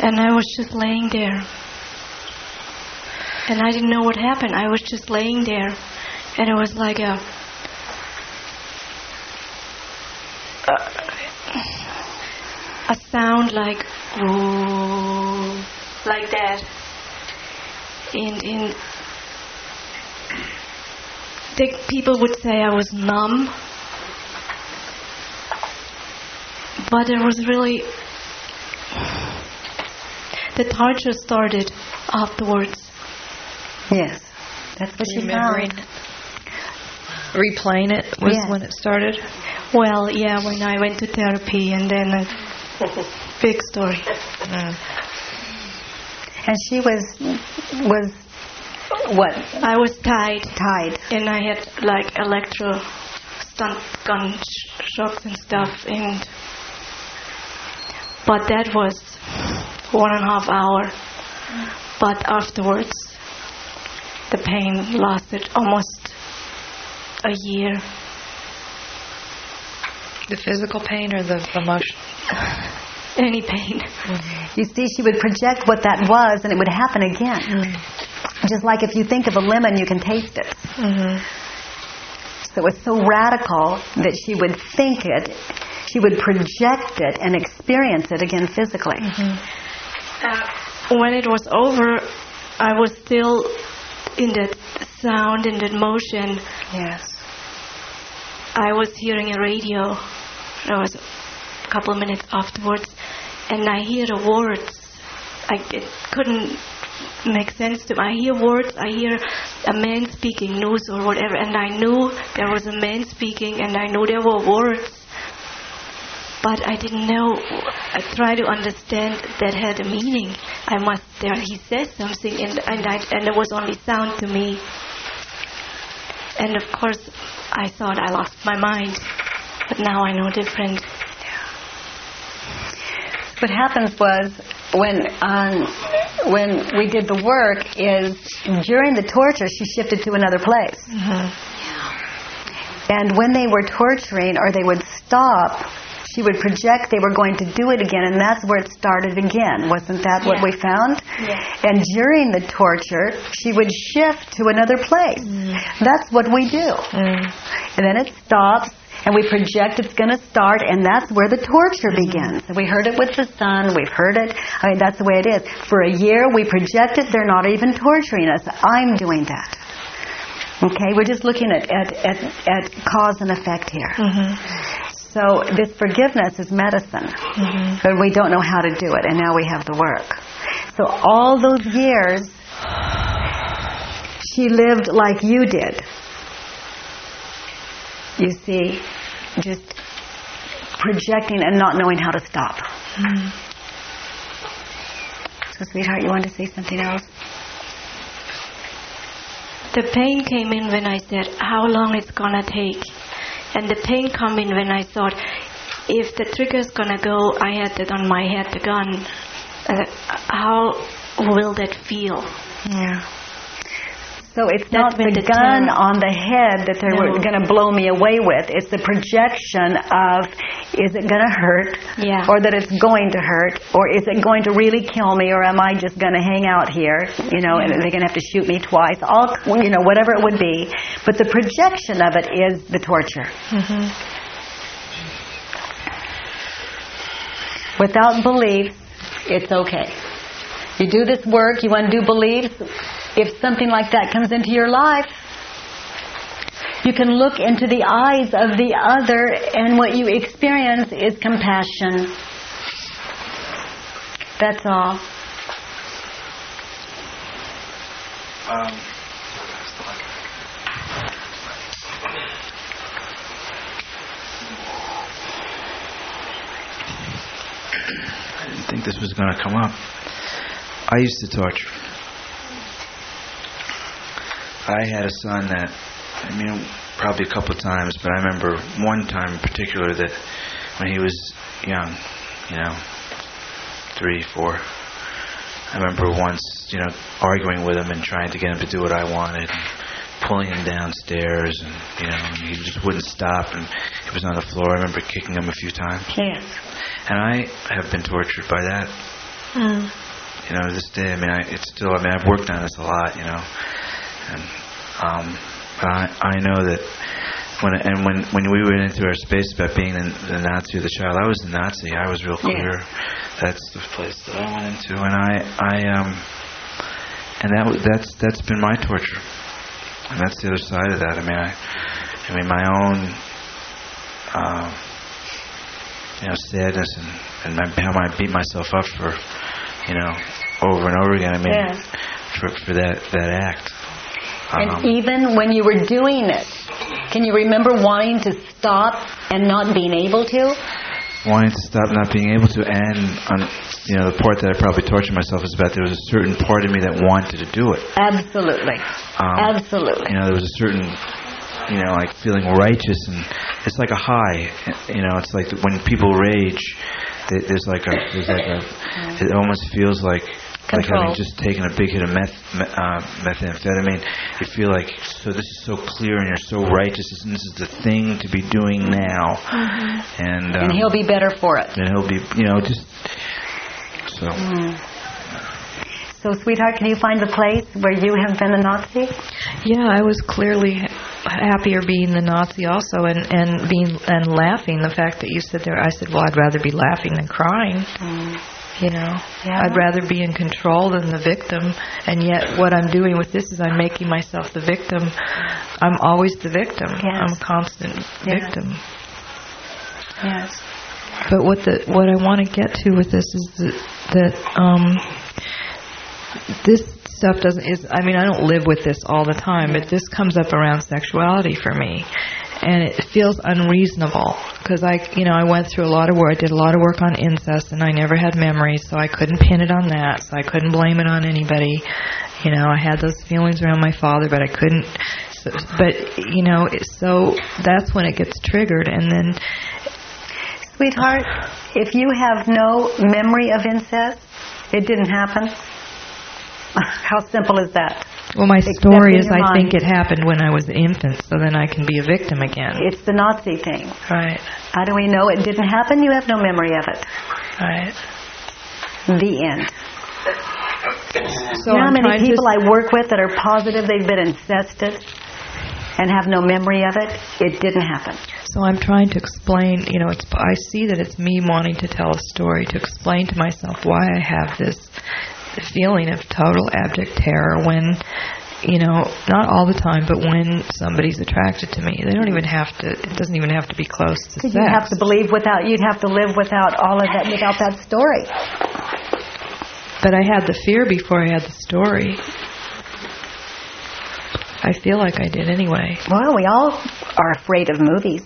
And I was just laying there. And I didn't know what happened. I was just laying there and it was like a, a sound like ooh, like that. And and the people would say I was numb, but it was really the torture started afterwards. Yes, that's what she Remembering found. Replaying it was Yes. when it started. Well, yeah, when I went to therapy and then a big story. Uh, And she was was what? I was tied. Tied. And I had like electro stun gun sh- shocks and stuff and but that was one and a half hour. But afterwards the pain lasted almost a year. The physical pain or the emotion? Any pain. You see, she would project what that was, and it would happen again. Just like if you think of a lemon, you can taste it. So it was so radical that she would think it, she would project it and experience it again physically. Uh, when it was over, I was still in that sound, in that motion. Yes. I was hearing a radio. I was a couple of minutes afterwards, and I hear words. I it couldn't make sense to me. I hear words. I hear a man speaking news or whatever, and I knew there was a man speaking, and I knew there were words. But I didn't know. I tried to understand that had a meaning. I must. There, he says something, and and, I, and it was only sound to me. And of course, I thought I lost my mind, but now I know different. What happens was when um, when we did the work is during the torture she shifted to another place. Mm-hmm. And when they were torturing or they would stop, she would project they were going to do it again, and that's where it started again. Wasn't that what we found? And during the torture, she would shift to another place. Mm. That's what we do. Mm. And then it stops, and we project it's going to start, and that's where the torture mm-hmm. begins. We heard it with the sun. We've heard it. I mean, that's the way it is. For a year, we project it. They're not even torturing us. I'm doing that. Okay, we're just looking at, at, at, at cause and effect here. Mm-hmm. So this forgiveness is medicine, mm-hmm. but we don't know how to do it, and now we have the work. So all those years, she lived like you did. You see, just projecting and not knowing how to stop. So, sweetheart, you want to say something else? The pain came in when I said, how long it's gonna take? And the pain come in when I thought, if the trigger's gonna go, I had it on my head, the gun. Uh, how will that feel? Yeah. So it's That's not the, gun on the head that they're No. going to blow me away with. It's the projection of, is it going to hurt? Yeah. Or that it's going to hurt? Or is it going to really kill me? Or am I just going to hang out here? You know, and they're going to have to shoot me twice. All, you know, whatever it would be. But the projection of it is the torture. Mm-hmm. Without belief, it's okay. You do this work, you want to do beliefs. If something like that comes into your life, You can look into the eyes of the other, and what you experience is compassion. That's all. Um, I didn't think this was going to come up. I used to torture. I had a son that, I mean, probably a couple of times, but I remember one time in particular that when he was young, you know, three, four, I remember once, you know, arguing with him and trying to get him to do what I wanted, and pulling him downstairs, and you know, and he just wouldn't stop, and he was on the floor. I remember kicking him a few times. Yes. And I have been tortured by that. Mm. You know, this day. I mean, I, it's still. I mean, I've worked on this a lot. You know, and um, but I I know that when and when when we went into our space about being the, the Nazi or the child, I was the Nazi. I was real clear. That's the place that I went into, and I I um and that w- that's that's been my torture, and that's the other side of that. I mean, I I mean my own. Um, you know, sadness and, and my, how I beat myself up for, you know, over and over again. I mean, Yes. for for that that act. And Um, even when you were doing it, can you remember wanting to stop and not being able to? wanting to stop not being able to, and um, you know, the part that I probably tortured myself is about there was a certain part of me that wanted to do it. Absolutely. Um, Absolutely. You know, there was a certain, you know, like feeling righteous, and it's like a high. You know, it's like when people rage, there's like a, there's like a, it almost feels like. Like having just taken a big hit of meth, me- uh, methamphetamine, you feel like so. This is so clear, and you're so righteous, and this is the thing to be doing now. And um, and he'll be better for it. and he'll be, you know, just so. Mm. So, sweetheart, can you find the place where you have been a Nazi? Yeah, I was clearly happier being the Nazi also, and and being and laughing. The fact that you said there, I said, well, I'd rather be laughing than crying. You know, I'd rather be in control than the victim. And yet, what I'm doing with this is I'm making myself the victim. I'm always the victim. I'm a constant Yes. victim. Yes. But what the what I want to get to with this is that, that um, this stuff doesn't is I mean I don't live with this all the time, but this comes up around sexuality for me, and it feels unreasonable because I you know I went through a lot of work. I did a lot of work on incest, and I never had memories, so I couldn't pin it on that. So I couldn't blame it on anybody. You know I had those feelings around my father, but I couldn't. So, but you know so that's when it gets triggered, and then Sweetheart, if you have no memory of incest, it didn't happen. How simple is that? Well, my Except story in is your I think mind. it happened when I was an infant, so then I can be a victim again. It's the Nazi thing. Right. How do we know it didn't happen? You have no memory of it. Right. The end. So you know how I'm many trying to- people I work with that are positive they've been incested and have no memory of it? It didn't happen. So I'm trying to explain, you know, it's, I see that it's me wanting to tell a story, to explain to myself why I have this feeling of total abject terror when, you know, not all the time, but when somebody's attracted to me. They don't even have to, it doesn't even have to be close to sex. you have to believe without, you'd have to live without all of that, without that story. But I had the fear before I had the story. I feel like I did anyway. Well, we all are afraid of movies.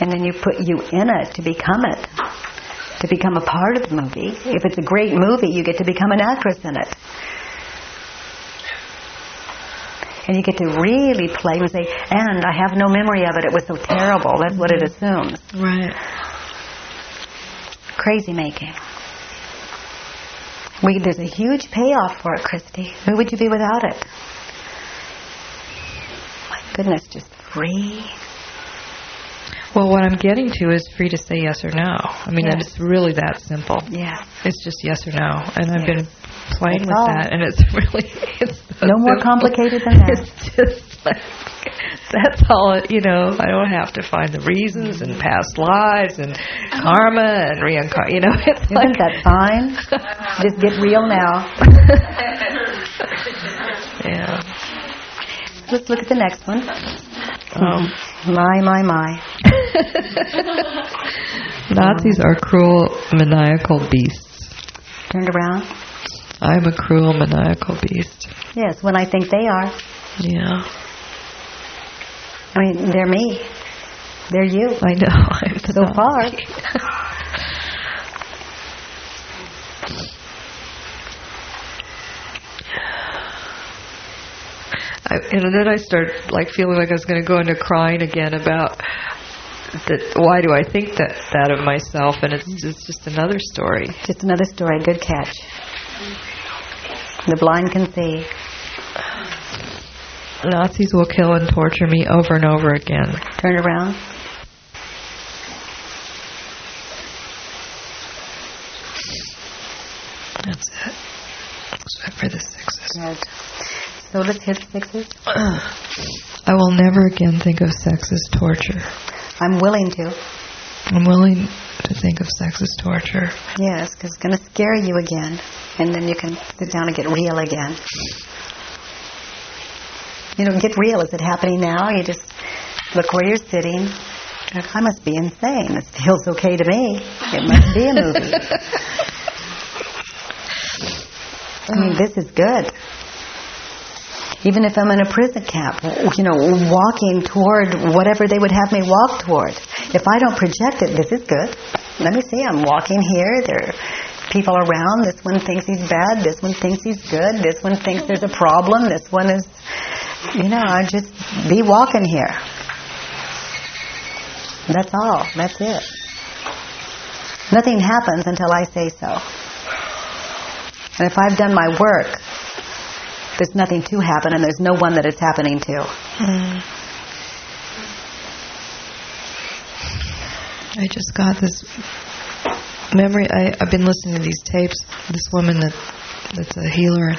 And then you put you in it to become it, to become a part of the movie. If it's a great movie, you get to become an actress in it. And you get to really play and say, and I have no memory of it. It was so terrible. That's what it mm-hmm. assumes. Right. Crazy making. We, there's a huge payoff for it, Christy. Who would you be without it? My goodness, just free. Well, what I'm getting to is free to say yes or no. I mean, Yes. it's really that simple. Yeah. It's just yes or no, and I've been playing That's with all. that, and it's really it's so No more simple. complicated than that. It's just like that's all. It, you know, I don't have to find the reasons and past lives and karma and reincarnation. You know, it's Isn't like that fine? Just get real now. yeah. Let's look at the next one. Um, my, my, my. Nazis are cruel, maniacal beasts. Turned around. I'm a cruel, maniacal beast. Yes, when I think they are. Yeah. I mean, they're me. They're you. I know. I'm so far. I, and then I start like feeling like I was going to go into crying again about that. Why do I think that that of myself? And it's it's just another story. Just another story. Good catch. The blind can see. Nazis will kill and torture me over and over again. Turn around. That's it. Except for the sixes. Good. So let's hit sixes. I will never again think of sex as torture. I'm willing to. I'm willing to think of sex as torture. Yes, because it's going to scare you again. And then you can sit down and get real again. You know, get real. Is it happening now? You just look where you're sitting. I must be insane. This feels okay to me. It must be a movie. I mean, this is good. Even if I'm in a prison camp, you know, walking toward whatever they would have me walk toward. If I don't project it, this is good. Let me see, I'm walking here. There are people around. This one thinks he's bad. This one thinks he's good. This one thinks there's a problem. This one is, you know, I just be walking here. That's all. That's it. Nothing happens until I say so. And if I've done my work, there's nothing to happen and there's no one that it's happening to. Mm. I just got this memory. I, I've been listening to these tapes. This woman that that's a healer, and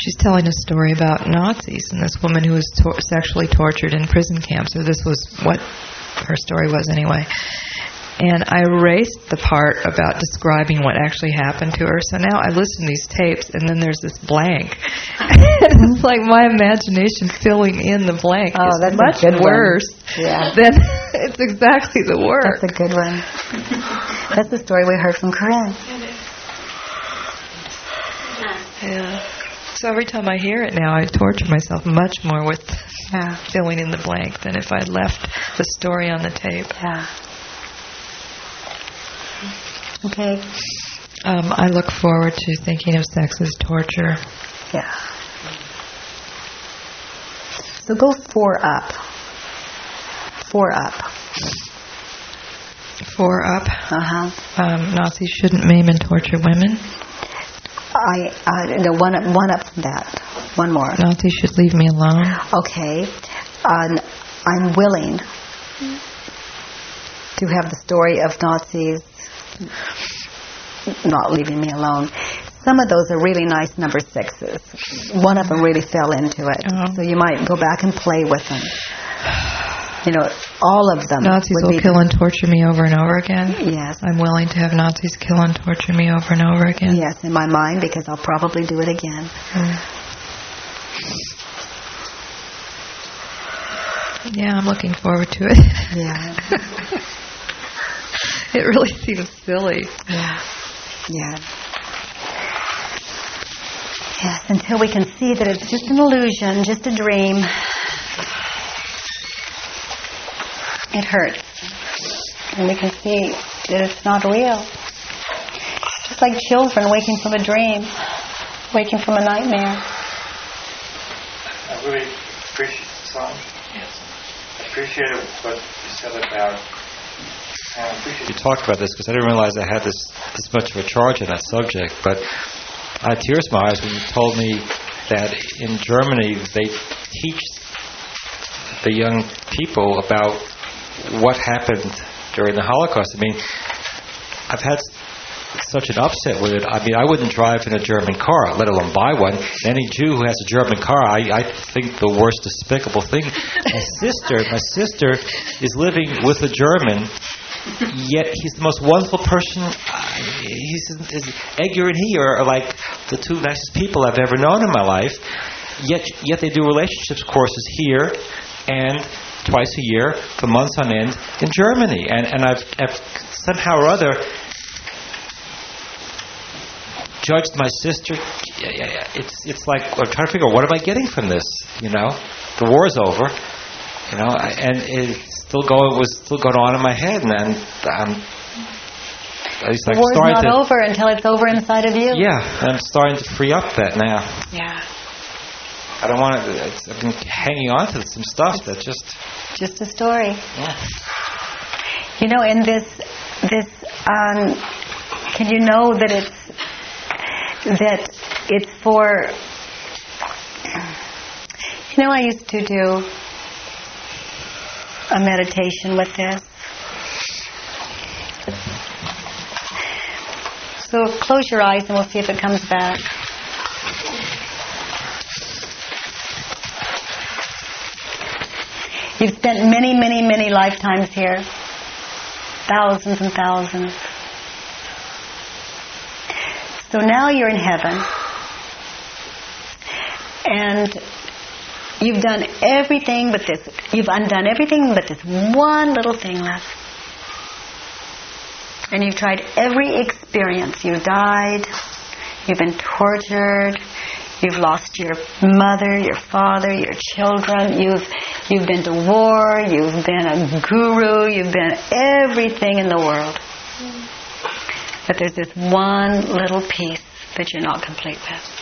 she's telling a story about Nazis and this woman who was tor- sexually tortured in prison camps. Or this was what her story was anyway. And I erased the part about describing what actually happened to her. So now I listen to these tapes, and then there's this blank. it's like my imagination filling in the blank Oh, is that's a much good one. worse Yeah. than it's exactly the worst. That's a good one. That's the story we heard from Corinne. Yeah. So every time I hear it now, I torture myself much more with Yeah. filling in the blank than if I'd left the story on the tape. Yeah. Okay. Um, I look forward to thinking of sex as torture. Yeah. So go four up. Four up. Four up. Uh-huh. Um, Nazis shouldn't maim and torture women. I, I no one up, one up from that. One more. Nazis should leave me alone. Okay. Um, I'm willing to have the story of Nazis not leaving me alone. Some of those are really nice number sixes. One of them really fell into it. So you might go back and play with them. You know, all of them. Nazis will kill and torture me over and over again. Yes. I'm willing to have Nazis kill and torture me over and over again. Yes, in my mind, because I'll probably do it again. Mm. Yeah, I'm looking forward to it. Yeah. it really seems silly. Yeah. Yeah. Yes, until we can see that it's just an illusion, just a dream. It hurts. And we can see that it's not real. Just like children waking from a dream, waking from a nightmare. I really appreciate the song. Yes. I appreciate what you said about. You talked about this because I didn't realize I had this this much of a charge on that subject. But I had tears in my eyes when you told me that in Germany they teach the young people about what happened during the Holocaust. I mean, I've had such an upset with it. I mean, I wouldn't drive in a German car, let alone buy one. Any Jew who has a German car, I, I think the worst despicable thing. My sister, my sister is living with a German, yet he's the most wonderful person. He's, is, Edgar and he are, like the two nicest people I've ever known in my life. yet yet they do relationships courses here and twice a year for months on end in Germany. And and I've, I've somehow or other judged my sister. It's it's like I'm trying to figure out what am I getting from this. You know, the war's over. You know, and it's still going. Was still going on in my head, and then I'm. At least The I'm war's starting not to. over until it's over inside of you. Yeah, I'm starting to free up that now. Yeah. I don't want to. It's, I've been hanging on to some stuff that just. Just a story. Yeah. You know, in this, this, um, can you know that it's that it's for? You know, I used to do a meditation with this. So close your eyes and we'll see if it comes back. You've spent many, many, many lifetimes here. Thousands and thousands. So now you're in heaven. And you've done everything but this. You've undone everything but this one little thing left. And you've tried every experience. You've died. You've been tortured. You've lost your mother, your father, your children. You've you've been to war. You've been a guru. You've been everything in the world. But there's this one little piece that you're not complete with.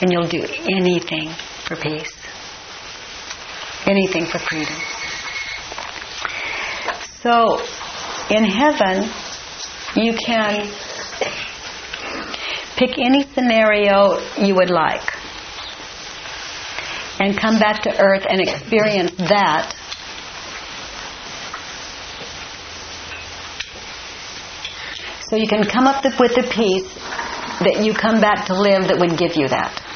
And you'll do anything for peace. Anything for freedom. So, in heaven, you can pick any scenario you would like and come back to earth and experience that so you can come up with the peace that you come back to live that would give you that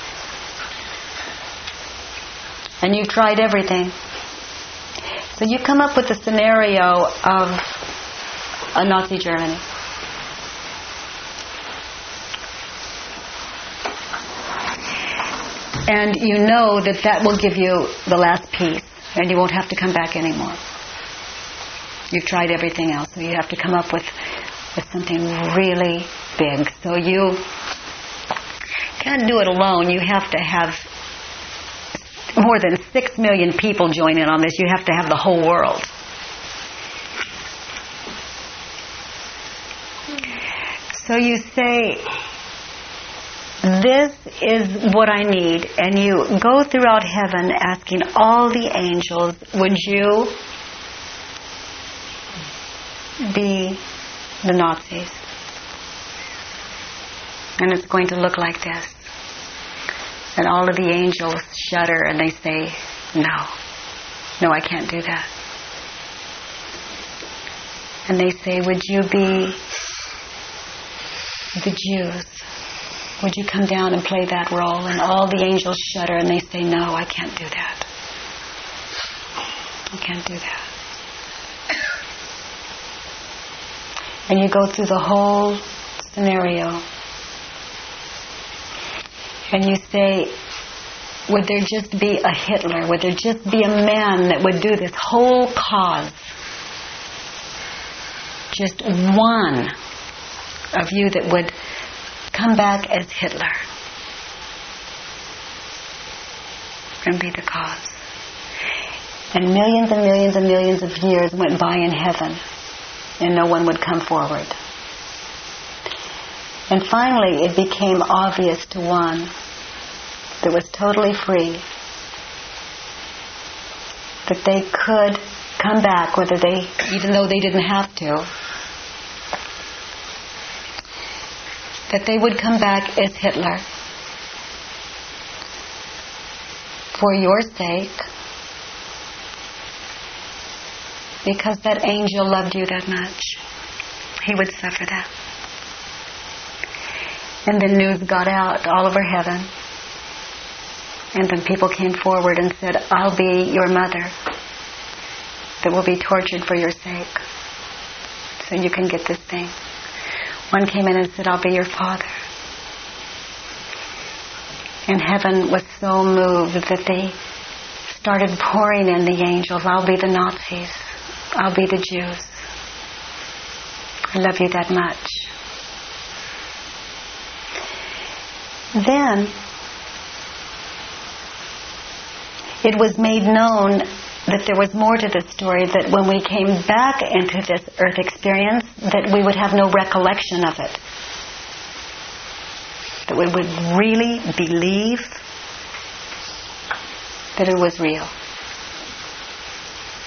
and you've tried everything so you come up with a scenario of a Nazi Germany and you know that that will give you the last piece and you won't have to come back anymore. You've tried everything else, so you have to come up with, with something really big. So you can't do it alone. You have to have more than six million people join in on this. You have to have the whole world. So you say, this is what I need. And you go throughout heaven asking all the angels, would you be the Nazis? And it's going to look like this. And all of the angels shudder and they say, no. No, I can't do that. And they say, would you be the Jews? Would you come down and play that role? And all the angels shudder and they say, No, I can't do that. I can't do that. And you go through the whole scenario. And you say, Would there just be a Hitler? Would there just be a man that would do this whole cause? Just one of you that would come back as Hitler and be the cause. And millions and millions and millions of years went by in heaven and no one would come forward. And finally it became obvious to one that was totally free that they could come back whether they, even though they didn't have to, that they would come back as Hitler for your sake because that angel loved you that much. He would suffer that. And the news got out all over heaven. And then people came forward and said, I'll be your mother that will be tortured for your sake so you can get this thing. One came in and said, I'll be your father. And heaven was so moved that they started pouring in the angels. I'll be the Nazis. I'll be the Jews. I love you that much. Then it was made known that there was more to this story, that when we came back into this earth experience, that we would have no recollection of it. That we would really believe that it was real.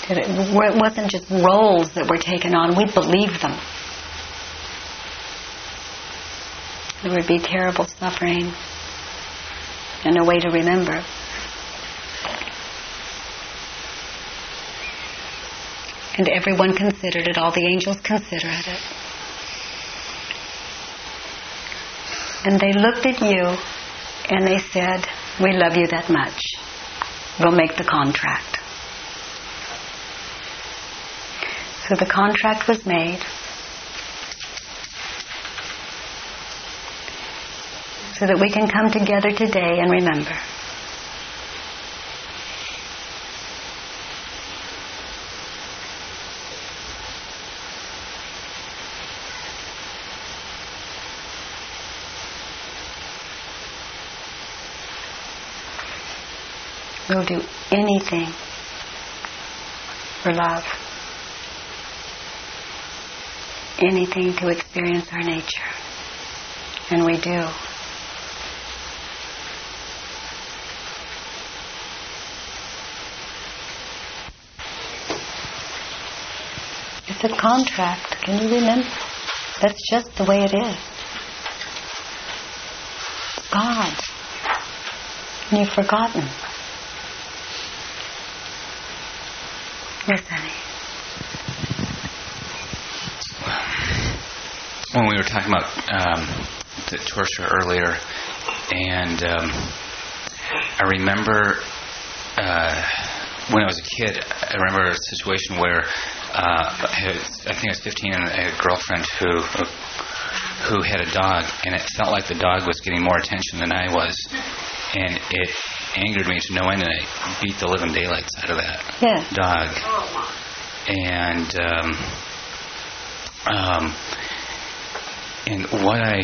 That it, it wasn't just roles that were taken on, we believed them. There would be terrible suffering and a way to remember. And everyone considered it, all the angels considered it. And they looked at you and they said, We love you that much. We'll make the contract. So the contract was made. So that we can come together today and remember. We'll do anything for love. Anything to experience our nature. And we do. A contract. Can you remember? That's just the way it is. God. And you've forgotten. Yes, honey. when we were talking about um, the torture earlier, and um, I remember uh, when I was a kid, I remember a situation where uh, I, think I was 15 and I had a girlfriend who who had a dog, and it felt like the dog was getting more attention than I was, and it angered me to no end, and I beat the living daylights out of that Yeah. dog. And um, um, and what I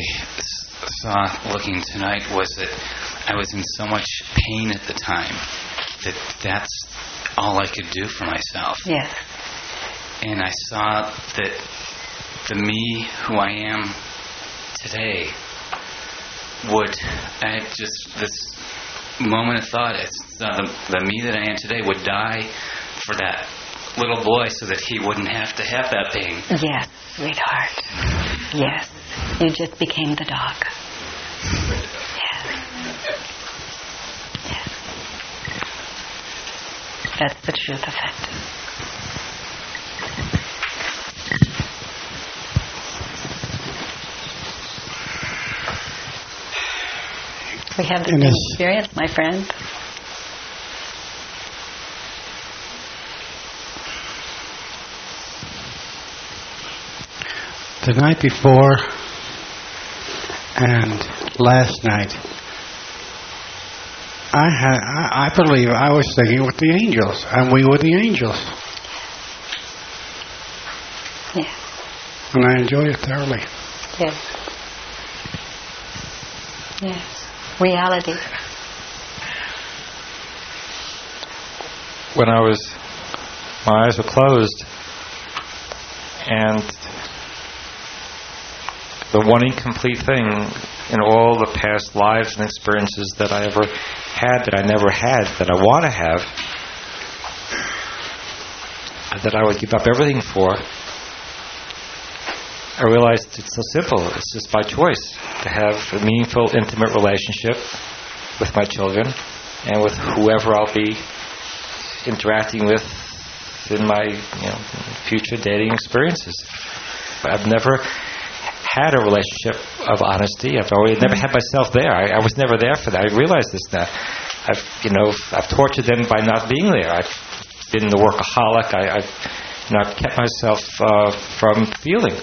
saw looking tonight was that I was in so much pain at the time that that's all I could do for myself. Yes. And I saw that the me who I am today would, I just this moment of thought, it's uh, the, the me that I am today would die for that little boy so that he wouldn't have to have that pain. Yes, sweetheart. Yes. You just became the dog. Yes. Yes. That's the truth of it. We have the same experience, my friend. The night before and last night, I had I, I believe I was thinking with the angels, and we were the angels. Yeah. And I enjoyed it thoroughly. Yes. Yes. Reality. when I was, my eyes were closed, and the one incomplete thing in all the past lives and experiences that I ever had, that I never had, that I want to have, that I would give up everything for, I realized it's so simple. It's just by choice to have a meaningful, intimate relationship with my children and with whoever I'll be interacting with in my you know future dating experiences. I've never had a relationship of honesty. I've always never had myself there. I, I was never there for that. I realize this now. I've you know I've tortured them by not being there. I've been the workaholic. I, know, I've kept myself uh, from feeling.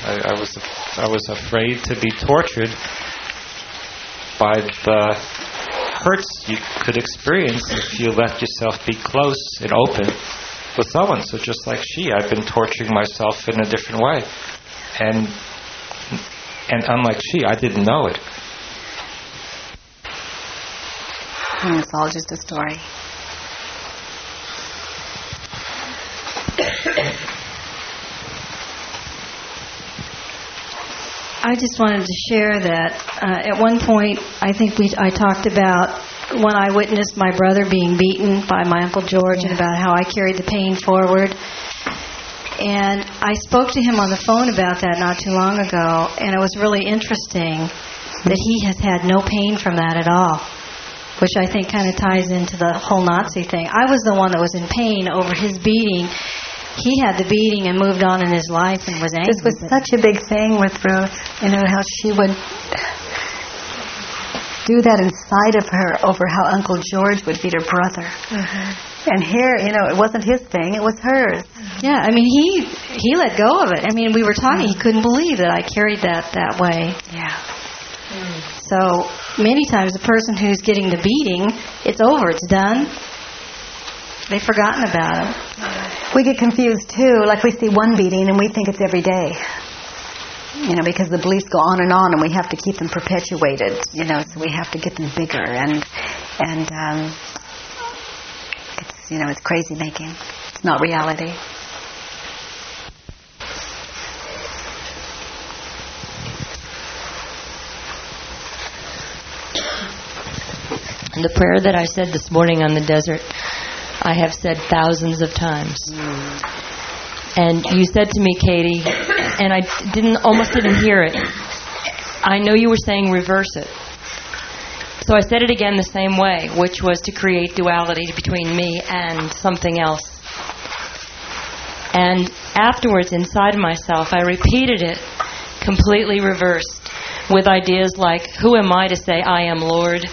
I, I was I was afraid to be tortured by the hurts you could experience if you let yourself be close and open with someone. So just like she, I've been torturing myself in a different way, and and unlike she, I didn't know it. And it's all just a story. I just wanted to share that uh, at one point, I think we I talked about when I witnessed my brother being beaten by my uncle George, and about how I carried the pain forward. And I spoke to him on the phone about that not too long ago, and it was really interesting that he has had no pain from that at all, which I think kind of ties into the whole Nazi thing. I was the one that was in pain over his beating. He had the beating and moved on in his life and was angry. This was such a big thing with Ruth, you know, how she would do that inside of her over how Uncle George would beat her brother. Mm-hmm. And here, you know, it wasn't his thing, it was hers. Yeah, I mean, he he let go of it. I mean, we were talking, he mm. couldn't believe that I carried that that way. Yeah. So many times, the person who's getting the beating, it's over, it's done. They've forgotten about it. We get confused too, like we see one beating and we think it's every day. You know, because the beliefs go on and on and we have to keep them perpetuated, you know, so we have to get them bigger and and um it's you know, it's crazy making. It's not reality. The prayer that I said this morning on the desert, I have said thousands of times. And you said to me, Katie, and I didn't almost didn't hear it. I know you were saying reverse it. So I said it again the same way, which was to create duality between me and something else. And afterwards, inside myself, I repeated it completely reversed with ideas like, Who am I to say I am Lord?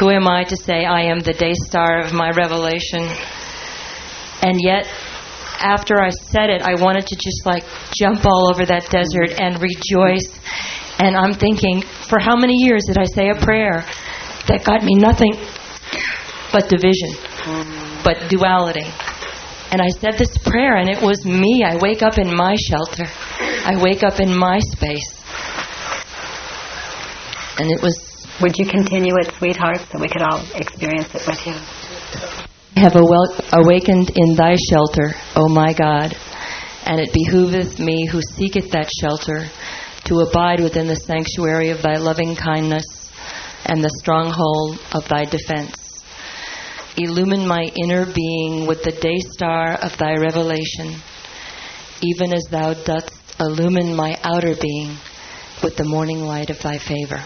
Who am I to say I am the day star of my revelation? And yet, after I said it, I wanted to just like jump all over that desert and rejoice. And I'm thinking, for how many years did I say a prayer that got me nothing but division, but duality? And I said this prayer, and it was me. I wake up in my shelter, I wake up in my space. And it was Would you continue it, sweetheart, so we could all experience it with you? have awakened in thy shelter, O my God, and it behooveth me who seeketh that shelter to abide within the sanctuary of thy loving kindness and the stronghold of thy defense. Illumine my inner being with the day star of thy revelation, even as thou dost illumine my outer being with the morning light of thy favor.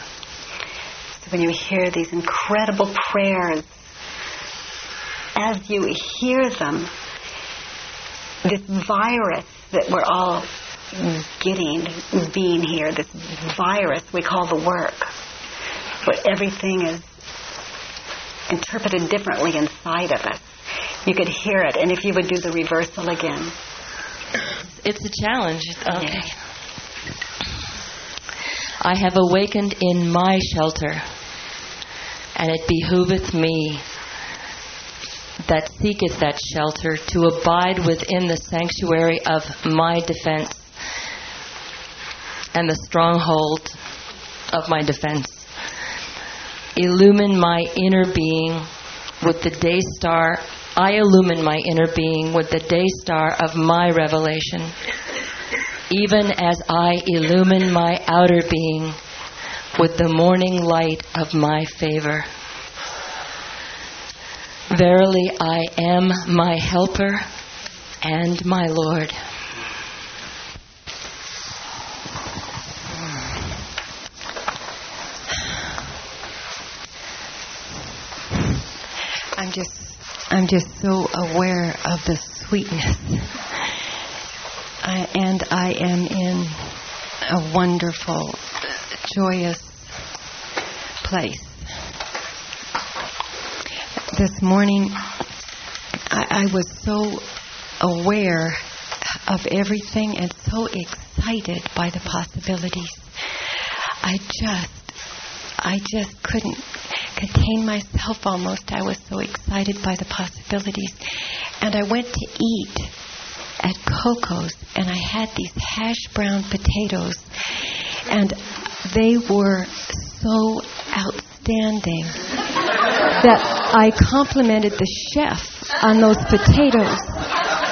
When you hear these incredible prayers, as you hear them, this virus that we're all getting, being here, this virus we call the work, where everything is interpreted differently inside of us. You could hear it, and if you would do the reversal again. It's a challenge. Okay. I have awakened in my shelter, and it behooveth me that seeketh that shelter to abide within the sanctuary of my defense and the stronghold of my defense. Illumine my inner being with the day star. I illumine my inner being with the day star of my revelation, even as I illumine my outer being with the morning light of my favor. Verily, I am my helper and my Lord. I'm just I'm just so aware of the sweetness. I, and I am in a wonderful, joyous place. This morning, I, I was so aware of everything and so excited by the possibilities. I just I just couldn't contain myself almost. I was so excited by the possibilities. And I went to eat at Coco's and I had these hash brown potatoes and they were so outstanding that I complimented the chef on those potatoes.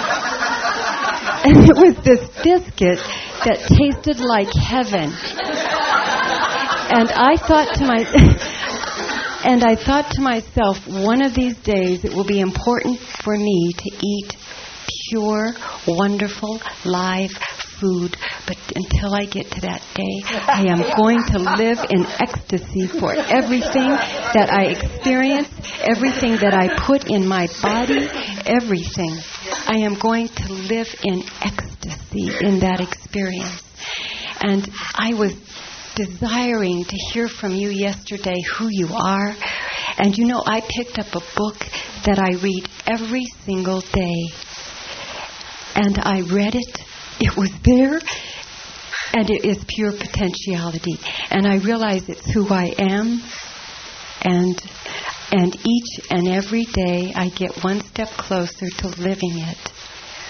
And it was this biscuit that tasted like heaven. And I thought to my and I thought to myself, one of these days it will be important for me to eat pure, wonderful, live food. But until I get to that day, I am going to live in ecstasy for everything that I experience, everything that I put in my body, everything. I am going to live in ecstasy in that experience. And I was desiring to hear from you yesterday who you are. And you know, I picked up a book that I read every single day. And I read it. It was there. And it is pure potentiality. And I realize it's who I am. And and each and every day I get one step closer to living it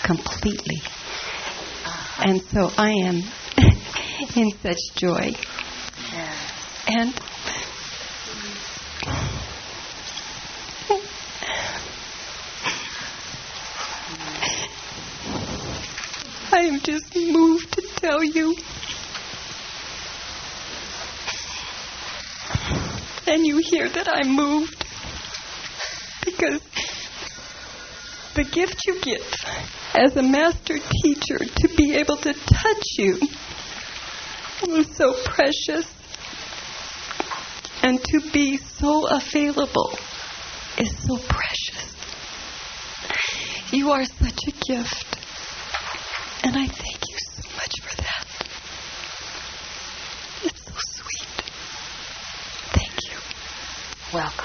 completely. And so I am in such joy. And am just moved to tell you. And you hear that I'm moved because the gift you get as a master teacher to be able to touch you is so precious. And to be so available is so precious. You are such a gift. And I thank you so much for that. It's so sweet. Thank you. Welcome.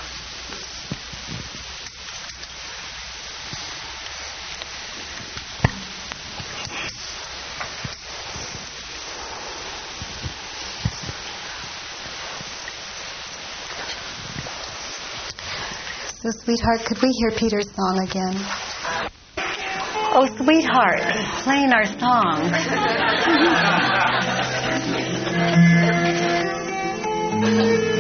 So, sweetheart, could we hear Peter's song again? Oh, sweetheart, playing our song.